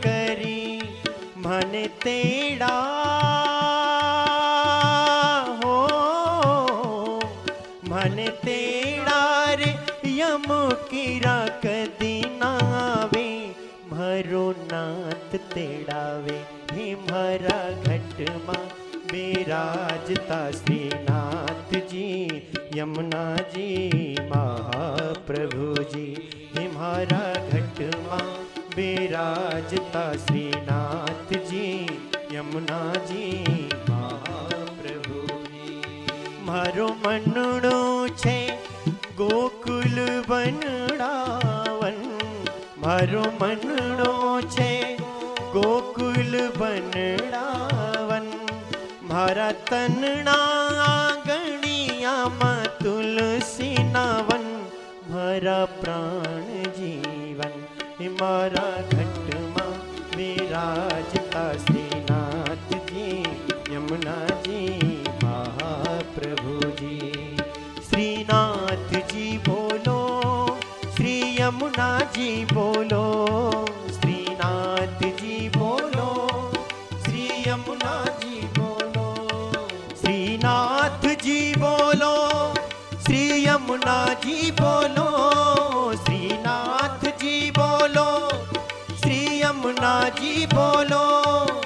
B: करी। मन तेड़ा हो, मन तेड़ा रे, यम कीरा कदी नावे मरो नाथ तेड़ावे हे मरा घटमा विराजता બિરાજતા શ્રીનાથજી યમુનાજી મહાપ્રભુજી હે મારા ઘટમાં બિરાજતા શ્રીનાથજી યમુનાજી
A: મહાપ્રભુજી
B: મારું મનણું છે ગોકુલ બનાવન મારો મનડો છે ગોકુલ બનાવન भरतना गणिया म तुलसी नवन, भर प्राण जीवन मारा घट मा विराजता श्रीनाथ जी, यमुना जी महाप्रभु जी श्रीनाथ जी बोलो, श्री यमुना जी बोलो, श्रीनाथ जी बोलो। श्री यमुना जी बोलो। श्रीनाथ जी बोलो। श्री यमुना जी बोलो।